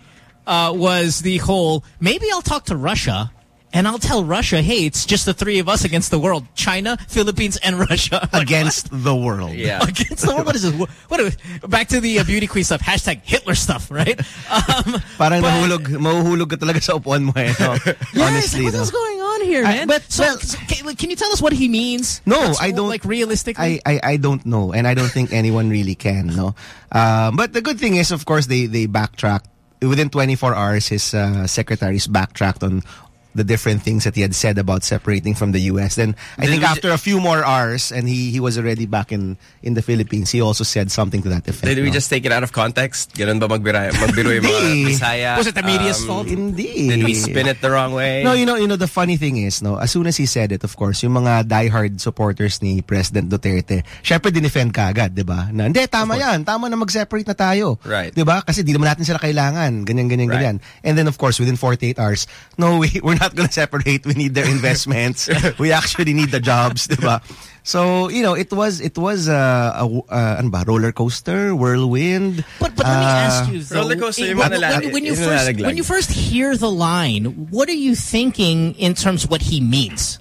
Speaker 5: uh, was the whole, maybe I'll talk to Russia and I'll tell Russia, hey, it's just the three of us against the world. China, Philippines, and Russia. Like,
Speaker 58: Against the world.
Speaker 4: Yeah.
Speaker 5: Against the world? What is this? What, what, back to the uh, beauty queen stuff. Hashtag Hitler stuff, right? Um,
Speaker 58: Parang
Speaker 5: but-
Speaker 58: nahulog, mahuhulog ka talaga sa upuan mo eh. No?
Speaker 5: Yes,
Speaker 58: Honestly,
Speaker 5: what
Speaker 58: no?
Speaker 5: is going on here,
Speaker 58: I- but,
Speaker 5: so,
Speaker 58: well-
Speaker 5: so can, can you tell us what he means?
Speaker 58: No,
Speaker 5: That's
Speaker 58: I don't.
Speaker 5: Like realistically,
Speaker 58: I, I, I don't know, and I don't think anyone really can. No, um, but the good thing is, of course, they they backtracked within 24 hours. His uh, secretaries backtracked on the different things that he had said about separating from the U.S. Then I
Speaker 4: Did
Speaker 58: think
Speaker 4: we-
Speaker 58: after a few more hours, and he he was already back in in the Philippines. He also said something to that effect.
Speaker 4: Did we
Speaker 58: no?
Speaker 4: just take it out of context? Ganun ba magbira, magbiro yung mga Bisaya?
Speaker 5: Was it the media's
Speaker 4: Um,
Speaker 5: fault?
Speaker 58: Hindi.
Speaker 4: Did we spin it the wrong way?
Speaker 58: No, you know, you know the funny thing is, no, as soon as he said it, of course, yung mga diehard supporters ni President Duterte, syempre dinefend ka agad, 'di ba? Na hindi tama 'yan, tama na mag-separate na tayo.
Speaker 4: Right.
Speaker 58: 'Di ba? Kasi di naman natin sila kailangan, ganyan ganyan
Speaker 4: Right.
Speaker 58: ganyan. And then of course, within 48 hours, no, we, we're not going to separate. We need their investments. we actually need the jobs, diba? So you know, it was it was uh, a, uh, ano ba, roller coaster, whirlwind.
Speaker 5: But but let me
Speaker 58: uh,
Speaker 5: ask you, though,
Speaker 4: roller coaster,
Speaker 5: eh, when, when, when you first when you first hear the line, what are you thinking in terms of what he means?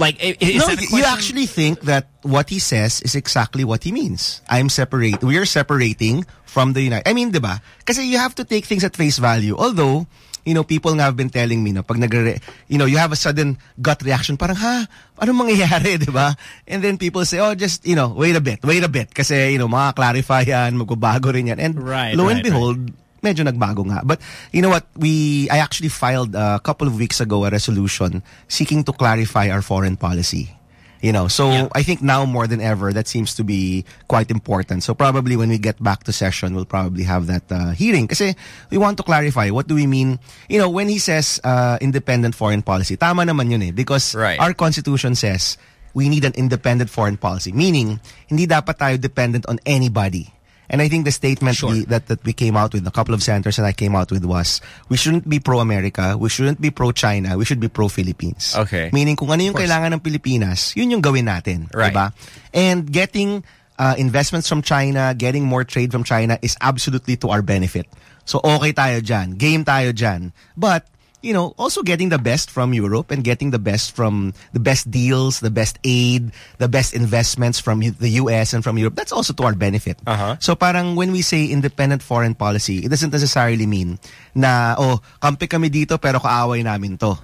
Speaker 5: Like, i- is
Speaker 58: no,
Speaker 5: that
Speaker 58: you actually think that what he says is exactly what he means. I'm separate. We are separating from the United. I mean, diba? Because you have to take things at face value. Although, you know, people nga have been telling me, no, pag nagre, you know, you have a sudden gut reaction, parang, ha, anong mangyayari, diba? And then people say, oh, just, you know, wait a bit, wait a bit. Kasi, you know, makaka-clarify yan, magbabago rin yan. And
Speaker 5: Right,
Speaker 58: lo
Speaker 5: right,
Speaker 58: and behold, medyo nagbago nga. But you know what? We I actually filed a couple of weeks ago a resolution seeking to clarify our foreign policy. You know, so I think now more than ever that seems to be quite important. So probably when we get back to session, we'll probably have that uh, hearing. Kasi we want to clarify what do we mean. You know, when he says uh, independent foreign policy, tama naman yun eh. Because our constitution says we need an independent foreign policy. Meaning, hindi dapat tayo dependent on anybody. And I think the statement we, that, that we came out with, a couple of senators and I came out with was, we shouldn't be pro-America, we shouldn't be pro-China, we should be pro-Philippines.
Speaker 4: Okay.
Speaker 58: Meaning kung ano yung kailangan ng Pilipinas, yun yung gawin natin.
Speaker 4: Right.
Speaker 58: Diba? And getting uh, investments from China, getting more trade from China is absolutely to our benefit. So okay tayo dyan. Game tayo dyan. But, you know, also getting the best from Europe and getting the best from the best deals, the best aid, the best investments from the US and from Europe. That's also to our benefit.
Speaker 4: Uh-huh.
Speaker 58: So parang when we say independent foreign policy, it doesn't necessarily mean na, oh, kampi kami dito pero kaaway namin to.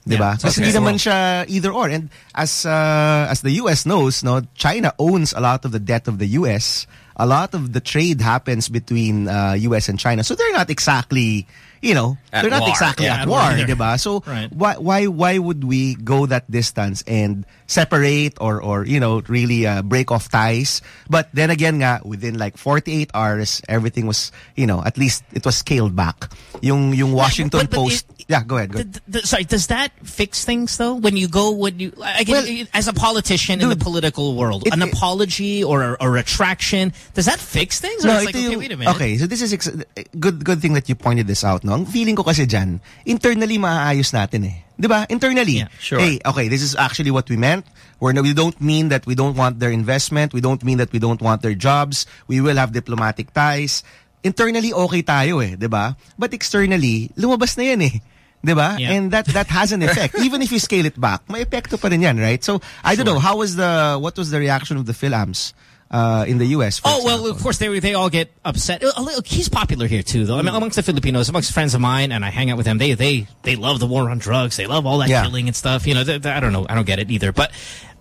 Speaker 58: Diba?
Speaker 5: Yeah,
Speaker 58: Kasi
Speaker 5: okay.
Speaker 58: hindi naman siya either or. And as uh, as the US knows, no, China owns a lot of the debt of the US. A lot of the trade happens between uh, US and China. So they're not exactly, you know,
Speaker 4: At
Speaker 58: they're not
Speaker 4: war.
Speaker 58: exactly
Speaker 4: Yeah,
Speaker 58: at
Speaker 4: at
Speaker 58: war,
Speaker 4: war either.
Speaker 58: diba? So
Speaker 5: Right.
Speaker 58: why why why would we go that distance and separate or or you know really uh, break off ties? But then again, nga within like 48 hours, everything was you know at least it was scaled back. Yung yung Washington
Speaker 5: but- but
Speaker 58: Post. Yeah, go ahead. Go ahead.
Speaker 5: Th- th- sorry, does that fix things though? When you go, when you, I get, as a politician in the political world, an apology or a, a retraction, does that fix things? Or
Speaker 58: No,
Speaker 5: it's like, okay, wait a minute.
Speaker 58: Okay, so this is ex- good good thing that you pointed this out, no? Ang feeling ko kasi dyan, internally maaayos natin eh. 'Di ba? Internally.
Speaker 4: sure.
Speaker 58: Hey, okay, this is actually what we meant. We're no, we don't mean that we don't want their investment. We don't mean that we don't want their jobs. We will have diplomatic ties. Internally okay tayo eh, 'di ba? But externally, lumabas na 'yan eh. 'Di ba?
Speaker 5: Yeah.
Speaker 58: And that that has an effect. Even if you scale it back, may epekto pa rin 'yan, right? So, I don't know, how was the what was the reaction of the Philams uh, in the US?
Speaker 5: Oh well, of course they they all get upset. He's popular here too, though. I mean, amongst the Filipinos, amongst friends of mine, and I hang out with them. They they they love the war on drugs. They love all that
Speaker 58: Yeah.
Speaker 5: killing and stuff. You know, th- th- I don't know. I don't get it either. But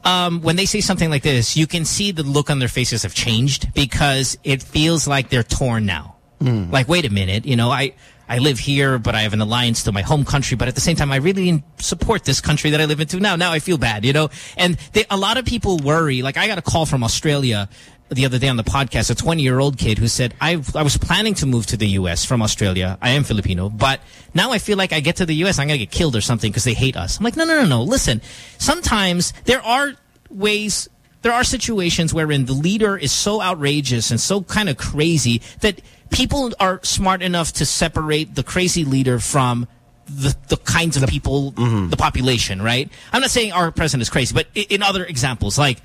Speaker 5: um, when they say something like this, you can see the look on their faces have changed because it feels like they're torn now. Like, wait a minute, you know, I. I live here, but I have an alliance to my home country. But at the same time, I really support this country that I live into now. Now I feel bad, you know. And they, a lot of people worry. Like I got a call from Australia the other day on the podcast. A 20 year old kid who said, "I I was planning to move to the U.S. from Australia. I am Filipino, but now I feel like I get to the U.S. I'm gonna get killed or something because they hate us." I'm like, no, no, no, no. Listen, sometimes there are ways there are situations wherein the leader is so outrageous and so kind of crazy that people are smart enough to separate the crazy leader from the, the kinds of people, mm-hmm. the population, right? I'm not saying our president is crazy, but i- in other examples, like,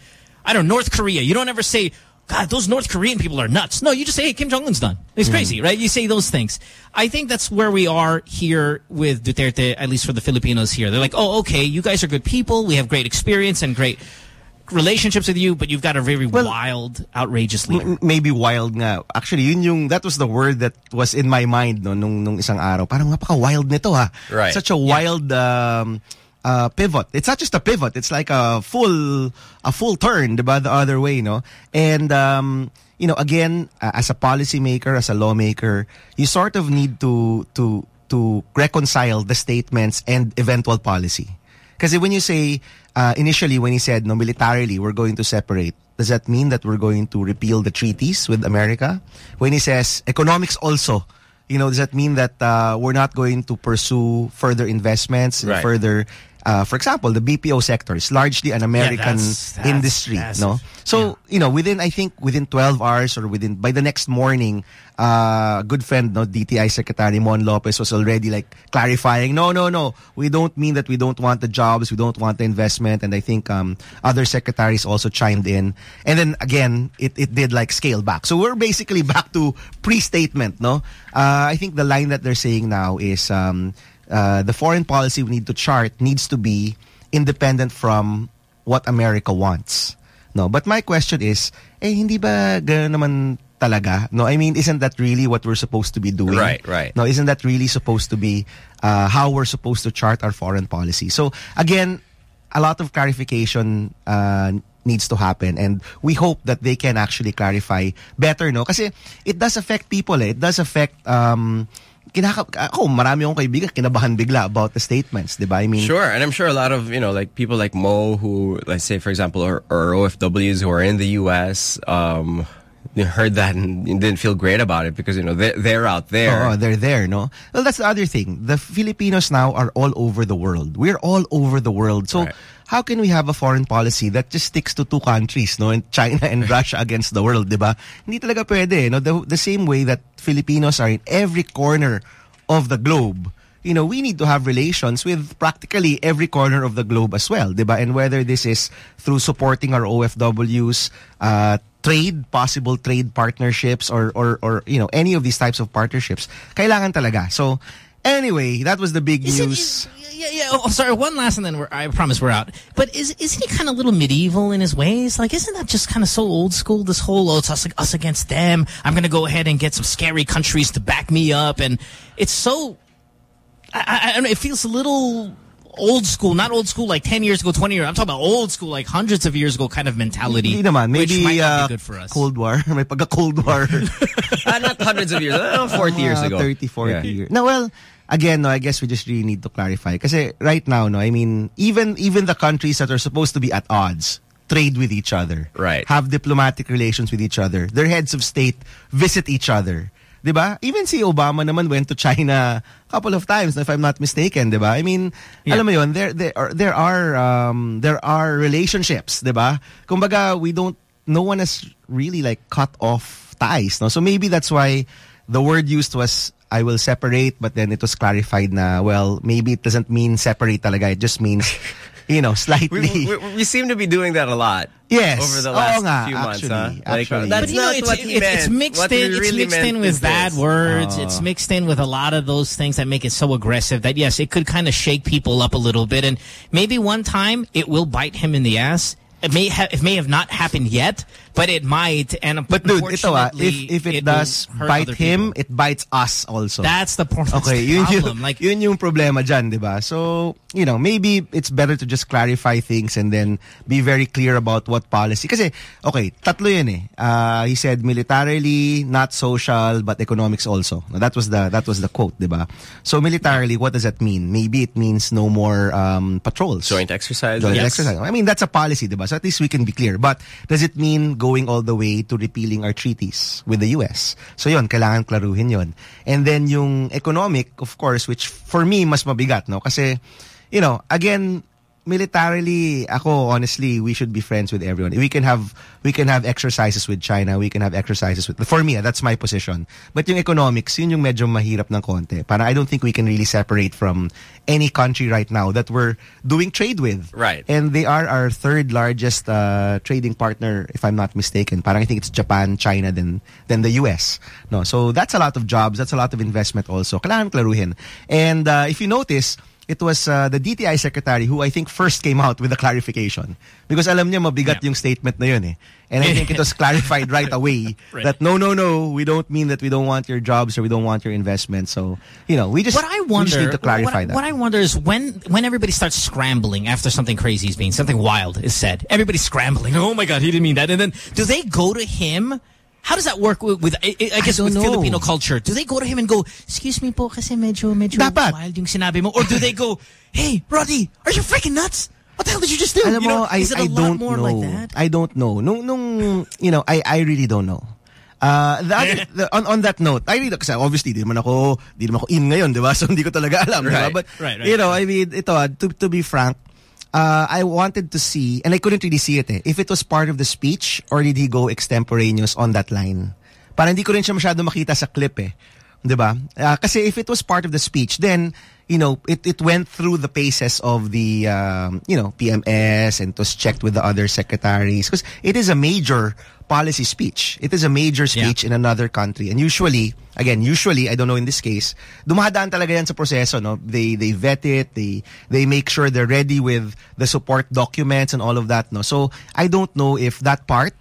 Speaker 5: I don't know, North Korea, you don't ever say, God, those North Korean people are nuts. No, you just say, hey, Kim Jong-un's done. He's mm-hmm. crazy, right? You say those things. I think that's where we are here with Duterte, at least for the Filipinos here. They're like, oh, okay, you guys are good people. We have great experience and great relationships with you, but you've got a very wild, outrageous leader.
Speaker 58: Maybe wild nga. Actually, yun yung, that was the word that was in my mind no, nung, nung isang araw. Parang napaka-wild nito ha.
Speaker 4: Right.
Speaker 58: Such a wild um, uh, pivot. It's not just a pivot. It's like a full, a full turn, diba? The other way, no? And, um, you know, again, uh, as a policymaker, as a lawmaker, you sort of need to, to, to reconcile the statements and eventual policy. Kasi when you say, uh, initially when he said, no, militarily, we're going to separate, does that mean that we're going to repeal the treaties with America? When he says, economics also, you know, does that mean that uh, we're not going to pursue further investments
Speaker 4: Right.
Speaker 58: further uh, for example, the BPO sector is largely an American
Speaker 5: that's- that's
Speaker 58: industry, no? So, you know, within, I think, within 12 hours or within, by the next morning, uh, good friend, no, DTI Secretary Mon Lopez was already like clarifying, no, no, no, we don't mean that we don't want the jobs, we don't want the investment. And I think, um, other secretaries also chimed in. And then again, it, it did like scale back. So we're basically back to pre-statement, no? Uh, I think the line that they're saying now is, um, uh, the foreign policy we need to chart needs to be independent from what America wants. No, but my question is, eh, hindi ba gano'n naman talaga? No, I mean, isn't that really what we're supposed to be doing?
Speaker 4: Right, right.
Speaker 58: No, isn't that really supposed to be uh, how we're supposed to chart our foreign policy? So again, a lot of clarification uh, needs to happen and we hope that they can actually clarify better, no? Kasi it does affect people, eh. It does affect um, kinaka ako marami akong kaibigan kinabahan bigla about the statements, 'di ba? I mean,
Speaker 4: Sure, and I'm sure a lot of you know like people like Mo who let's say for example or, or OFWs who are in the U.S. Um, heard that and didn't feel great about it because you know they're, they're out there.
Speaker 58: Oh, they're there, no? Well, that's the other thing. The Filipinos now are all over the world. We're all over the world. So, how can we have a foreign policy that just sticks to two countries, no? And China and Russia against the world, di ba? Hindi talaga pwede, no? The, the same way that Filipinos are in every corner of the globe, you know, we need to have relations with practically every corner of the globe as well, di ba? And whether this is through supporting our OFWs, uh, trade, possible trade partnerships, or, or, or, you know, any of these types of partnerships, kailangan talaga. So, anyway, that was the big
Speaker 5: Is it-
Speaker 58: news.
Speaker 5: Yeah, yeah. Oh, sorry. One last, and then we're, I promise we're out. But is isn't he kind of a little medieval in his ways? Like, isn't that just kind of so old school? This whole oh, it's us, us against them. I'm going to go ahead and get some scary countries to back me up, and it's so. I, I, I don't. It feels a little old school, not old school like 10 years ago, 20 years. I'm talking about old school, like hundreds of years ago kind of mentality.
Speaker 58: Hindi naman.
Speaker 5: which
Speaker 58: Maybe
Speaker 5: might not
Speaker 58: uh,
Speaker 5: be good for us.
Speaker 58: Cold War. May pagka-Cold War.
Speaker 4: Uh, not hundreds of years, uh, 40 years
Speaker 58: Mga
Speaker 4: ago.
Speaker 58: 30, 40
Speaker 4: Yeah.
Speaker 58: years. Now, well, again, no, I guess we just really need to clarify. Because right now, no, I mean, even even the countries that are supposed to be at odds trade with each other.
Speaker 4: Right.
Speaker 58: Have diplomatic relations with each other. Their heads of state visit each other. 'Di ba? Even si Obama naman went to China a couple of times, if I'm not mistaken, 'di ba? I mean,
Speaker 5: Yeah.
Speaker 58: alam mo 'yon, there there are there are um, there are relationships, 'di ba? Kumbaga, we don't no one has really like cut off ties, no? So maybe that's why the word used was I will separate, but then it was clarified na well, maybe it doesn't mean separate talaga. It just means you know, slightly
Speaker 4: We, we, we seem to be doing that a lot.
Speaker 58: Yes.
Speaker 4: Over the
Speaker 58: Oo
Speaker 4: last
Speaker 58: nga,
Speaker 4: few months,
Speaker 58: actually,
Speaker 4: huh? Like, uh,
Speaker 58: actually.
Speaker 4: that's
Speaker 5: But you know,
Speaker 4: not
Speaker 5: it's,
Speaker 4: what he
Speaker 5: it's,
Speaker 4: meant.
Speaker 5: it's mixed
Speaker 4: What he
Speaker 5: in. It's mixed in with bad
Speaker 4: this.
Speaker 5: words.
Speaker 58: Oh.
Speaker 5: It's mixed in with a lot of those things that make it so aggressive that yes, it could kind of shake people up a little bit, and maybe one time it will bite him in the ass. It may have it may have not happened yet, but it might. And
Speaker 58: But dude, ito ah, if
Speaker 5: unfortunately,
Speaker 58: if it,
Speaker 5: will
Speaker 58: does bite him,
Speaker 5: people.
Speaker 58: it bites us also.
Speaker 5: That's the point.
Speaker 58: Okay,
Speaker 5: the
Speaker 58: yun
Speaker 5: problem.
Speaker 58: yung,
Speaker 5: Like
Speaker 58: yun yung problema dyan, di ba? So, you know, maybe it's better to just clarify things and then be very clear about what policy. Kasi, okay, tatlo yun eh. Uh, he said militarily, not social, but economics also. Now, that was the that was the quote, di ba? So, militarily, what does that mean? Maybe it means no more um, patrols.
Speaker 4: Joint exercise.
Speaker 58: Joint
Speaker 4: Yes.
Speaker 58: exercise. I mean, that's a policy, diba? So at least we can be clear. But does it mean going all the way to repealing our treaties with the US? So yon, kailangan klaruhin yon. And then yung economic, of course, which for me, mas mabigat, no? Kasi, you know, again, militarily, ako, honestly, we should be friends with everyone. We can have, we can have exercises with China, we can have exercises with, for me, that's my position. But yung economics, yun yung medyo mahirap ng konti. Para I don't think we can really separate from any country right now that we're doing trade with.
Speaker 4: Right.
Speaker 58: And they are our third largest uh, trading partner, if I'm not mistaken. Parang I think it's Japan, China, then then the US. No, so that's a lot of jobs. That's a lot of investment also. Kailangan klaruhin. And uh, if you notice, it was uh, the DTI secretary who I think first came out with the clarification because alam niya mabigat yung statement na yun eh. And I think it was clarified right away
Speaker 5: Right.
Speaker 58: that no, no, no, we don't mean that we don't want your jobs or we don't want your investment. So, you know, we just,
Speaker 5: what I wonder,
Speaker 58: just need to clarify
Speaker 5: what,
Speaker 58: that.
Speaker 5: What I wonder is when when everybody starts scrambling after something crazy is being something wild is said. Everybody's scrambling. Oh my God, he didn't mean that. And then do they go to him? How does that work with, with I, I guess
Speaker 58: don't
Speaker 5: with
Speaker 58: know.
Speaker 5: Filipino culture? Do they go to him and go, "Excuse me po, kasi medyo medyo
Speaker 58: Dapat.
Speaker 5: wild yung sinabi mo," or do they go, "Hey, Rody, are you freaking nuts? What the hell did you just do?"
Speaker 58: Alam
Speaker 5: You
Speaker 58: mo,
Speaker 5: know,
Speaker 58: I,
Speaker 5: is it a
Speaker 58: I
Speaker 5: lot
Speaker 58: don't
Speaker 5: more
Speaker 58: know.
Speaker 5: like that?
Speaker 58: I don't know. Nung, nung, you know, I, I really don't know. Uh, the other, the, on, on that note, I really, kasi obviously, di naman ako, di naman ako in ngayon, di ba? So, hindi ko talaga alam, di ba? But,
Speaker 59: Right, right.
Speaker 58: you know, I mean, ito, ah, to, to be frank, uh, I wanted to see, and I couldn't really see it eh, if it was part of the speech or did he go extemporaneous on that line. Para hindi ko rin siya masyado makita sa clip eh. Di ba? Uh, kasi if it was part of the speech, then, you know, it, it went through the paces of the, um, you know, PMS and was checked with the other secretaries. Because it is a major policy speech. It is a major speech in another country. And usually, again, usually, I don't know in this case, dumadaan talaga yan sa proseso, no? They, they vet it, they, they make sure they're ready with the support documents and all of that, no? So, I don't know if that part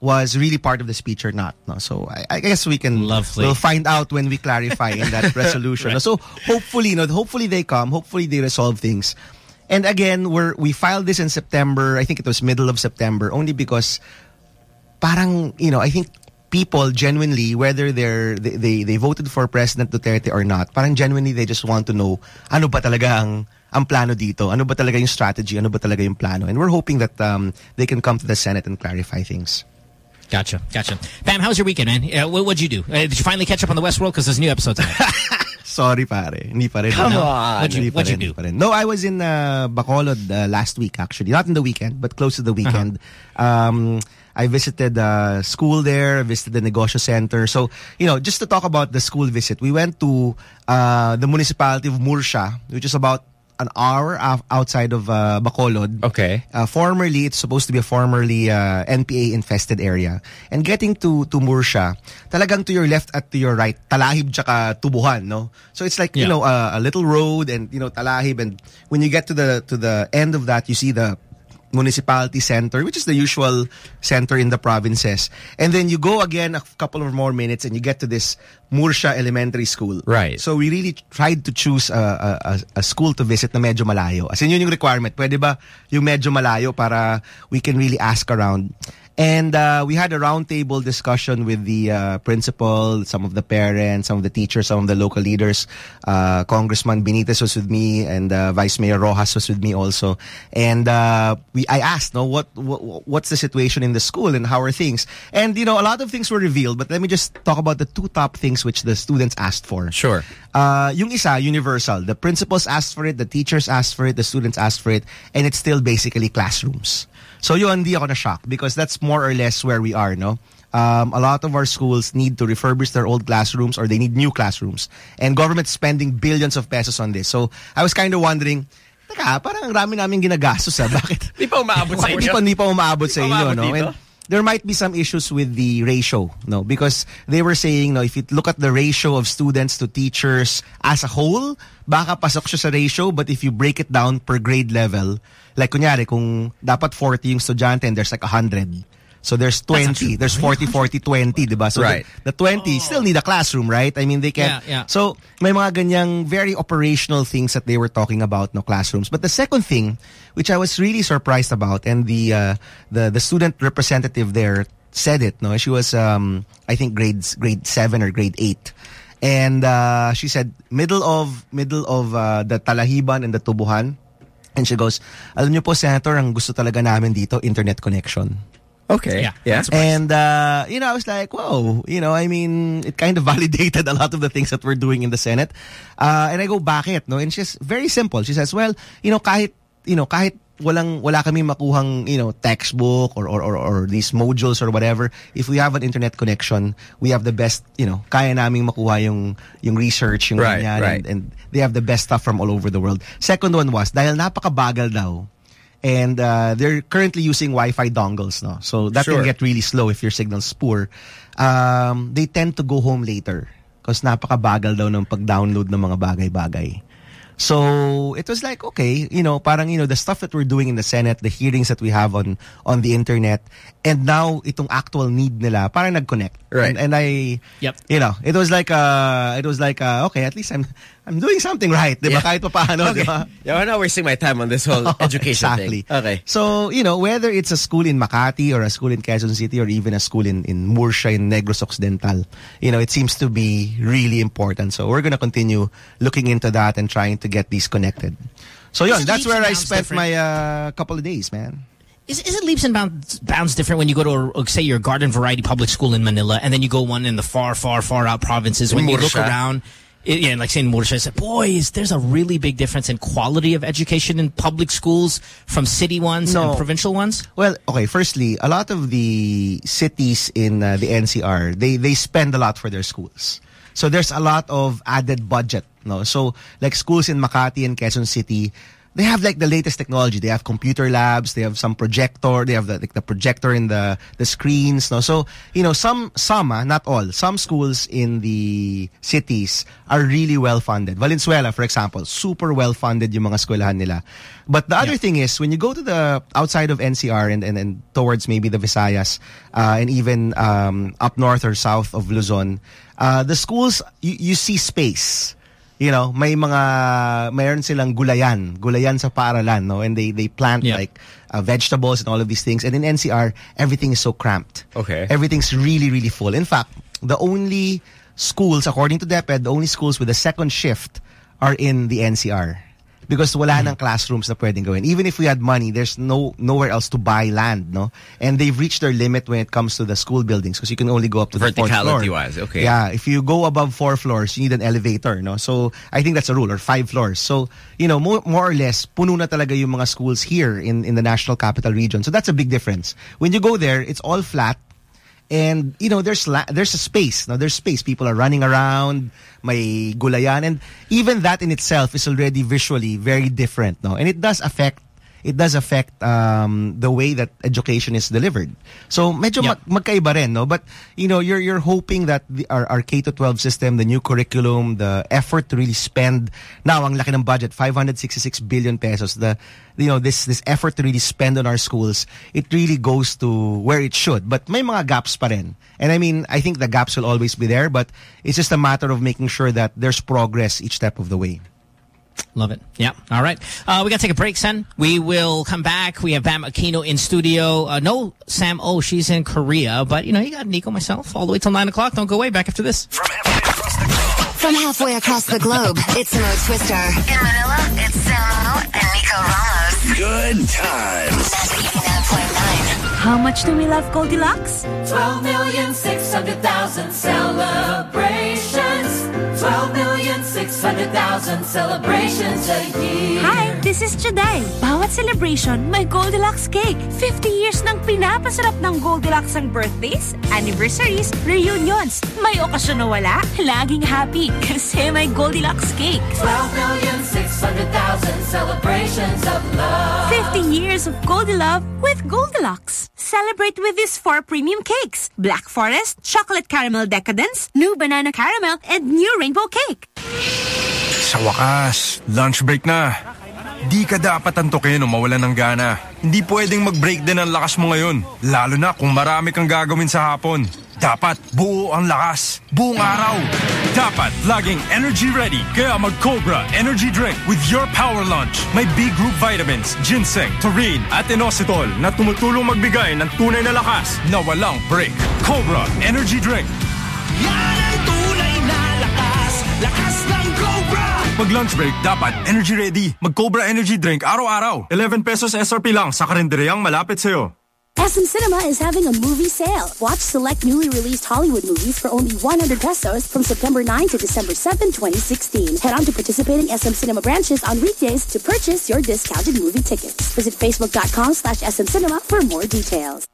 Speaker 58: was really part of the speech or not. No? So I, I guess we can
Speaker 59: Lovely.
Speaker 58: we'll find out when we clarify in that resolution.
Speaker 59: Right.
Speaker 58: So hopefully, no, hopefully they come. Hopefully they resolve things. And again, we're we filed this in September. I think it was middle of September, only because parang you know I think people genuinely whether they're they, they they voted for President Duterte or not, parang genuinely they just want to know ano ba talaga ang ang plano dito, ano ba talaga yung strategy, ano ba talaga yung plano, and we're hoping that um, they can come to the Senate and clarify things.
Speaker 59: Gotcha, gotcha. Bam, how was your weekend, man? Uh, what, what'd you do? Uh, did you finally catch up on the Westworld? Because there's new episodes.
Speaker 58: Sorry, pare. Hindi pa rin.
Speaker 59: Come
Speaker 58: No.
Speaker 59: on. What'd you- what'd you do?
Speaker 58: hindi pa rin. No, I was in uh, Bacolod uh, last week, actually. Not in the weekend, but close to the weekend. Um, I visited uh, school there, I visited the Negosyo Center. So, you know, just to talk about the school visit, we went to uh, the municipality of Murcia, which is about an hour outside of uh, Bacolod.
Speaker 4: Okay.
Speaker 58: Uh, formerly, it's supposed to be a formerly uh, NPA infested area. And getting to to Murcia, talagang to your left at to your right, talahib tsaka tubuhan, no? So it's like, you know, uh, a little road and, you know, talahib. And when you get to the to the end of that, you see the municipality center, which is the usual center in the provinces. And then you go again a couple of more minutes and you get to this Murcia Elementary School.
Speaker 4: Right.
Speaker 58: So we really tried to choose a, a, a- a school to visit na medyo malayo. As in yun yung requirement. Pwede ba yung medyo malayo para we can really ask around. And uh, we had a roundtable discussion with the uh, principal, some of the parents, some of the teachers, some of the local leaders. Uh, Congressman Benitez was with me, and uh, Vice Mayor Rojas was with me also. And uh, we, I asked, no, what, what what's the situation in the school and how are things? And you know, a lot of things were revealed, but let me just talk about the two top things which the students asked for.
Speaker 4: Sure.
Speaker 58: Uh, yung isa, universal. The principals asked for it, the teachers asked for it, the students asked for it, and it's still basically classrooms. So yun, hindi ako na-shock because that's more or less where we are, no? Um, a lot of our schools need to refurbish their old classrooms or they need new classrooms. And government's spending billions of pesos on this. So I was kind of wondering, Teka, parang ang rami namin ginagastos ah. Bakit?
Speaker 4: Di pa umaabot sa
Speaker 58: Hindi
Speaker 4: inyo.
Speaker 58: pa, hindi pa umaabot sa
Speaker 4: Di
Speaker 58: inyo, no? And there might be some issues with the ratio, no? Because they were saying, no, if you look at the ratio of students to teachers as a whole, baka pasok siya sa ratio, but if you break it down per grade level, like kunyari, kung dapat 40 yung estudyante and there's like 100, so there's 20, there's 40, 40, 20, diba? So
Speaker 4: Right.
Speaker 58: the, the 20 still need a classroom, right? I mean, they can
Speaker 59: Yeah, yeah.
Speaker 58: So, may mga ganyang very operational things that they were talking about, no classrooms. But the second thing, which I was really surprised about, and the uh, the the student representative there said it. No, she was um, I think grades grade seven or grade eight, and uh, she said middle of middle of uh, the Talahiban and the Tubuhan, and she goes, alam niyo po, Senator, ang gusto talaga namin dito internet connection.
Speaker 4: Okay.
Speaker 59: Yeah.
Speaker 4: Yeah.
Speaker 58: And, uh, you know, I was like, whoa, you know, I mean, it kind of validated a lot of the things that we're doing in the Senate. Uh, and I go, bakit? No? And she's very simple. She says, well, you know, kahit, you know, kahit walang, wala kami makuhang, you know, textbook or, or, or, or these modules or whatever, if we have an internet connection, we have the best, you know, kaya naming makuha yung, yung research, yung
Speaker 4: Right,
Speaker 58: ganyan,
Speaker 4: right.
Speaker 58: And, and they have the best stuff from all over the world. Second one was, dahil napakabagal daw, and uh, they're currently using Wi-Fi dongles, no? So that
Speaker 4: Sure.
Speaker 58: can get really slow if your signal's poor. Um, they tend to go home later because napakabagal daw ng pag-download ng mga bagay-bagay. So it was like okay, you know, parang you know the stuff that we're doing in the Senate, the hearings that we have on on the internet, and now itong actual need nila, parang nag-connect.
Speaker 4: Right.
Speaker 58: And, and I,
Speaker 59: Yep.
Speaker 58: you know, it was like uh, it was like uh, okay, at least I'm I'm doing something right, di ba?
Speaker 4: Yeah.
Speaker 58: Kahit pa paano, di
Speaker 4: Okay.
Speaker 58: ba?
Speaker 4: Yeah, I'm not wasting my time on this whole education
Speaker 58: exactly.
Speaker 4: thing. Okay.
Speaker 58: So, you know, whether it's a school in Makati or a school in Quezon City or even a school in, in Murcia in Negros Occidental, you know, it seems to be really important. So we're going to continue looking into that and trying to get these connected. So, yun, that's where I spent
Speaker 59: different?
Speaker 58: my uh, couple of days, man.
Speaker 5: is, is it leaps and bounds, bounds different when you go to, a, say, your garden variety public school in Manila, and then you go one in the far, far, far out provinces? When you look around, it, yeah, like saying I said, boy, is there's a really big difference in quality of education in public schools from city ones
Speaker 58: No.
Speaker 5: and provincial ones.
Speaker 58: Well, okay. Firstly, a lot of the cities in uh, the NCR they they spend a lot for their schools. So there's a lot of added budget. No, so like schools in Makati and Quezon City, they have like the latest technology. They have computer labs. They have some projector. They have the like the projector in the the screens. No, so you know some some ah, not all. Some schools in the cities are really well funded. Valenzuela, for example, super well funded yung mga eskwelahan nila. But the other thing is when you go to the outside of NCR and and, and towards maybe the Visayas uh, and even um, up north or south of Luzon, uh, the schools you, you see space you know, may mga mayroon silang gulayan, gulayan sa paaralan, no? And they they plant like uh, vegetables and all of these things. And in NCR, everything is so cramped.
Speaker 4: Okay.
Speaker 58: Everything's really really full. In fact, the only schools according to DepEd, the only schools with a second shift are in the NCR. Because wala
Speaker 4: Mm-hmm.
Speaker 58: nang classrooms na pwedeng gawin. Even if we had money, there's no nowhere else to buy land, no? And they've reached their limit when it comes to the school buildings because you can only go up to the fourth floor.
Speaker 4: Verticality-wise, okay.
Speaker 58: Yeah, if you go above four floors, you need an elevator, no? So, I think that's a rule, or five floors. So, you know, more, more or less, puno na talaga yung mga schools here in, in the National Capital Region. So, that's a big difference. When you go there, it's all flat, and you know there's there's a space now there's space. People are running around may gulayan. And even that in itself is already visually very different no? And it does affect it does affect um, the way that education is delivered. So medyo mag- magkaiba rin no? But you know you're you're hoping that the, our, our K to 12 system the new curriculum the effort to really spend now ang laki ng budget 566 billion pesos the you know this this effort to really spend on our schools it really goes to where it should. But may mga gaps pa rin. And i mean i think the gaps will always be there but it's just a matter of making sure that there's progress each step of the way
Speaker 5: Love it. Yeah. All right. Uh, we got to take a break, son. We will come back. We have Bam Aquino in studio. Uh, no Sam O. She's in Korea. But, you know, you got Nico, myself, all the way till 9 o'clock. Don't go away. Back after this.
Speaker 6: From halfway across the globe, it's Mo Twister. In Manila, it's Samo and Nico Ramos.
Speaker 7: Good times.
Speaker 60: How much do we love Goldilocks?
Speaker 3: 12 million 600,000 celebrations. 12 million 600,000 celebrations a year.
Speaker 60: Hi, this is Chaday. Bawat celebration, may Goldilocks cake. 50 years nang pinapasarap ng Goldilocks ang birthdays, anniversaries, reunions. May okasyon na wala, laging happy kasi may Goldilocks cake.
Speaker 3: 12,600,000 celebrations of love.
Speaker 60: 50 years of Goldilove with Goldilocks. Celebrate with these four premium cakes. Black Forest, Chocolate Caramel Decadence, New Banana Caramel, and New Rainbow Cake.
Speaker 31: Sa wakas, lunch break na. Di ka dapat antukin o mawalan ng gana. Hindi pwedeng mag-break din ang lakas mo ngayon. Lalo na kung marami kang gagawin sa hapon. Dapat buo ang lakas. Buong araw. Dapat laging energy ready. Kaya mag-Cobra Energy Drink with your power lunch. May B-group vitamins, ginseng, taurine, at inositol na tumutulong magbigay ng tunay na lakas na walang break. Cobra Energy Drink.
Speaker 61: Yan
Speaker 31: Lunch break, dapat energy ready. Mag-Cobra Energy Drink araw-araw. 11 pesos SRP lang sa malapit sa'yo.
Speaker 62: SM Cinema is having a movie sale. Watch select newly released Hollywood movies for only 100 pesos from September 9 to December 7, 2016. Head on to participating SM Cinema branches on weekdays to purchase your discounted movie tickets. Visit facebook.com slash SM Cinema for more details.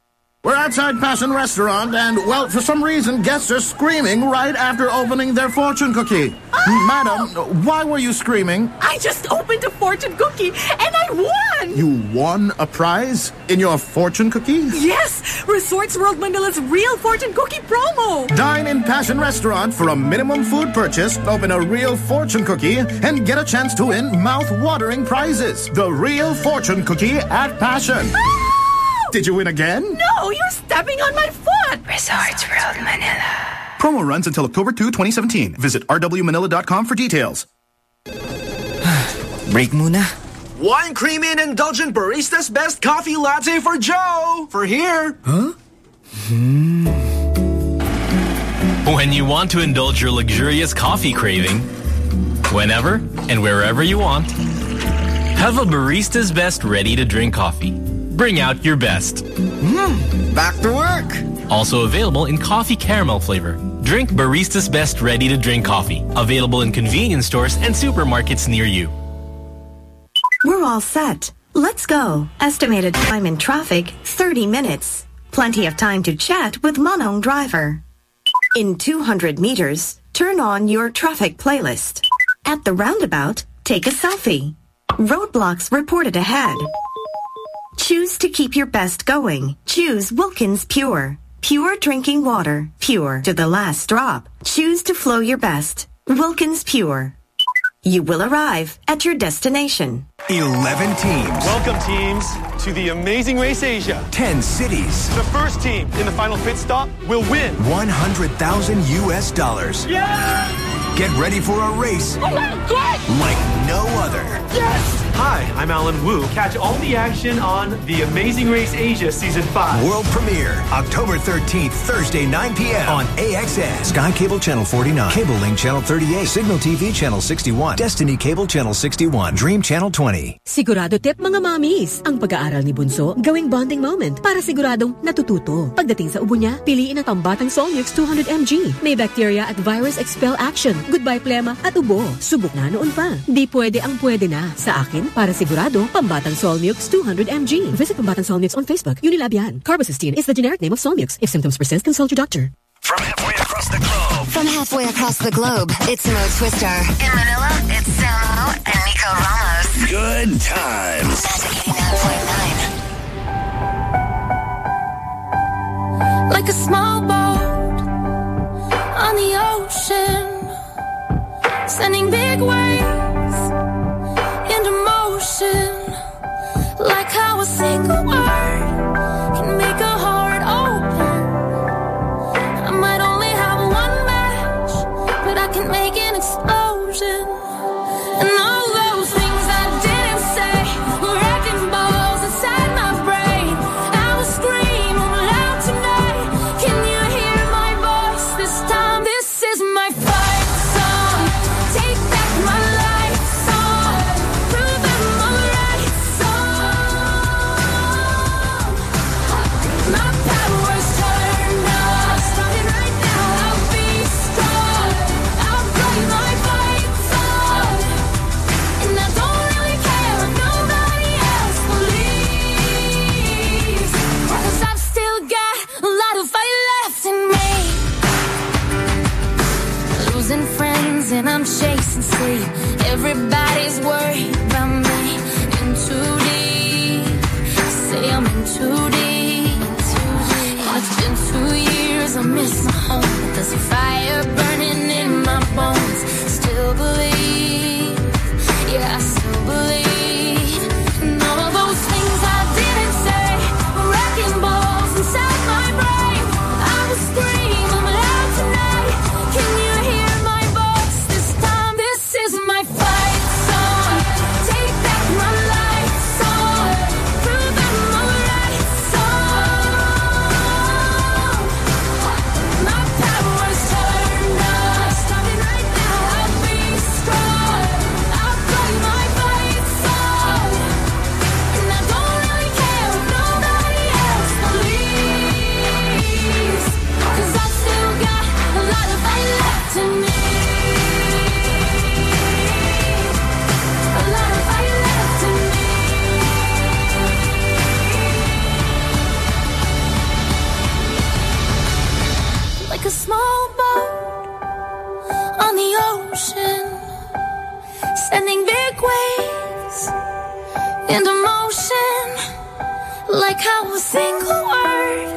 Speaker 11: We're outside Passion Restaurant, and, well, for some reason, guests are screaming right after opening their fortune cookie. Oh! Madam, why were you screaming?
Speaker 17: I just opened a fortune cookie and I won!
Speaker 11: You won a prize in your fortune cookie?
Speaker 17: Yes! Resorts World Manila's real fortune cookie promo!
Speaker 11: Dine in Passion Restaurant for a minimum food purchase, open a real fortune cookie, and get a chance to win mouth-watering prizes. The real fortune cookie at Passion. Ah! Did you win again?
Speaker 17: No, you're stepping on my foot!
Speaker 62: Resorts World Manila.
Speaker 11: Promo runs until October 2, 2017. Visit rwmanila.com for details.
Speaker 63: Break muna.
Speaker 64: One creamy and indulgent barista's best coffee latte for Joe. For here.
Speaker 63: Huh? Hmm.
Speaker 65: When you want to indulge your luxurious coffee craving, whenever and wherever you want, have a barista's best ready to drink coffee. Bring out your best.
Speaker 7: Mmm, back to work.
Speaker 65: Also available in coffee caramel flavor. Drink Barista's Best Ready to Drink coffee. Available in convenience stores and supermarkets near you.
Speaker 45: We're all set. Let's go. Estimated time in traffic 30 minutes. Plenty of time to chat with Manong Driver. In 200 meters, turn on your traffic playlist. At the roundabout, take a selfie. Roadblocks reported ahead. Choose to keep your best going. Choose Wilkins Pure. Pure drinking water. Pure to the last drop. Choose to flow your best. Wilkins Pure. You will arrive at your destination.
Speaker 10: 11 teams.
Speaker 66: Welcome, teams, to the Amazing Race Asia.
Speaker 10: 10 cities.
Speaker 66: The first team in the final pit stop will win
Speaker 10: 100,000 US dollars.
Speaker 66: Yeah!
Speaker 10: Get ready for a race
Speaker 66: Oh my God!
Speaker 10: like no other.
Speaker 66: Yes! Hi, I'm Allan Wu. Catch all the action on The Amazing Race Asia Season 5.
Speaker 10: World premiere, October 13th, Thursday, 9 p.m. on AXN. Sky Cable Channel 49, Cable Link Channel 38, Signal TV Channel 61, Destiny Cable Channel 61, Dream Channel 20.
Speaker 67: Sigurado tip mga mommies, ang pag-aaral ni Bunso gawing bonding moment para siguradong natututo. Pagdating sa ubo niya, piliin ang pambatang Solmux 200mg. May bacteria at virus expel action. Goodbye plema at ubo. Subok na noon pa. Di pwede ang pwede na. Sa akin, para sigurado, pambatang Solmux 200mg. Visit pambatang Solmux on Facebook. Unilab yan. Carbocisteine is the generic name of Solmux. If symptoms persist, consult your doctor.
Speaker 6: From halfway across the globe. From halfway across the globe, it's Mo Twister. In Manila, it's Samo and Nico Ramos.
Speaker 7: Good times.
Speaker 3: like a small boat on the ocean, sending big waves into motion. Like how a single word Everybody's worried about me. In too deep. Say I'm in too deep. It's been two years, I miss my home. But there's a fire burning in my bones. Still believe. Into motion. Like how a single word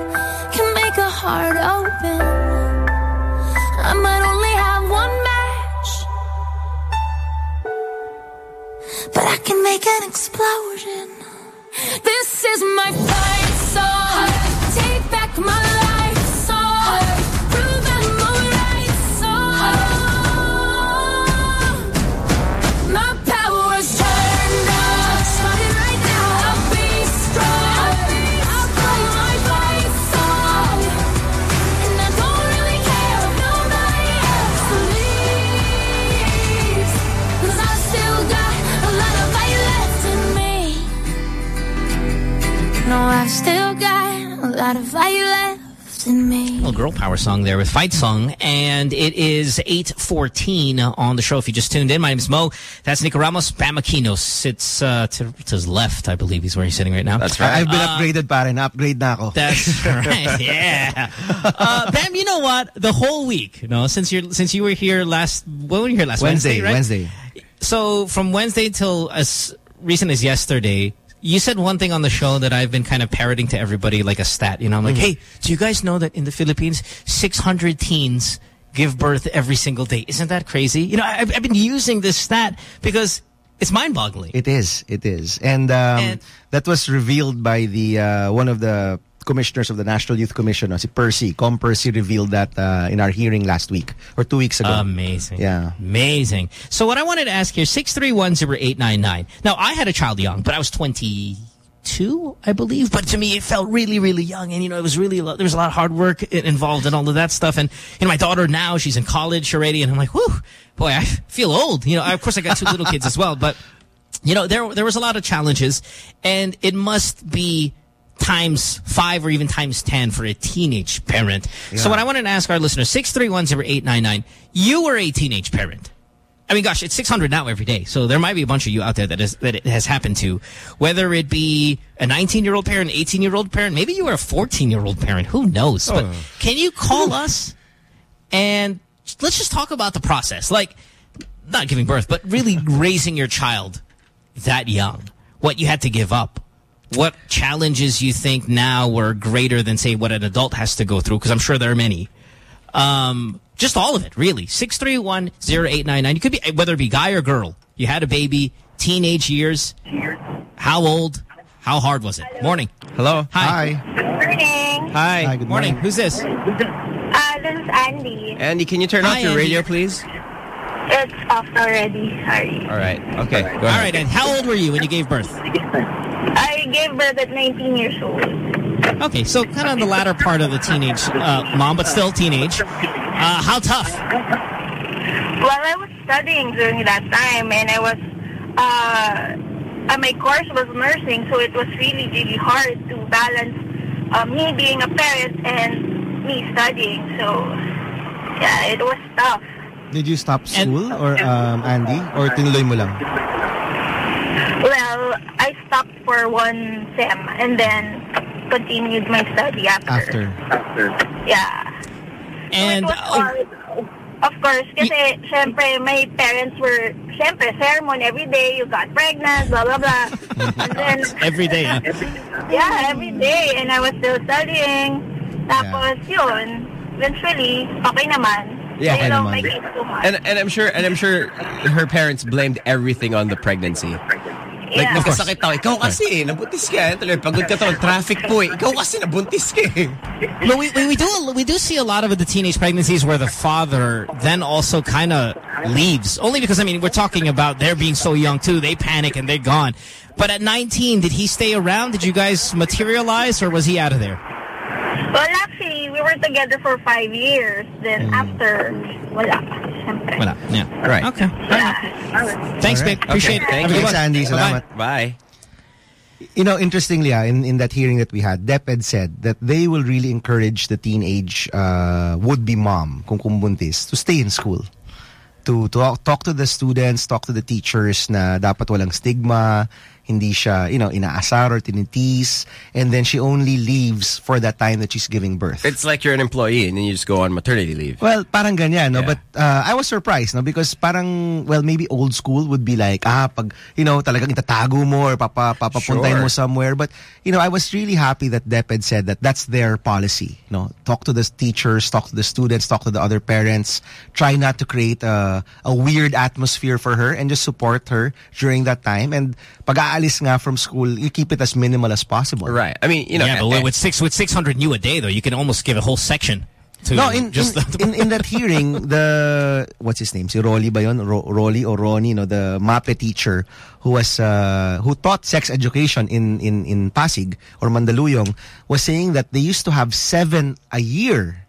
Speaker 3: can make a heart open. I might only have one match, but I can make an explosion. This is my got a lot of fire left in me.
Speaker 5: Little girl power song there with Fight Song. And it is 8.14 on the show if you just tuned in. My name is Mo. That's Nico Ramos. Bam Aquino sits uh, to, to his left, I believe he's where he's sitting right now.
Speaker 4: That's right.
Speaker 58: I've been
Speaker 5: Uh,
Speaker 58: upgraded pare. Na-upgrade na ako.
Speaker 5: That's right. Yeah. Uh, Bam, you know what? The whole week, you know, since you're, since you were here last, when were you here last Wednesday?
Speaker 58: Wednesday,
Speaker 5: right?
Speaker 58: Wednesday.
Speaker 5: So from Wednesday till as recent as yesterday, you said one thing on the show that I've been kind of parroting to everybody like a stat. You know, I'm like,
Speaker 58: Mm-hmm.
Speaker 5: hey, do you guys know that in the Philippines, 600 teens give birth every single day? Isn't that crazy? You know, I've, I've been using this stat because it's mind-boggling.
Speaker 58: It is. It is. And, um,
Speaker 5: And-
Speaker 58: that was revealed by the uh, one of the commissioners of the National Youth Commission, uh, si Percy. Com Percy revealed that uh, in our hearing last week or two weeks ago.
Speaker 5: Amazing.
Speaker 58: Yeah.
Speaker 5: Amazing. So what I wanted to ask here, 6310899. Now, I had a child young, but I was 22, I believe. But to me, it felt really, really young. And, you know, it was really, there was a lot of hard work involved in all of that stuff. And, you know, my daughter now, she's in college already. And I'm like, whew, boy, I feel old. You know, of course, I got two little kids as well. But, you know, there, there was a lot of challenges. And it must be times five or even times 10 for a teenage parent. So
Speaker 58: Yeah.
Speaker 5: what I wanted to ask our listeners, 6310899, you were a teenage parent. I mean, gosh, it's 600 now every day. So there might be a bunch of you out there that, is, that it has happened to. Whether it be a 19-year-old parent, 18-year-old parent, maybe you were a 14-year-old parent. Who knows? But
Speaker 58: Oh.
Speaker 5: can you call us and let's just talk about the process. Like, not giving birth, but really raising your child that young. What you had to give up. What challenges you think now were greater than, say, what an adult has to go through? Because I'm sure there are many. Um, just all of it, really. 631-0899. You could be, whether it be guy or girl. You had a baby, teenage years. How old? How hard was it? Morning.
Speaker 4: Hello.
Speaker 5: Hi.
Speaker 50: Good Morning.
Speaker 5: Hi.
Speaker 58: Hi, good
Speaker 5: morning.
Speaker 58: morning.
Speaker 5: Who's this?
Speaker 50: Uh, this is Andy.
Speaker 4: Andy, can you turn
Speaker 5: Hi,
Speaker 4: off your
Speaker 5: Andy.
Speaker 4: radio, please?
Speaker 50: It's off already. Sorry.
Speaker 4: All right. Okay. Go.
Speaker 5: All right, and how old were you when you gave birth?
Speaker 50: I gave birth at 19 years old.
Speaker 5: Okay, so kind of on the latter part of the teenage uh, mom, but still teenage. Uh, how tough?
Speaker 50: Well, I was studying during that time, and I was, uh, uh, my course was nursing, so it was really, really hard to balance uh, me being a parent and me studying. So, yeah, it was tough.
Speaker 58: Did you stop school or um, Andy? Or tinuloy mo lang?
Speaker 50: Well, I stopped for one sem and then continued my study after.
Speaker 58: After.
Speaker 50: Yeah.
Speaker 5: And
Speaker 50: it was hard. Of course, kasi syempre my parents were, syempre sermon every day, you got pregnant, blah, blah, blah. and then,
Speaker 5: every day, huh?
Speaker 50: yeah, every day. And I was still studying. Tapos yun, eventually, okay naman.
Speaker 4: Yeah,
Speaker 50: they
Speaker 4: okay
Speaker 50: don't
Speaker 4: naman.
Speaker 50: make it too much.
Speaker 4: And and I'm sure and I'm sure her parents blamed everything on the pregnancy. Like,
Speaker 50: Yeah.
Speaker 4: nagkasakit ako. Ikaw kasi, nabuntis ka. Tuloy, pagod ka to, traffic po eh. Ikaw kasi, nabuntis ka eh.
Speaker 5: But we, we, we do we do see a lot of the teenage pregnancies where the father then also kind of leaves. Only because, I mean, we're talking about they're being so young too. They panic and they're gone. But at 19, did he stay around? Did you guys materialize or was he out of there?
Speaker 50: Well, actually, we were together for five years. Then after, wala. Syempre.
Speaker 5: Wala. Yeah.
Speaker 4: Right.
Speaker 5: Okay. Thanks, babe. Appreciate it.
Speaker 4: Thank
Speaker 5: Have a
Speaker 4: you.
Speaker 5: good one.
Speaker 58: Andy.
Speaker 5: Bye-bye.
Speaker 58: Salamat.
Speaker 4: Bye.
Speaker 58: You know, interestingly, ah, in, in that hearing that we had, DepEd said that they will really encourage the teenage uh, would-be mom, kung kumbuntis, to stay in school. To, to talk to the students, talk to the teachers na dapat walang stigma, hindi siya, you know, inaasar or tinitiis, and then she only leaves for that time that she's giving birth.
Speaker 4: It's like you're an employee and then you just go on maternity leave.
Speaker 58: Well, parang ganyan, no? But uh, I was surprised, no? Because parang, well, maybe old school would be like, ah, pag, you know, talagang itatago mo or papa, papapuntahin
Speaker 4: Sure.
Speaker 58: mo somewhere. But, you know, I was really happy that DepEd said that that's their policy, no? Talk to the teachers, talk to the students, talk to the other parents. Try not to create a, a weird atmosphere for her and just support her during that time. And pag aalis nga from school, you keep it as minimal as possible.
Speaker 4: Right. I mean, you know,
Speaker 5: yeah, but with- with six with 600 new a day, though, you can almost give a whole section to
Speaker 58: no, in,
Speaker 5: just
Speaker 58: in, in, in that hearing, the, what's his name? Si Rolly ba yun? Ro, Rolly or Ronnie, no? The MAPEH teacher who was, uh, who taught sex education in, in, in Pasig or Mandaluyong was saying that they used to have seven a year.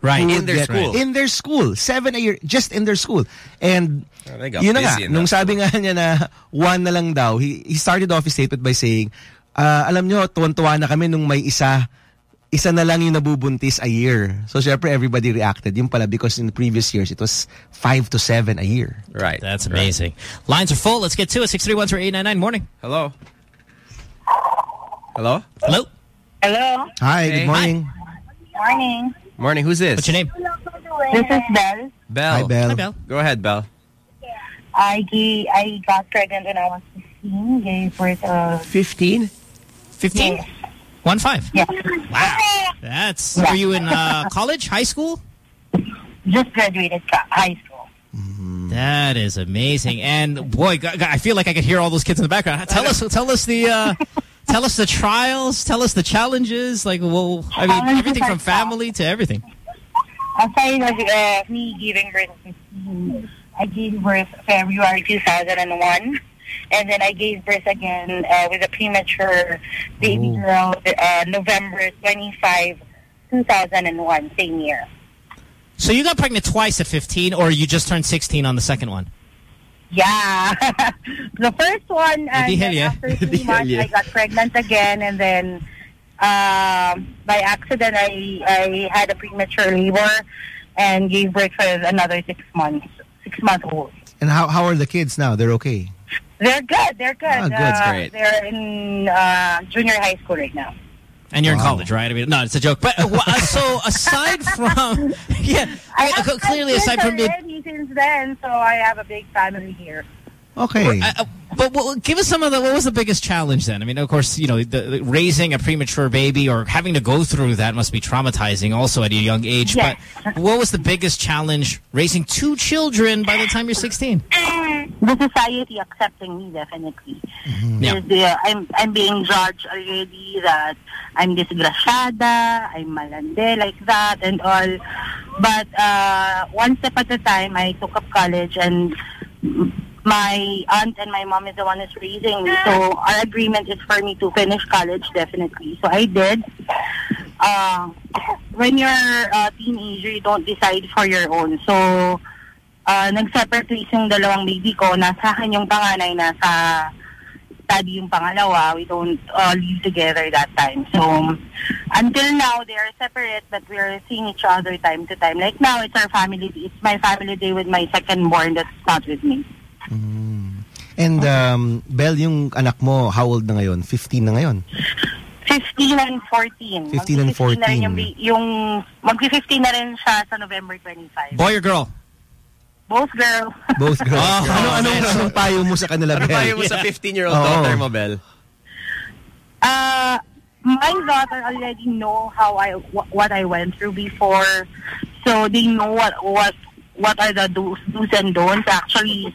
Speaker 5: Right.
Speaker 4: In their
Speaker 58: get-
Speaker 4: school.
Speaker 58: In their school. Seven a year, just in their school. And,
Speaker 4: Oh, they got
Speaker 58: yun na nga, nung sabi nga niya na one na lang daw, he, he started off his statement by saying, Ah, alam nyo, tuwan-tuwa na kami nung may isa, isa na lang yung nabubuntis a year. So, syempre, everybody reacted. Yung pala, because in the previous years, it was five to seven a year.
Speaker 4: Right.
Speaker 5: That's amazing. Lines are full. Let's get to it. 631-899. Morning.
Speaker 4: Hello. Hello?
Speaker 5: Hello?
Speaker 68: Hello.
Speaker 58: Hi,
Speaker 4: Hey.
Speaker 58: good morning.
Speaker 68: Morning.
Speaker 4: Morning. Who's this?
Speaker 5: What's your name?
Speaker 68: This is Belle.
Speaker 4: Belle.
Speaker 58: Hi, Belle.
Speaker 5: Hi, Belle.
Speaker 4: Go ahead, Belle.
Speaker 68: I gave, I got pregnant when I was 15. Gave birth uh
Speaker 4: 15?
Speaker 5: 15?
Speaker 68: Yes.
Speaker 5: One five.
Speaker 68: Yeah.
Speaker 5: Wow. That's, were you in uh, college, high school?
Speaker 68: Just graduated high school.
Speaker 5: That is amazing. And boy, I feel like I could hear all those kids in the background. Tell us, tell us the, uh, tell us the trials. Tell us the challenges. Like, well, I mean, everything from family to everything.
Speaker 68: Aside of uh, me giving birth I gave birth February 2001. And then I gave birth again uh, with a premature baby girl uh, November 25, 2001, same year.
Speaker 5: So you got pregnant twice at 15, or you just turned 16 on the second one?
Speaker 68: Yeah. the first one, and
Speaker 5: Di hell
Speaker 68: then
Speaker 5: yeah.
Speaker 68: after three months,
Speaker 5: yeah.
Speaker 68: I got pregnant again, and then um, by accident, I I had a premature labor and gave birth for another six months, six months old.
Speaker 58: And how, how are the kids now? They're okay.
Speaker 68: They're good. They're good.
Speaker 58: Ah, good.
Speaker 68: Uh,
Speaker 58: great.
Speaker 68: They're in uh, junior high school right now.
Speaker 5: And you're in college, right? I mean, no, it's a joke. But uh, so aside from, yeah,
Speaker 68: I
Speaker 5: uh,
Speaker 68: have
Speaker 5: clearly aside from
Speaker 68: being since then, so I have a big family here.
Speaker 58: Okay.
Speaker 5: Uh, uh, but what, give us some of the. What was the biggest challenge then? I mean, of course, you know, the, the raising a premature baby or having to go through that must be traumatizing, also at a young age.
Speaker 68: Yes.
Speaker 5: But what was the biggest challenge raising two children by the time you're 16?
Speaker 68: The society accepting me definitely.
Speaker 5: Yeah.
Speaker 68: The- I'm I'm being judged already that I'm disgraciada, I'm malande like that and all. But uh, one step at a time, I took up college and my aunt and my mom is the one who's raising me. So our agreement is for me to finish college definitely. So I did. Uh, when you're a teenager, you don't decide for your own. So uh, nag-separate yung dalawang baby ko. Nasa akin yung panganay, nasa study yung pangalawa. We don't uh, live together that time. So, until now, they are separate, but we are seeing each other time to time. Like now, it's our family. It's my family day with my second born that's not with me.
Speaker 58: And um, Belle, yung anak mo, how old na ngayon? 15 na ngayon.
Speaker 68: 15 and 14.
Speaker 58: 15 and
Speaker 68: Magpi-15 na rin
Speaker 58: 14.
Speaker 68: yung, ba- yung magpi-15 na rin siya sa November 25.
Speaker 5: Boy or girl?
Speaker 68: Both girls.
Speaker 58: Both girls.
Speaker 5: Oh,
Speaker 58: ano, anong,
Speaker 5: man.
Speaker 58: anong payo mo sa kanila,
Speaker 4: Ano
Speaker 58: Belle?
Speaker 4: pa yung sa 15-year-old
Speaker 58: Oo.
Speaker 4: daughter mo, Belle?
Speaker 68: Uh, my daughter already know how I what I went through before, so they know what what what are the do's, do's and don'ts. Actually,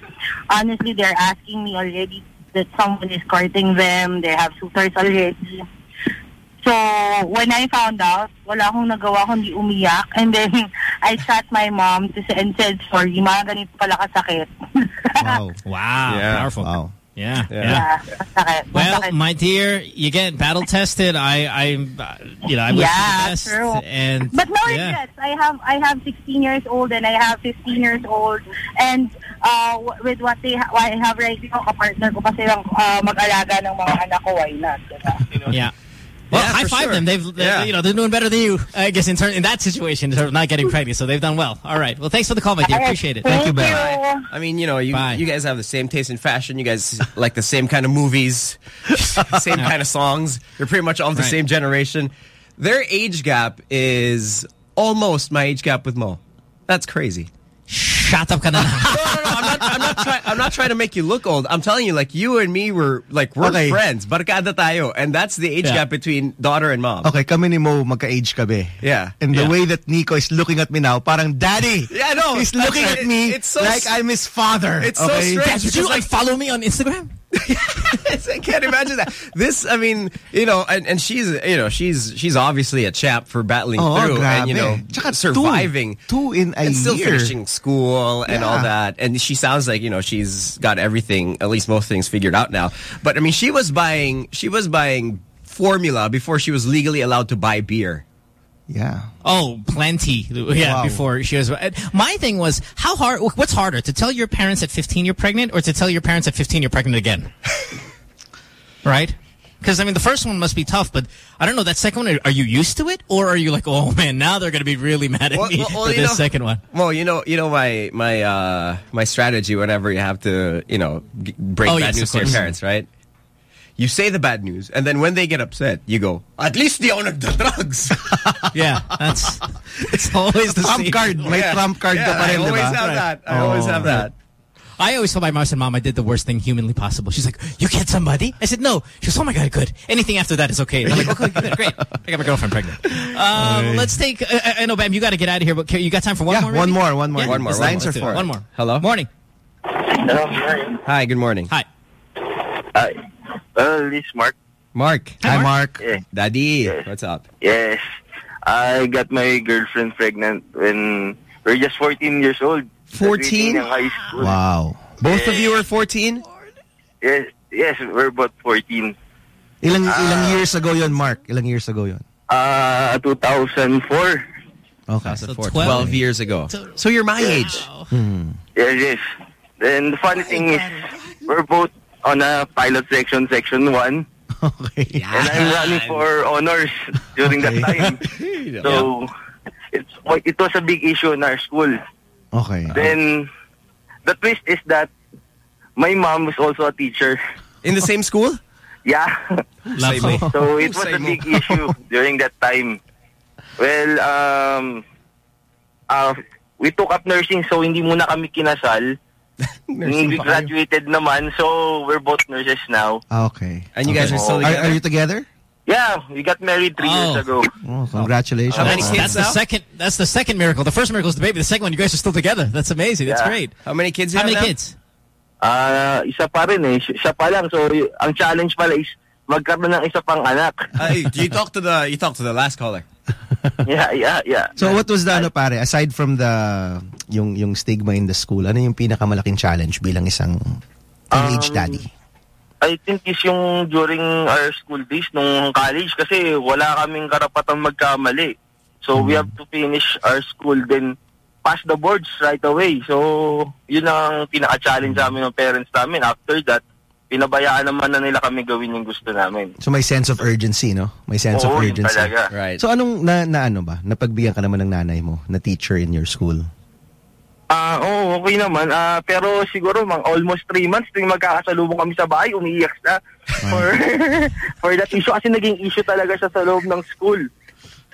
Speaker 68: honestly, they're asking me already that someone is courting them. They have suitors already. So, when I found out, wala akong nagawa kundi umiyak. And then, I chat my mom to say, and said, sorry, mga ganito pala kasakit.
Speaker 58: Wow.
Speaker 5: Wow.
Speaker 4: Yeah.
Speaker 5: Powerful.
Speaker 58: Wow.
Speaker 5: Yeah.
Speaker 4: Yeah.
Speaker 5: yeah.
Speaker 68: Masakit.
Speaker 5: Well,
Speaker 68: Masakit.
Speaker 5: my dear, you get battle tested. I, I, uh, you know, I wish
Speaker 68: Yeah,
Speaker 5: you the best.
Speaker 68: true.
Speaker 5: And
Speaker 68: But no
Speaker 5: yeah.
Speaker 68: regrets. I have I have 16 years old and I have 15 years old and uh, with what they ha- what I have right now, kapartner ko pa silang uh, mag-alaga ng mga anak ko, why not? Diba?
Speaker 5: Yeah. Well,
Speaker 4: Yeah,
Speaker 5: high five
Speaker 4: sure.
Speaker 5: them. They've, they,
Speaker 4: Yeah.
Speaker 5: you know, they're doing better than you, I guess, in turn, in that situation, in terms of not getting pregnant. So they've done well. All right. Well, thanks for the call, my dear. Appreciate it.
Speaker 58: Thank you, Belle.
Speaker 4: I mean, you know, you
Speaker 5: Bye.
Speaker 4: you guys have the same taste in fashion. You guys like the same kind of movies, same kind of songs. You're pretty much all of the
Speaker 5: Right.
Speaker 4: same generation. Their age gap is almost my age gap with Mo. That's crazy.
Speaker 5: Shut up, ka na lang.
Speaker 4: No, no, no. I'm not. I'm not trying. I'm not trying to make you look old. I'm telling you, like you and me were like we're
Speaker 58: Okay.
Speaker 4: friends. Barkada tayo, and that's the age
Speaker 5: Yeah.
Speaker 4: gap between daughter and mom.
Speaker 58: Okay, kami ni Mo magka-age kami.
Speaker 4: Yeah.
Speaker 58: And the
Speaker 5: Yeah.
Speaker 58: way that Nico is looking at me now, parang, Daddy!
Speaker 4: Yeah, no.
Speaker 58: He's looking
Speaker 4: right.
Speaker 58: at me
Speaker 4: It's so
Speaker 58: like I'm his father.
Speaker 4: It's so strange.
Speaker 5: Dad, did you
Speaker 4: Because, like,
Speaker 5: follow me on Instagram?
Speaker 4: I can't imagine that. This, I mean, you know, and, and she's, you know, she's she's obviously a champ for battling
Speaker 58: Oh,
Speaker 4: through and you know
Speaker 58: grabe. Tsaka two.
Speaker 4: surviving,
Speaker 58: Two in a
Speaker 4: and still
Speaker 58: year.
Speaker 4: finishing school and all that. And she sounds like you know she's got everything, at least most things figured out now. But I mean, she was buying she was buying formula before she was legally allowed to buy beer.
Speaker 58: Yeah.
Speaker 5: Oh, plenty. Yeah,
Speaker 58: Wow.
Speaker 5: before she was. My thing was, how hard, what's harder, to tell your parents at 15 you're pregnant or to tell your parents at 15 you're pregnant again? right? Because, I mean, the first one must be tough, but I don't know, that second one, are you used to it? Or are you like, oh, man, now they're going to be really mad at
Speaker 4: Well,
Speaker 5: me
Speaker 4: well, well,
Speaker 5: for this
Speaker 4: know-
Speaker 5: second one?
Speaker 4: Well, you know, you know my my uh my strategy whenever you have to, you know, break
Speaker 5: Oh,
Speaker 4: bad
Speaker 5: yes,
Speaker 4: news to your parents, right? You say the bad news, and then when they get upset, you go, "At least they ako the drugs.
Speaker 5: yeah, that's it's always the
Speaker 58: Trump
Speaker 5: same.
Speaker 58: card. May
Speaker 4: Yeah.
Speaker 58: trump card
Speaker 4: Yeah, I always
Speaker 58: ba?
Speaker 4: have that. I always
Speaker 58: Oh.
Speaker 4: have that.
Speaker 5: I always tell my mom, I said, Mom, I did the worst thing humanly possible. She's like, you killed somebody? I said, no. She goes, oh my God, good. Anything after that is okay. And I'm like, okay, good, great. I got my girlfriend pregnant. Um, let's take, uh, I I know, Bam, you got to get out of here, but you got time for one
Speaker 58: Yeah,
Speaker 5: more?
Speaker 58: one
Speaker 5: maybe?
Speaker 58: more, one more.
Speaker 5: Yeah,
Speaker 4: One more,
Speaker 5: let's
Speaker 4: one more.
Speaker 5: let's do.
Speaker 4: Four.
Speaker 5: One more.
Speaker 4: Hello?
Speaker 5: Morning.
Speaker 22: Hello, morning.
Speaker 4: Hi, good morning.
Speaker 5: Hi.
Speaker 22: Hi. Well, this Mark.
Speaker 4: Mark.
Speaker 58: Hi, Mark.
Speaker 22: Yeah.
Speaker 4: Daddy, what's up?
Speaker 22: Yes. I got my girlfriend pregnant when we're just 14 years old.
Speaker 4: 14?
Speaker 22: Graduating ng high school.
Speaker 58: Wow.
Speaker 4: Both of you are 14?
Speaker 22: Yes, yes, we're about 14.
Speaker 58: Ilang
Speaker 22: Ah.
Speaker 58: ilang years ago yon, Mark? Ilang years ago yon?
Speaker 22: Uh, 2004.
Speaker 58: Okay.
Speaker 4: So 12 years ago. So you're my age.
Speaker 58: Hmm.
Speaker 22: Yes, yes. Then the funny thing is, we're both on a pilot section, section 1.
Speaker 58: Okay.
Speaker 22: And I'm running for honors during that time. So, it's, it was a big issue in our school.
Speaker 58: Okay.
Speaker 22: Then, the twist is that my mom was also a teacher.
Speaker 4: In the same school?
Speaker 22: Yeah.
Speaker 5: Lovely.
Speaker 22: so it was a big issue during that time. Well, um, uh, we took up nursing so hindi muna kami kinasal.
Speaker 4: Nursing
Speaker 22: we
Speaker 4: pa kayo.
Speaker 22: graduated naman so we're both nurses now.
Speaker 58: Ah, Okay.
Speaker 4: And you guys are still
Speaker 22: Are-
Speaker 4: together?
Speaker 58: Are, are you together?
Speaker 22: Yeah, we got married three years
Speaker 5: Oh.
Speaker 22: ago.
Speaker 58: Oh, congratulations.
Speaker 4: How many
Speaker 5: That's,
Speaker 4: kids
Speaker 5: that's the second. That's the second miracle. The first miracle is the baby. The second one, you guys are still together. That's amazing. That's great.
Speaker 4: How many kids you
Speaker 5: How
Speaker 4: have
Speaker 5: many
Speaker 4: now?
Speaker 5: kids?
Speaker 22: Ah, isa pa rin eh. Si- Siya pa lang. So, y- ang challenge pala is magkaroon ng isa pang anak.
Speaker 4: Uh, you talk to the you talk to the last caller.
Speaker 22: yeah, yeah, yeah.
Speaker 58: So what was the ano pare aside from the yung yung stigma in the school ano yung pinakamalaking challenge bilang isang teenage
Speaker 22: Um,
Speaker 58: daddy?
Speaker 22: I think is yung during our school days nung college kasi wala kaming karapatang magkamali. So we have to finish our school then pass the boards right away. So yun ang pinaka-challenge sa amin ng parents namin. After that, pinabayaan naman na nila kami gawin yung gusto namin.
Speaker 58: So may sense of urgency, no? May sense
Speaker 22: Oo,
Speaker 58: of
Speaker 22: yun
Speaker 58: urgency.
Speaker 22: talaga.
Speaker 4: Right.
Speaker 58: So anong na, na ano ba? Napagbigyan ka naman ng nanay mo na teacher in your school?
Speaker 22: Ah, oo, okay naman. Ah, pero siguro mga almost three months tuwing magkakasalubong kami sa bahay, umiiyak siya for for that issue kasi naging issue talaga siya sa loob ng school.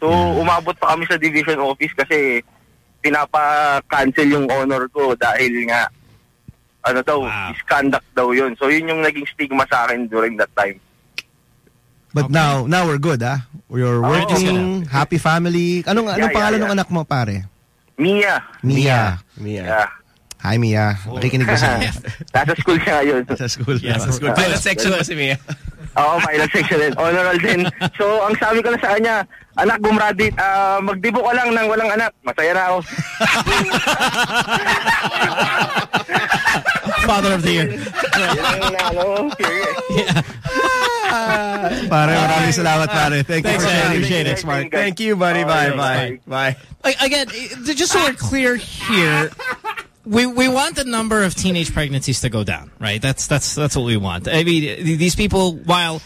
Speaker 22: So, umabot pa kami sa division office kasi pinapa-cancel yung honor ko dahil nga ano daw, misconduct daw yun. So, yun yung naging stigma sa akin during that time.
Speaker 58: But now now we're good, ah. We're
Speaker 22: Oo.
Speaker 58: working, happy family. Anong
Speaker 22: Yeah,
Speaker 58: anong
Speaker 22: yeah,
Speaker 58: pangalan
Speaker 22: yeah.
Speaker 58: ng anak mo, pare?
Speaker 22: Mia.
Speaker 58: Mia.
Speaker 4: Mia.
Speaker 22: Yeah.
Speaker 58: Hi, Mia. Nakikinig ba siya?
Speaker 22: Nasa school siya ngayon.
Speaker 58: Sa school.
Speaker 4: Yeah, sa school. Pilot section ba si Mia?
Speaker 22: Oo, pilot section din. Honoral din. So, ang sabi ko na sa kanya, anak, gumraduate, ah, magdibo ka lang ng walang anak. Masaya na ako.
Speaker 5: Father of the year.
Speaker 22: Yun ang.
Speaker 58: Pare, maraming salamat, pare. Thank you for
Speaker 5: man.
Speaker 58: sharing.
Speaker 5: Appreciate it.
Speaker 58: Thanks, Mark.
Speaker 4: Thank you, buddy. Bye, bye, bye.
Speaker 5: Like, Again, just so we're clear here, we we want the number of teenage pregnancies to go down, right? That's that's that's what we want. I mean, these people, while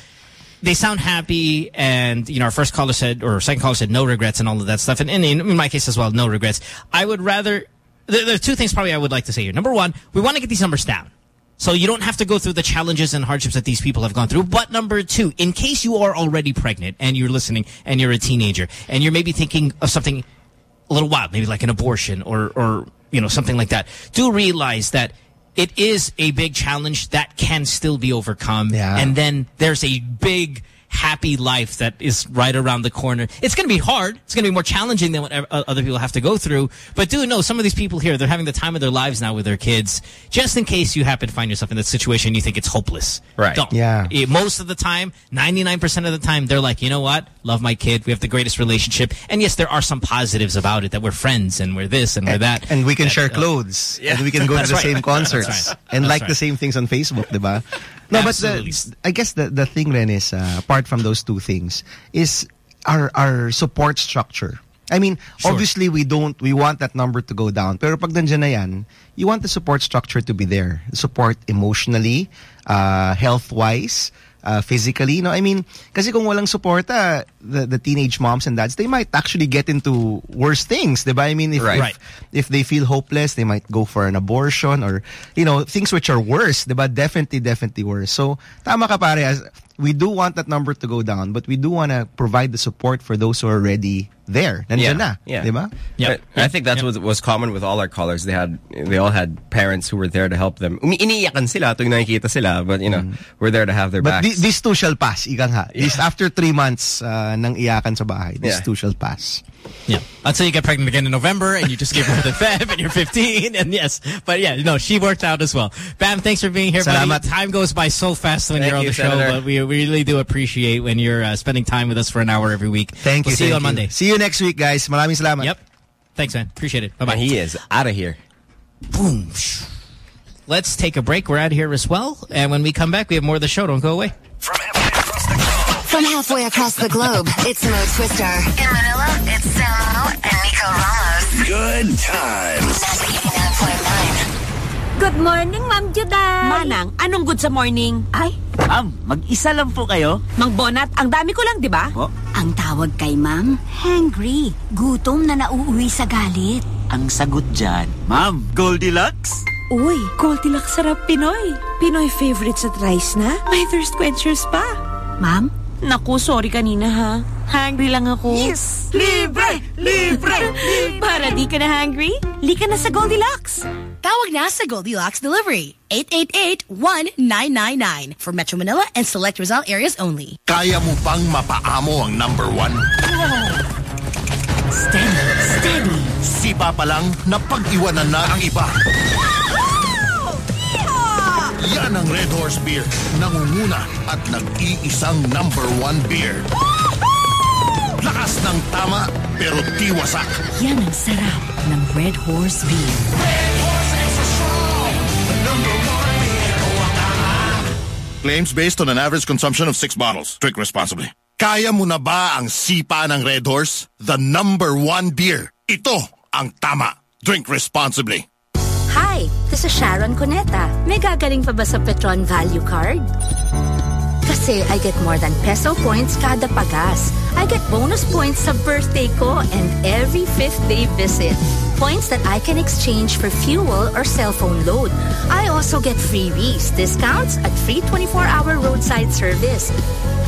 Speaker 5: they sound happy, and you know, our first caller said, or second caller said, no regrets and all of that stuff, and, and in my case as well, no regrets. I would rather. There, there are two things probably I would like to say here. Number one, we want to get these numbers down. So you don't have to go through the challenges and hardships that these people have gone through. But number two, in case you are already pregnant and you're listening and you're a teenager and you're maybe thinking of something a little wild, maybe like an abortion or, or you know, something like that, do realize that it is a big challenge that can still be overcome.
Speaker 58: Yeah.
Speaker 5: And then there's a big happy life that is right around the corner. It's going to be hard. It's going to be more challenging than what other people have to go through. But do know some of these people here, they're having the time of their lives now with their kids. Just in case you happen to find yourself in that situation, and you think it's hopeless.
Speaker 4: Right.
Speaker 5: Don't.
Speaker 58: Yeah.
Speaker 5: Most of the time, 99% of the time, they're like, you know what? Love my kid. We have the greatest relationship. And yes, there are some positives about it that we're friends and we're this and we're that.
Speaker 58: And we can
Speaker 5: That,
Speaker 58: share
Speaker 5: uh,
Speaker 58: clothes.
Speaker 5: Yeah.
Speaker 58: And we can go to the
Speaker 5: right.
Speaker 58: same concerts.
Speaker 5: right.
Speaker 58: And
Speaker 5: That's
Speaker 58: like
Speaker 5: right.
Speaker 58: the same things on Facebook, diba? No,
Speaker 5: Absolutely.
Speaker 58: but the, I guess the, the thing then is, uh, apart from those two things, is our, our support structure. I mean,
Speaker 5: Sure.
Speaker 58: obviously we don't, we want that number to go down. Pero pag na yan, you want the support structure to be there. Support emotionally, uh, health-wise, uh, physically. No, I mean, kasi kung walang suporta, the, the teenage moms and dads, they might actually get into worse things, diba? I mean, if,
Speaker 4: Right.
Speaker 58: if, if they feel hopeless, they might go for an abortion or, you know, things which are worse, diba? Definitely, definitely worse. So, tama ka pare, as, we do want that number to go down, but we do want to provide the support for those who are already there. Nandyan na,
Speaker 4: yeah.
Speaker 58: diba?
Speaker 4: I, I think that's what was common with all our callers. They had, they all had parents who were there to help them. Umi iniiyakan sila tuwing nakikita sila, but you know, we're there to have their
Speaker 58: Mm. But
Speaker 4: backs.
Speaker 58: thi- these two shall pass, ika nga. These after three months uh, ng iyakan sa bahay, these
Speaker 5: Yeah.
Speaker 58: two shall pass.
Speaker 5: Yeah. Until you get pregnant again in November and you just give birth in Feb and you're 15 and yes. But yeah, no, she worked out as well. Bam, thanks for being here,
Speaker 58: Salamat.
Speaker 5: buddy. Time goes by so fast when
Speaker 4: Thank
Speaker 5: you're on
Speaker 4: you,
Speaker 5: the show,
Speaker 4: Senator.
Speaker 5: but we, we really do appreciate when you're uh, spending time with us for an hour every week.
Speaker 58: Thank
Speaker 5: we'll
Speaker 58: you.
Speaker 5: see you
Speaker 58: thank
Speaker 5: on Monday.
Speaker 58: See you next week, guys. Maraming salamat.
Speaker 5: Yep. Thanks, man. Appreciate it. Bye-bye.
Speaker 4: And he is out of here.
Speaker 5: Boom. Let's take a break. We're out of here as well. And when we come back, we have more of the show. Don't go away.
Speaker 6: From halfway across the globe, it's Mo Twister. In Manila, it's Samo and Nico Ramos.
Speaker 7: Good times.
Speaker 69: Good morning, Ma'am Juday.
Speaker 18: Manang, anong good sa morning?
Speaker 69: Ay,
Speaker 18: Ma'am, mag-isa lang po kayo?
Speaker 69: Mang Bonat, ang dami ko lang, di ba?
Speaker 18: Po?
Speaker 69: Ang tawag kay Ma'am, hangry. Gutom na nauuwi sa galit.
Speaker 18: Ang sagot dyan, Ma'am, Goldilocks?
Speaker 69: Uy, Goldilocks sarap Pinoy. Pinoy favorite sa rice na. May thirst quenchers pa. Ma'am? Naku, sorry kanina ha. Hungry lang ako.
Speaker 18: Yes! Libre! Libre!
Speaker 69: Para di ka na hungry, lika na sa Goldilocks.
Speaker 70: Tawag na sa Goldilocks Delivery. 888-1999 for Metro Manila and select Rizal areas only.
Speaker 44: Kaya mo bang mapaamo ang number one?
Speaker 69: Steady, steady.
Speaker 44: Sipa pa lang, napag-iwanan na ang iba. Yan ang Red Horse Beer. Nangunguna at nag-iisang number one beer. Lakas ng tama, pero di wasak.
Speaker 69: Yan ang sarap ng Red Horse Beer.
Speaker 44: Claims based on an average consumption of six bottles. Drink responsibly. Kaya mo na ba ang sipa ng Red Horse? The number one beer. Ito ang tama. Drink responsibly.
Speaker 69: Hi, this is Sharon Cuneta. May gagaling pa ba sa Petron Value Card? Kasi I get more than peso points kada pagas. I get bonus points sa birthday ko and every fifth day visit. Points that I can exchange for fuel or cell phone load. I also get freebies, discounts at free 24-hour roadside service.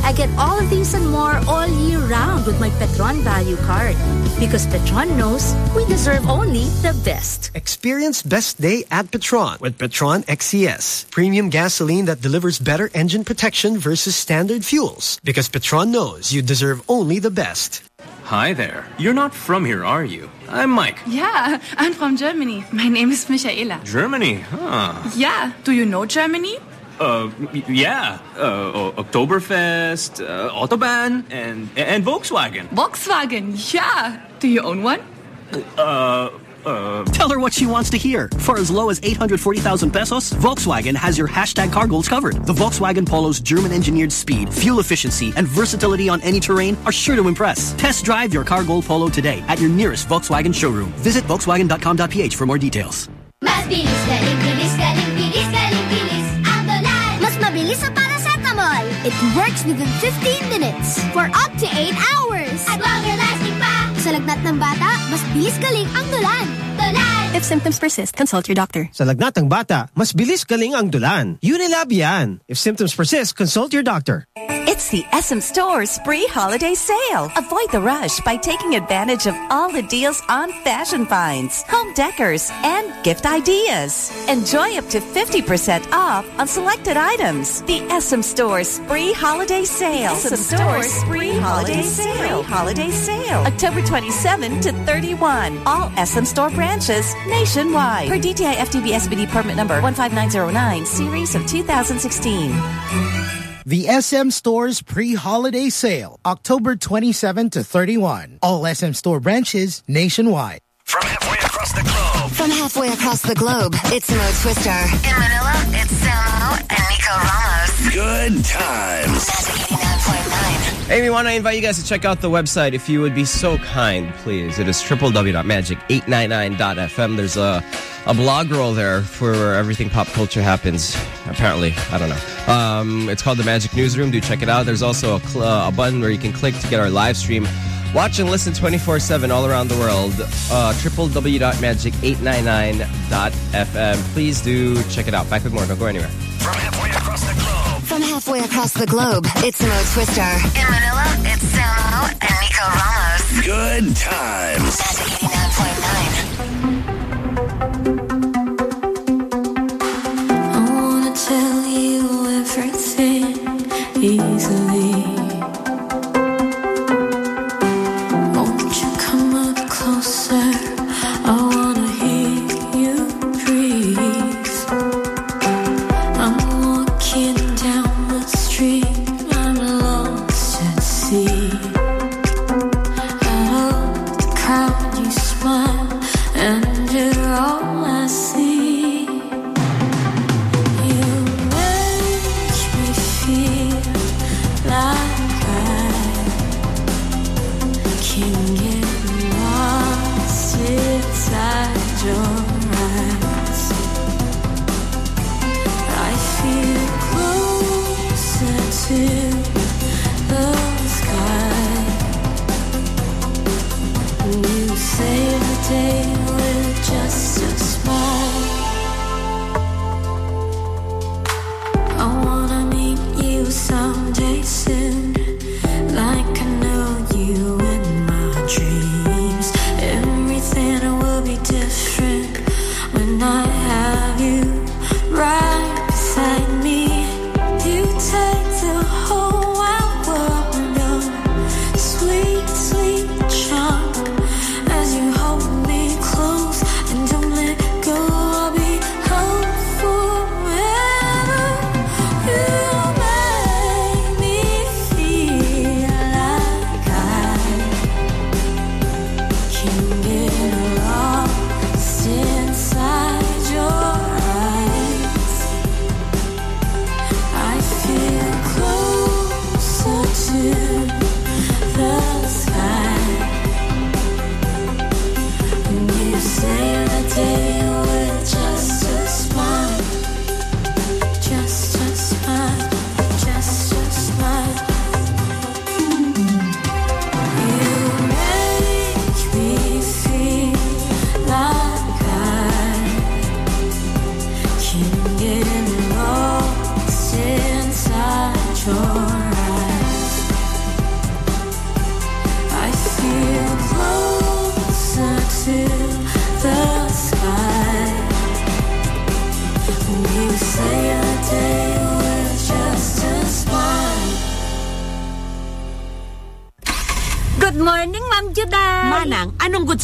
Speaker 69: I get all of these and more all year round with my Petron Value Card. Because Petron knows we deserve only the best.
Speaker 10: Experience best day at Petron with Petron XCS. Premium gasoline that delivers better engine protection versus standard fuels. Because Petron knows you deserve only the best.
Speaker 71: Hi there. You're not from here, are you? I'm Mike.
Speaker 72: Yeah, I'm from Germany. My name is Michaela.
Speaker 71: Germany, huh?
Speaker 72: Yeah, do you know Germany?
Speaker 71: Uh, yeah. Uh, Oktoberfest, uh, Autobahn, and and Volkswagen.
Speaker 72: Volkswagen, yeah. Do you own one?
Speaker 71: Uh, uh.
Speaker 73: Tell her what she wants to hear. For as low as 840,000 pesos, Volkswagen has your hashtag car goals covered. The Volkswagen Polo's German-engineered speed, fuel efficiency, and versatility on any terrain are sure to impress. Test drive your car goal Polo today at your nearest Volkswagen showroom. Visit volkswagen.com.ph for more details.
Speaker 41: Mas bilis, galing, bilis, galing, bilis, galing, bilis. Ang Dolan. Mas mabilis sa paracetamol. It works within 15 minutes for up to 8 hours. At longer lasting pa. Sa lagnat ng bata, mas bilis galing ang Dolan. Dolan.
Speaker 74: If symptoms persist, consult your doctor.
Speaker 10: Sa lagnat ng bata, mas bilis galing ang Dolan. Unilab yan. If symptoms persist, consult your doctor.
Speaker 17: It's the SM Stores Pre-Holiday Sale. Avoid the rush by taking advantage of all the deals on fashion finds, home decors, and gift ideas. Enjoy up to 50% off on selected items. The SM Stores Pre-Holiday Sale.
Speaker 74: SM
Speaker 17: Stores Pre-Holiday Sale. Holiday Sale. October 27 to 31. All SM Store branches nationwide. Per DTI FTB SBD permit number 15909, series of 2016.
Speaker 75: The SM Stores pre-holiday sale, October 27 to 31. All SM Store branches nationwide.
Speaker 6: From halfway across the globe, From halfway across the globe, it's Mo Twister. In Manila, it's Samo and Nico Ramos.
Speaker 7: Good times.
Speaker 4: Hey, we want to invite you guys to check out the website if you would be so kind, please. It is www.magic899.fm. There's a, a blog roll there for where everything pop culture happens. Apparently, I don't know. Um, it's called the Magic Newsroom. Do check it out. There's also a, uh, a button where you can click to get our live stream. Watch and listen 24-7 all around the world. Uh, www.magic899.fm. Please do check it out. Back with more. Don't go anywhere.
Speaker 6: From halfway across the globe. From halfway across the globe, it's Mo Twister. In Manila, it's Samo and Nico Ramos.
Speaker 7: Good times.
Speaker 3: Magic 89.9.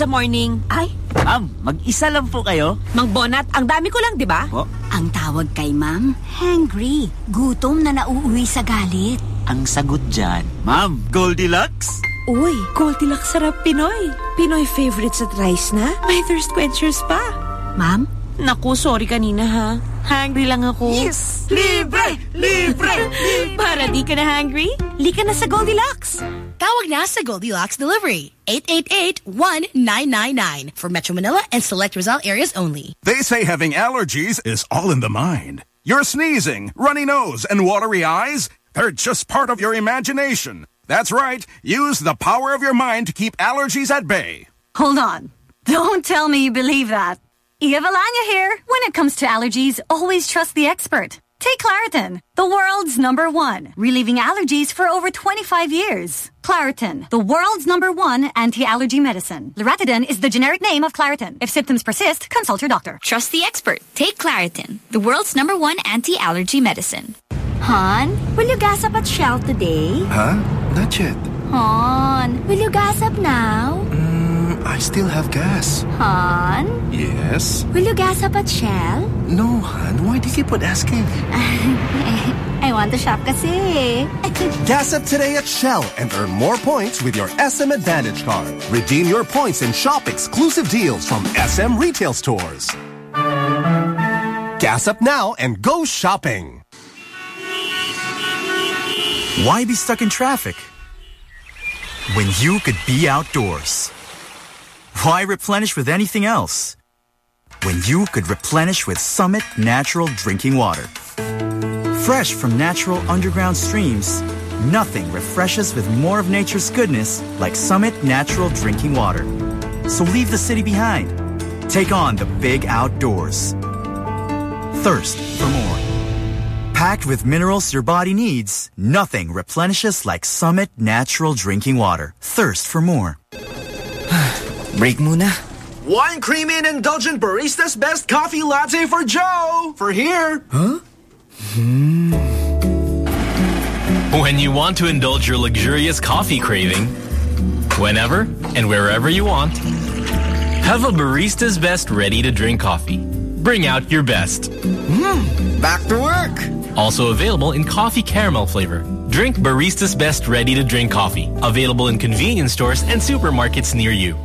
Speaker 3: sa morning? Ay, Ma'am, mag-isa lang po kayo? Mang Bonat, ang dami ko lang, di ba? Po?
Speaker 69: Ang tawag kay ma'am, hangry. Gutom na nauuwi sa galit.
Speaker 3: Ang sagot dyan, Ma'am, Goldilocks?
Speaker 76: Uy, Goldilocks sarap Pinoy. Pinoy favorites at rice na. May thirst quenchers pa.
Speaker 69: Ma'am?
Speaker 76: Naku, sorry kanina ha. Hungry lang ako.
Speaker 3: Yes! Libre! Libre!
Speaker 76: Para di ka na hungry, lika na sa Goldilocks.
Speaker 69: Tawag na sa Goldilocks Delivery. 888-1999 for Metro Manila and select Rizal areas only.
Speaker 11: They say having allergies is all in the mind. You're sneezing, runny nose, and watery eyes? They're just part of your imagination. That's right. Use the power of your mind to keep allergies at bay.
Speaker 46: Hold on. Don't tell me you believe that. Eva Valanya here. When it comes to allergies, always trust the expert. Take Claritin, the world's number one, relieving allergies for over 25 years. Claritin, the world's number one anti-allergy medicine. Loratadine is the generic name of Claritin. If symptoms persist, consult your doctor.
Speaker 15: Trust the expert. Take Claritin, the world's number one anti-allergy medicine.
Speaker 77: Han, will you gas up at Shell today?
Speaker 73: Huh? Not yet.
Speaker 77: Han, will you gas up now?
Speaker 73: Mm, I still have gas.
Speaker 77: Han,
Speaker 73: Yes?
Speaker 77: will you gas up at Shell?
Speaker 73: No, Han. Why do you keep on asking?
Speaker 77: I want to shop kasi.
Speaker 10: Gas up today at Shell and earn more points with your SM Advantage card. Redeem your points and shop exclusive deals from SM retail stores. Gas up now and go shopping.
Speaker 13: Why be stuck in traffic? When you could be outdoors. Why replenish with anything else? When you could replenish with Summit Natural Drinking Water. Fresh from natural underground streams, nothing refreshes with more of nature's goodness like Summit Natural Drinking Water. So leave the city behind. Take on the big outdoors. Thirst for more. Packed with minerals your body needs, nothing replenishes like Summit Natural Drinking Water. Thirst for more.
Speaker 18: Break muna.
Speaker 78: One creamy and indulgent barista's best coffee latte for Joe. For here.
Speaker 18: Huh?
Speaker 72: When you want to indulge your luxurious coffee craving, whenever and wherever you want, have a barista's best ready-to-drink coffee. Bring out your best.
Speaker 18: Mm, back to work.
Speaker 72: Also available in coffee caramel flavor. Drink Barista's Best Ready to Drink Coffee. Available in convenience stores and supermarkets near you.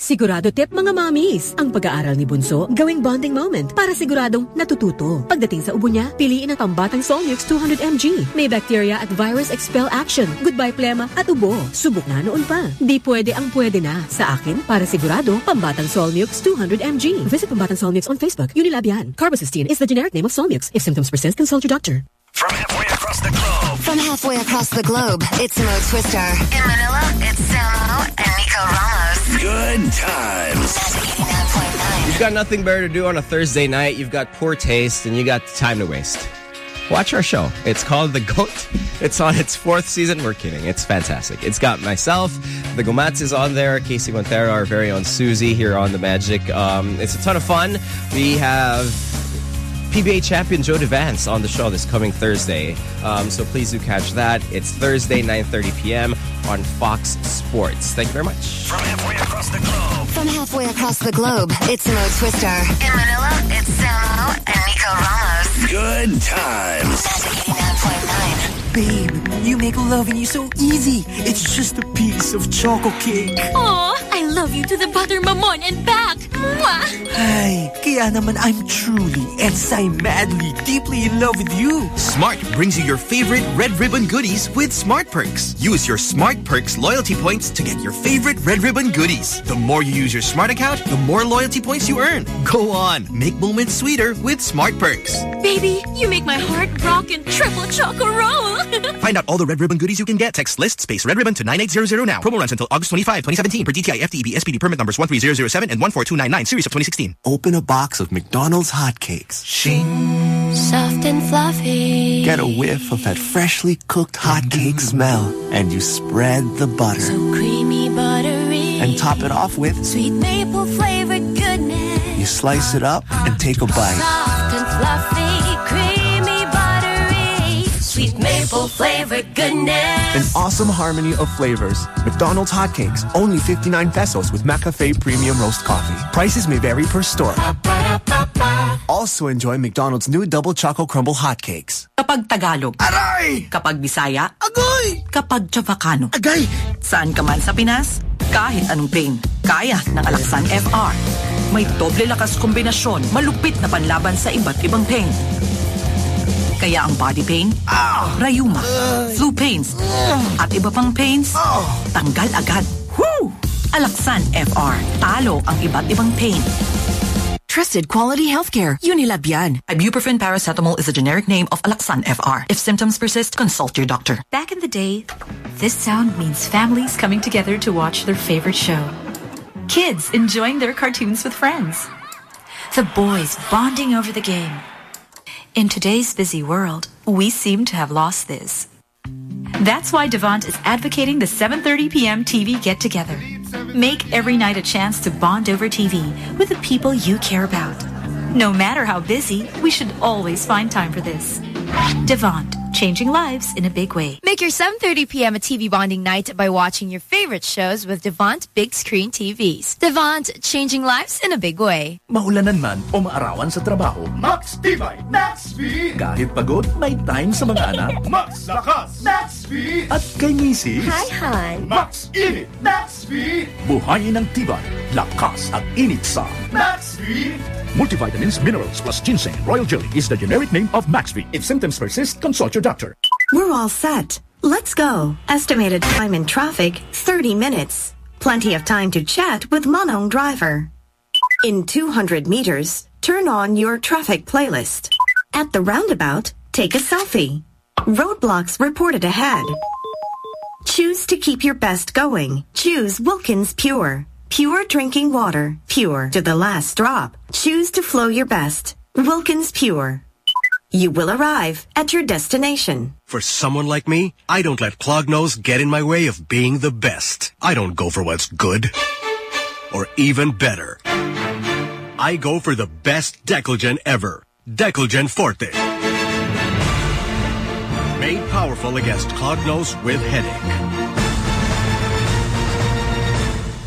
Speaker 79: Sigurado tip mga mommies. Ang pag-aaral ni Bunso, gawing bonding moment para siguradong natututo. Pagdating sa ubo niya, piliin ang pambatang Solmux 200mg. May bacteria at virus expel action. Goodbye plema at ubo. Subok na noon pa. Di pwede ang pwede na. Sa akin, para sigurado, pambatang Solmux 200mg. Visit Pambatang Solmux on Facebook. Unilab yan. Carbocisteine is the generic name of Solmux. If symptoms persist, consult your doctor.
Speaker 6: From halfway across the globe. From halfway across the globe, it's Mo Twister. In Manila, it's Samo and Nico Ramos.
Speaker 7: Good times.
Speaker 4: You've got nothing better to do on a Thursday night. You've got poor taste and you got time to waste. Watch our show. It's called The GOAT. It's on its fourth season. We're kidding. It's fantastic. It's got myself, the Gomats is on there, Casey Montero, our very own Susie here on The Magic. Um, it's a ton of fun. We have PBA champion Joe Devance on the show this coming Thursday. Um, so please do catch that. It's Thursday, 9.30 p.m. on Fox Sports. Thank you very much.
Speaker 6: From halfway across the globe. From halfway across the globe, it's Mo Twister. In Manila, it's Samo and Nico Ramos.
Speaker 7: Good times.
Speaker 18: Babe, you make loving you so easy. It's just a piece of choco cake.
Speaker 3: Aw, I love you to the butter mamon and back. Mwah!
Speaker 18: Ay, kaya naman I'm truly and madly deeply in love with you.
Speaker 27: Smart brings you your favorite red ribbon goodies with Smart Perks. Use your Smart Perks loyalty points to get your favorite red ribbon goodies. The more you use your Smart account, the more loyalty points you earn. Go on, make moments sweeter with Smart Perks.
Speaker 3: Baby, you make my heart rock and triple choco roll.
Speaker 27: Find out all the red ribbon goodies you can get. Text list space red ribbon to 9800 now. Promo runs until August 25, 2017 per DTI FTEB SPD permit numbers 13007 and 14299 series of 2016.
Speaker 80: Open a box of McDonald's hotcakes. Shing.
Speaker 3: Soft and fluffy.
Speaker 80: Get a whiff of that freshly cooked hotcake smell. And you spread the butter.
Speaker 3: So creamy, buttery.
Speaker 80: And top it off with
Speaker 3: Sweet maple flavored goodness.
Speaker 80: You slice it up and take a bite.
Speaker 3: Soft and fluffy, creamy, buttery. Sweet maple flavored goodness.
Speaker 10: An awesome harmony of flavors. McDonald's hotcakes, only 59 pesos with McCafe Premium Roast Coffee. Prices may vary per store. Also enjoy McDonald's new Double Choco Crumble Hotcakes.
Speaker 57: Kapag Tagalog.
Speaker 78: Aray!
Speaker 57: Kapag Bisaya.
Speaker 78: Agoy!
Speaker 57: Kapag Chavacano.
Speaker 78: Agay!
Speaker 57: Saan ka man sa Pinas, kahit anong pain, kaya ng Alaxan FR. May doble lakas kombinasyon, malupit na panlaban sa iba't ibang pain. Kaya ang body pain, ah! rayuma, flu pains, at iba pang pains, tanggal agad. Woo! Alaxan FR. Talo ang iba't ibang pain.
Speaker 81: Trusted quality healthcare. Unilab yan.
Speaker 57: Ibuprofen paracetamol is a generic name of Alaxan FR. If symptoms persist, consult your doctor.
Speaker 32: Back in the day, this sound means families coming together to watch their favorite show. Kids enjoying their cartoons with friends. The boys bonding over the game. In today's busy world, we seem to have lost this. That's why Devant is advocating the 7:30 p.m. TV get together. Make every night a chance to bond over TV with the people you care about. No matter how busy, we should always find time for this. Devant, changing lives in a big way.
Speaker 15: Make your 7.30 p.m. a TV bonding night by watching your favorite shows with Devant Big Screen TVs. Devant, changing lives in a big way.
Speaker 11: Maulanan man o maarawan sa trabaho,
Speaker 78: Max Tibay! Max Speed!
Speaker 11: kahit pagod, may time sa mga anak
Speaker 78: Max Lakas! Max Speed!
Speaker 11: at kay misis.
Speaker 15: Han.
Speaker 78: Max Init! Max Speed!
Speaker 11: Buhayin ng tibay, lakas at init sa
Speaker 78: Max Speed!
Speaker 11: Multivitamins, minerals plus ginseng. Royal Jelly is the generic name of Maxvi. If symptoms persist, consult your doctor.
Speaker 45: We're all set. Let's go. Estimated time in traffic, 30 minutes. Plenty of time to chat with Manong Driver. In 200 meters, turn on your traffic playlist. At the roundabout, take a selfie. Roadblocks reported ahead. Choose to keep your best going. Choose Wilkins Pure. Pure drinking water. Pure to the last drop. Choose to flow your best. Wilkins Pure. You will arrive at your destination.
Speaker 10: For someone like me, I don't let clog nose get in my way of being the best. I don't go for what's good or even better. I go for the best Decolgen ever. Decolgen Forte. Made powerful against clogged nose with headache.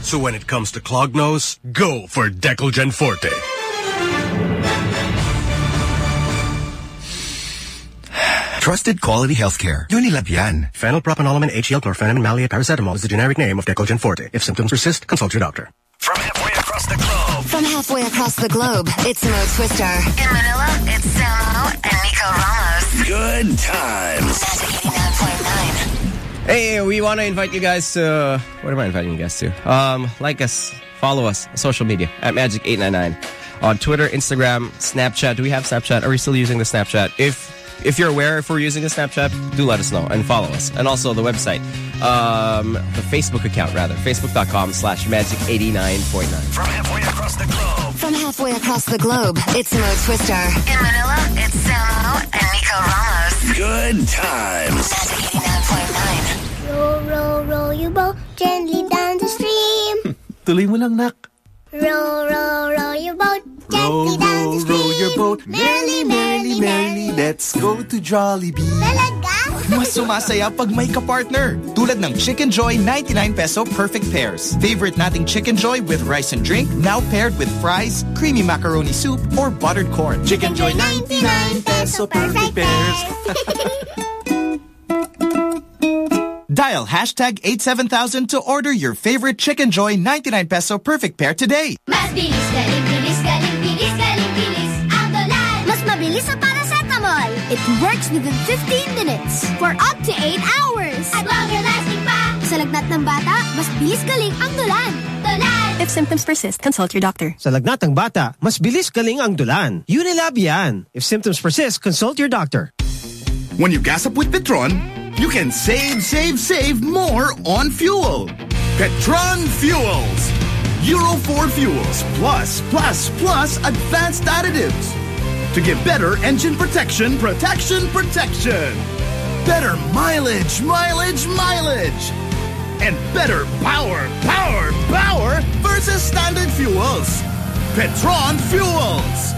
Speaker 10: So when it comes to clogged nose, go for Decolgen Forte.
Speaker 82: Trusted quality healthcare. Unilab yan.
Speaker 10: Phenylpropanolamine, HCl, chlorphenamine, maleate, paracetamol is the generic name of Decolgen Forte. If symptoms persist, consult your doctor.
Speaker 6: From halfway across the globe. From halfway across the globe, it's Mo Twister. In Manila, it's Samo and Nico Ramos.
Speaker 7: Good times.
Speaker 4: Hey, we want to invite you guys to. What am I inviting you guys to? Um, like us, follow us, on social media at Magic899 on Twitter, Instagram, Snapchat. Do we have Snapchat? Are we still using the Snapchat? If if you're aware if we're using a Snapchat, do let us know and follow us. And also the website, um, the Facebook account rather, facebook.com slash magic89.9.
Speaker 6: From halfway across the globe. From halfway across the globe, it's Mo Twister. In Manila, it's Samo and Nico Ramos.
Speaker 7: Good times.
Speaker 41: Row, row, row your boat gently down the stream.
Speaker 83: Tuloy mo lang, nak.
Speaker 41: Row, row, row your boat
Speaker 83: Row, row, row your boat.
Speaker 41: Merrily, merrily, merrily.
Speaker 83: Let's go to Jollibee.
Speaker 27: Mas sumasaya pag may ka-partner. Tulad ng Chickenjoy 99 peso perfect pairs. Favorite nating Chickenjoy with rice and drink, now paired with fries, creamy macaroni soup, or buttered corn.
Speaker 83: Chickenjoy 99 peso perfect pairs.
Speaker 27: Dial hashtag 87000 to order your favorite Chickenjoy 99 peso perfect pair today.
Speaker 41: Mas bilis, It works within 15 minutes for up to 8 hours. At longer lasting pa. Sa lagnat ng bata, mas bilis galing ang dolan. Dolan.
Speaker 84: If symptoms persist, consult your doctor.
Speaker 36: Sa lagnat ng bata, mas bilis galing ang Dolan. Unilab yan. If symptoms persist, consult your doctor.
Speaker 11: When you gas up with Petron, you can save, save, save more on fuel. Petron Fuels. Euro 4 fuels plus, plus, plus advanced additives to give better engine protection, protection, protection. Better mileage, mileage, mileage. And better power, power, power versus standard fuels. Petron Fuels.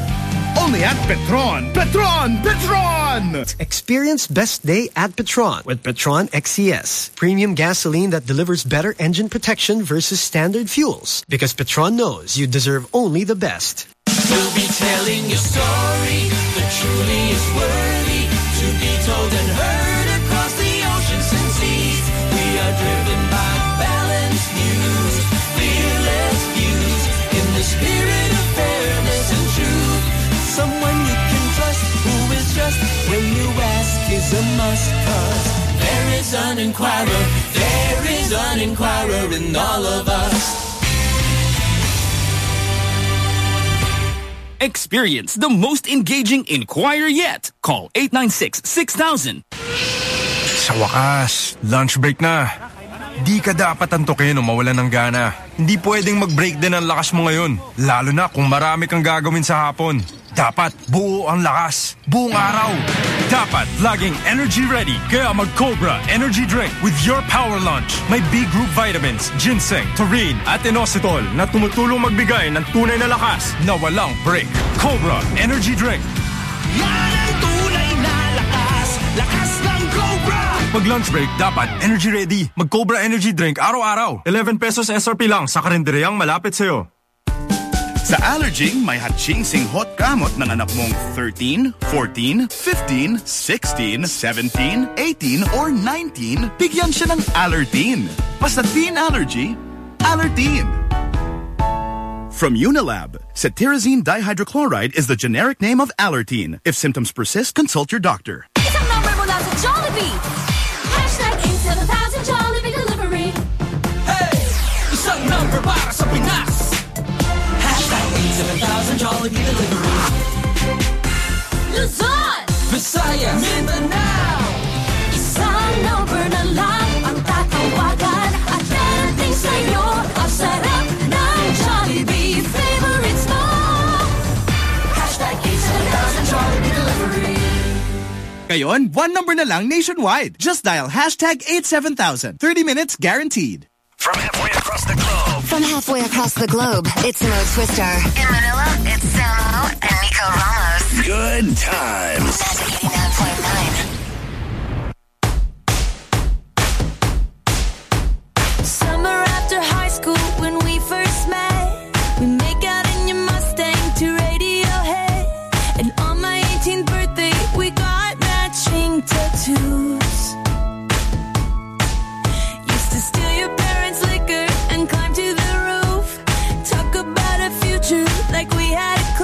Speaker 11: Only at Petron. Petron! Petron!
Speaker 36: Experience best day at Petron with Petron XCS. Premium gasoline that delivers better engine protection versus standard fuels. Because Petron knows you deserve only the best.
Speaker 18: We'll be telling your story that truly is worthy to be told and heard across the oceans and seas. We are driven by balanced news, fearless views in the spirit of fairness and truth. Someone you can trust who is just when you ask is a must. Cause there is an inquirer, there is an inquirer in all of us.
Speaker 85: Experience the most engaging inquiry yet. Call 896-6000.
Speaker 31: Sa wakas, lunch break na. Di ka dapat antukin o mawalan ng gana. Hindi pwedeng mag-break din ang lakas mo ngayon. Lalo na kung marami kang gagawin sa hapon. Dapat buo ang lakas. Buong araw. Dapat laging energy ready. Kaya mag-Cobra Energy Drink with your power lunch. May B-group vitamins, ginseng, taurine at inositol na tumutulong magbigay ng tunay na lakas na walang break. Cobra Energy Drink.
Speaker 18: Yan ang tunay na lakas, lakas ng Cobra!
Speaker 31: Pag lunch break, dapat energy ready. Mag-Cobra Energy Drink araw-araw. 11 pesos SRP lang sa karinderyang malapit sa'yo.
Speaker 11: Sa allerging, may hachingsing hot kamot ng anak mong 13, 14, 15, 16, 17, 18, or 19, bigyan siya ng Allertine. Basta teen allergy, Allertine. From Unilab, cetirizine dihydrochloride is the generic name of Allertine. If symptoms persist, consult your doctor.
Speaker 3: It's a number mula sa Jollibee!
Speaker 86: Hashtag 87000
Speaker 3: Jollibee Delivery! Hey! Isang number para sa Pinas! 7,000 Jollibee deliveries. Luzon! Visayas! Mindanao! Isang number na lang ang tatawagan at darating sa'yo ang sarap ng Jollibee favorites mo. Hashtag 7,000 Jollibee deliveries. Ngayon, one number na lang nationwide. Just dial hashtag 87000. 30 minutes guaranteed.
Speaker 7: From halfway across the globe.
Speaker 6: From halfway across the globe, it's Mo Twister. In Manila, it's Samo and Nico Ramos.
Speaker 7: Good times.
Speaker 3: 99.9. like we had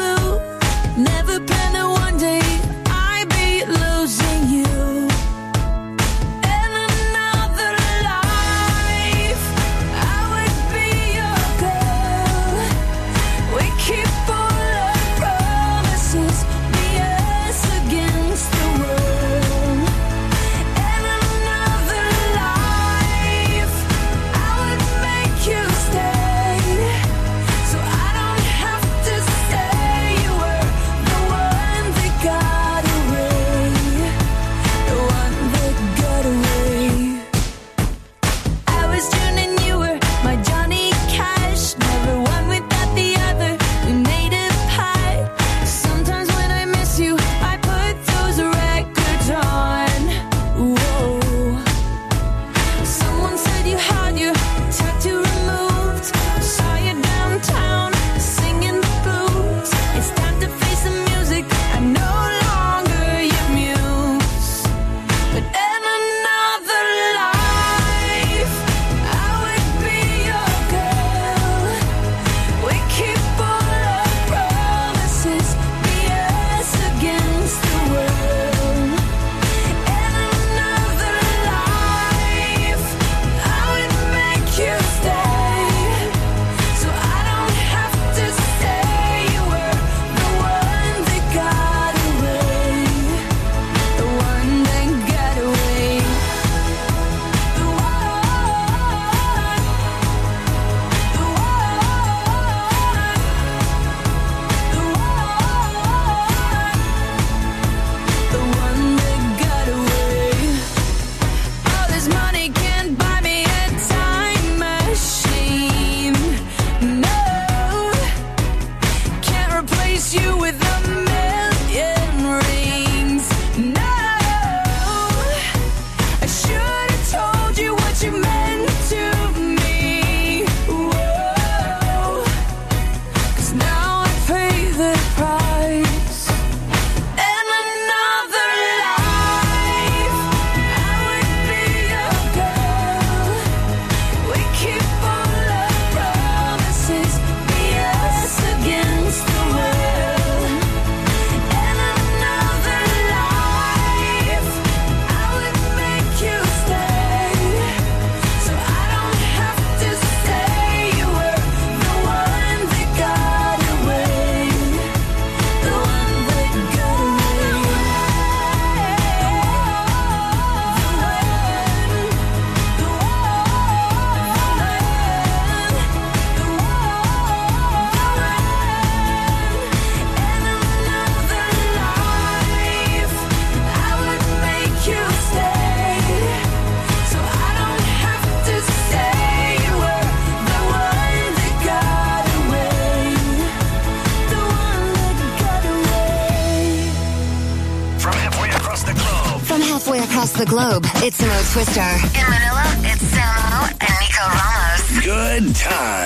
Speaker 3: the
Speaker 87: globe, it's Mo Twister. In Manila, it's Samo and
Speaker 3: Nico Ramos. Good time.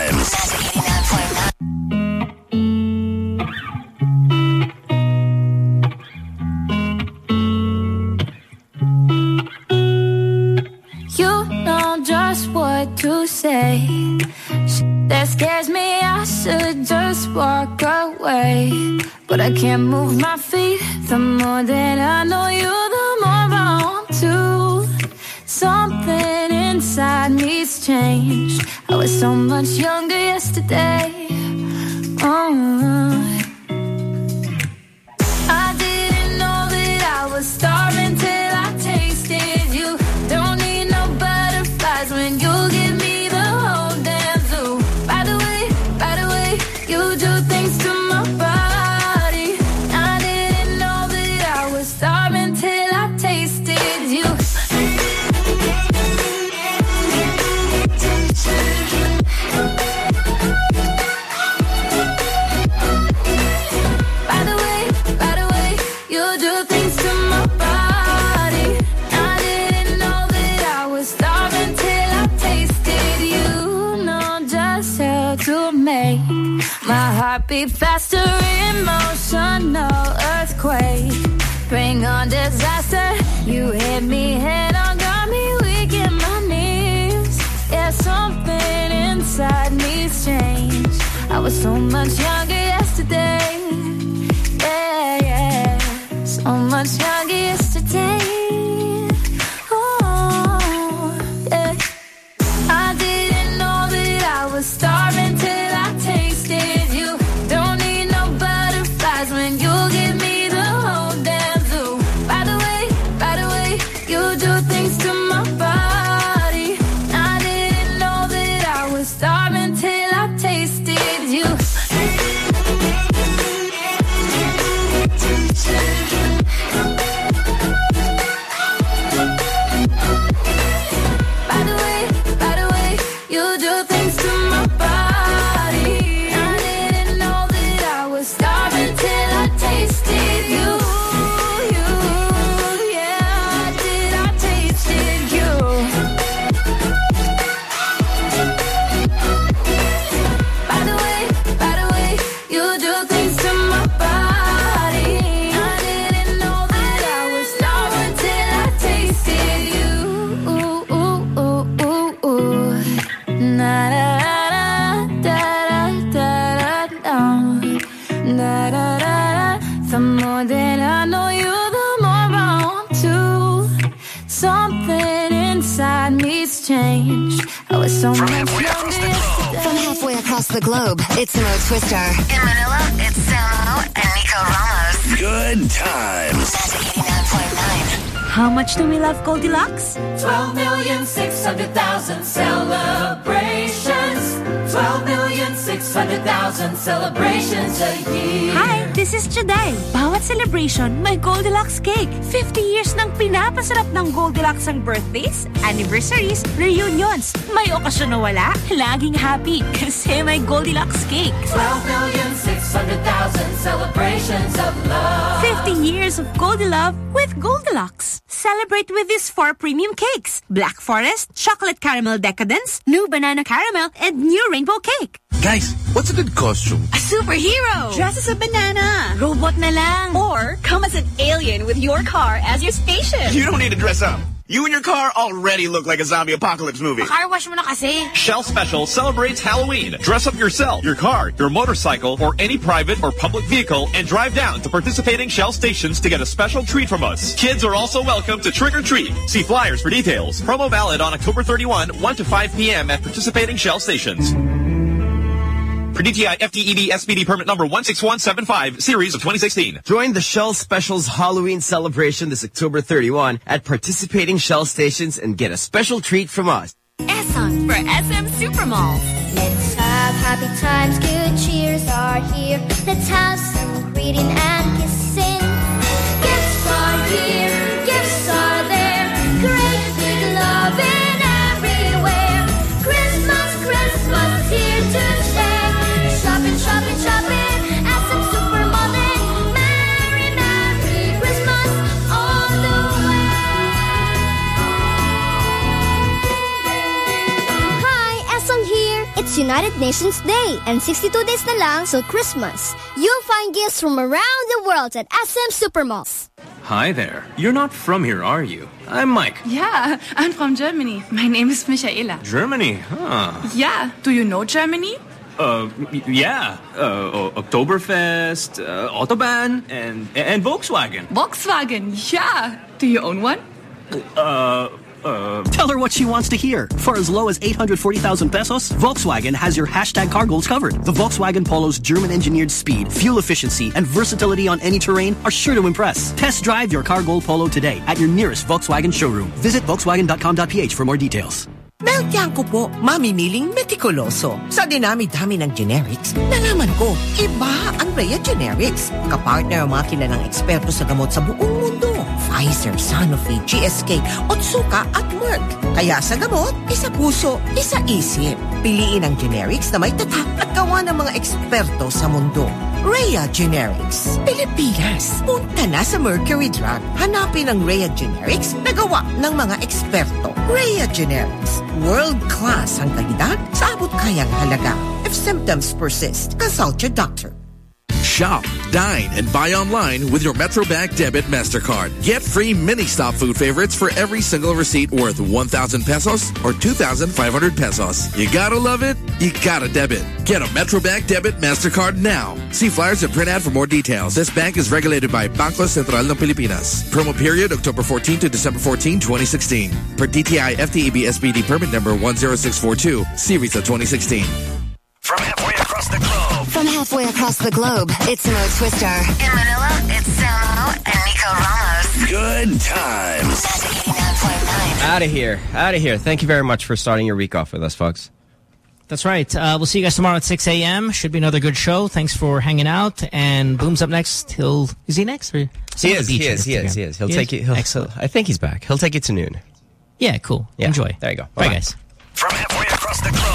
Speaker 3: Globe, it's Mo Twister. In Manila, it's Samo and Nico Ramos.
Speaker 6: Good times.
Speaker 15: How much do we love Goldilocks?
Speaker 88: 12 million 600,000 celebrations. 12 million 600,000 celebrations a year.
Speaker 15: Hi, this is Juday. Bawat celebration, may Goldilocks cake. 50 years nang pinapasarap ng Goldilocks ang birthdays, anniversaries, reunions. May okasyon na wala, laging happy kasi may Goldilocks cake.
Speaker 88: 12 million 600,000 celebrations of love.
Speaker 15: 50 years of Goldilove with Goldilocks. Celebrate with these four premium cakes. Black Forest, Chocolate Caramel Decadence, New Banana Caramel, and New Rainbow Cake.
Speaker 11: Guys, what's a good costume?
Speaker 15: A superhero! Dress as a banana! Robot na lang! Or come as an alien with your car as your spaceship!
Speaker 89: You don't need to dress up. You and your car already look like a zombie apocalypse movie.
Speaker 15: Car wash mo na kasi!
Speaker 1: Shell Special celebrates Halloween. Dress up yourself, your car, your motorcycle, or any private or public vehicle and drive down to participating Shell stations to get a special treat from us. Kids are also welcome to trick or treat. See flyers for details. Promo valid on October 31, 1 to 5 p.m. at participating Shell stations. For DTI FTEB SPD permit number 16175, series of 2016.
Speaker 4: Join the Shell Specials Halloween celebration this October 31 at participating Shell stations and get a special treat from us.
Speaker 90: SM for SM Supermalls.
Speaker 41: Let's have happy times, good cheers are here. Let's have some greeting and kissing. Gifts are here, United Nations Day and 62 days na lang till Christmas. You'll find gifts from around the world at SM Supermalls.
Speaker 91: Hi there. You're not from here, are you? I'm Mike.
Speaker 92: Yeah, I'm from Germany. My name is Michaela.
Speaker 91: Germany, huh?
Speaker 92: Yeah, do you know Germany?
Speaker 91: Uh, yeah. Uh, Oktoberfest, uh, Autobahn, and and Volkswagen.
Speaker 92: Volkswagen, yeah. Do you own one?
Speaker 91: Uh, uh.
Speaker 93: Tell her what she wants to hear. For as low as 840,000 pesos, Volkswagen has your hashtag car goals covered. The Volkswagen Polo's German-engineered speed, fuel efficiency, and versatility on any terrain are sure to impress. Test drive your car goal Polo today at your nearest Volkswagen showroom. Visit volkswagen.com.ph for more details.
Speaker 94: Meltyan ko po, mamimiling metikuloso. Sa dinami-dami ng generics, nalaman ko, iba ang Rhea Generics. Kapartner ang mga kilalang eksperto sa gamot sa buong mundo. Pfizer, Sanofi, GSK, Otsuka at Merck. Kaya sa gamot, isa puso, isa isip. Piliin ang generics na may tatak at gawa ng mga eksperto sa mundo. Rhea Generics. Pilipinas. Punta na sa Mercury Drug. Hanapin ang Rhea Generics na gawa ng mga eksperto. Rhea Generics. World class ang kalidad sa abot kayang halaga. If symptoms persist, consult your doctor.
Speaker 1: Shop, dine, and buy online with your Metrobank Debit MasterCard. Get free Ministop food favorites for every single receipt worth 1,000 pesos or 2,500 pesos. You gotta love it, you gotta debit. Get a Metrobank Debit MasterCard now. See flyers and print ad for more details. This bank is regulated by Bangko Sentral ng Pilipinas. Promo period October 14 to December 14, 2016. Per DTI FTEB SPD permit number 10642, Series of 2016.
Speaker 7: From halfway across the globe.
Speaker 6: From halfway across the globe, it's Mo Twister. In Manila, it's Samo and Nico Ramos.
Speaker 7: Good times.
Speaker 4: Out of here. Out of here. Thank you very much for starting your week off with us, folks.
Speaker 95: That's right. Uh, we'll see you guys tomorrow at 6 a.m. Should be another good show. Thanks for hanging out. And Boom's up next. He'll is he next? Or
Speaker 4: He is, he is, he is, he is. He'll take you. He'll,
Speaker 95: Excellent.
Speaker 4: I think he's back. He'll take you to noon.
Speaker 95: Yeah, cool.
Speaker 4: Yeah.
Speaker 95: Enjoy.
Speaker 4: There you go.
Speaker 95: Bye,
Speaker 4: Bye-bye.
Speaker 95: guys.
Speaker 7: From halfway across the globe.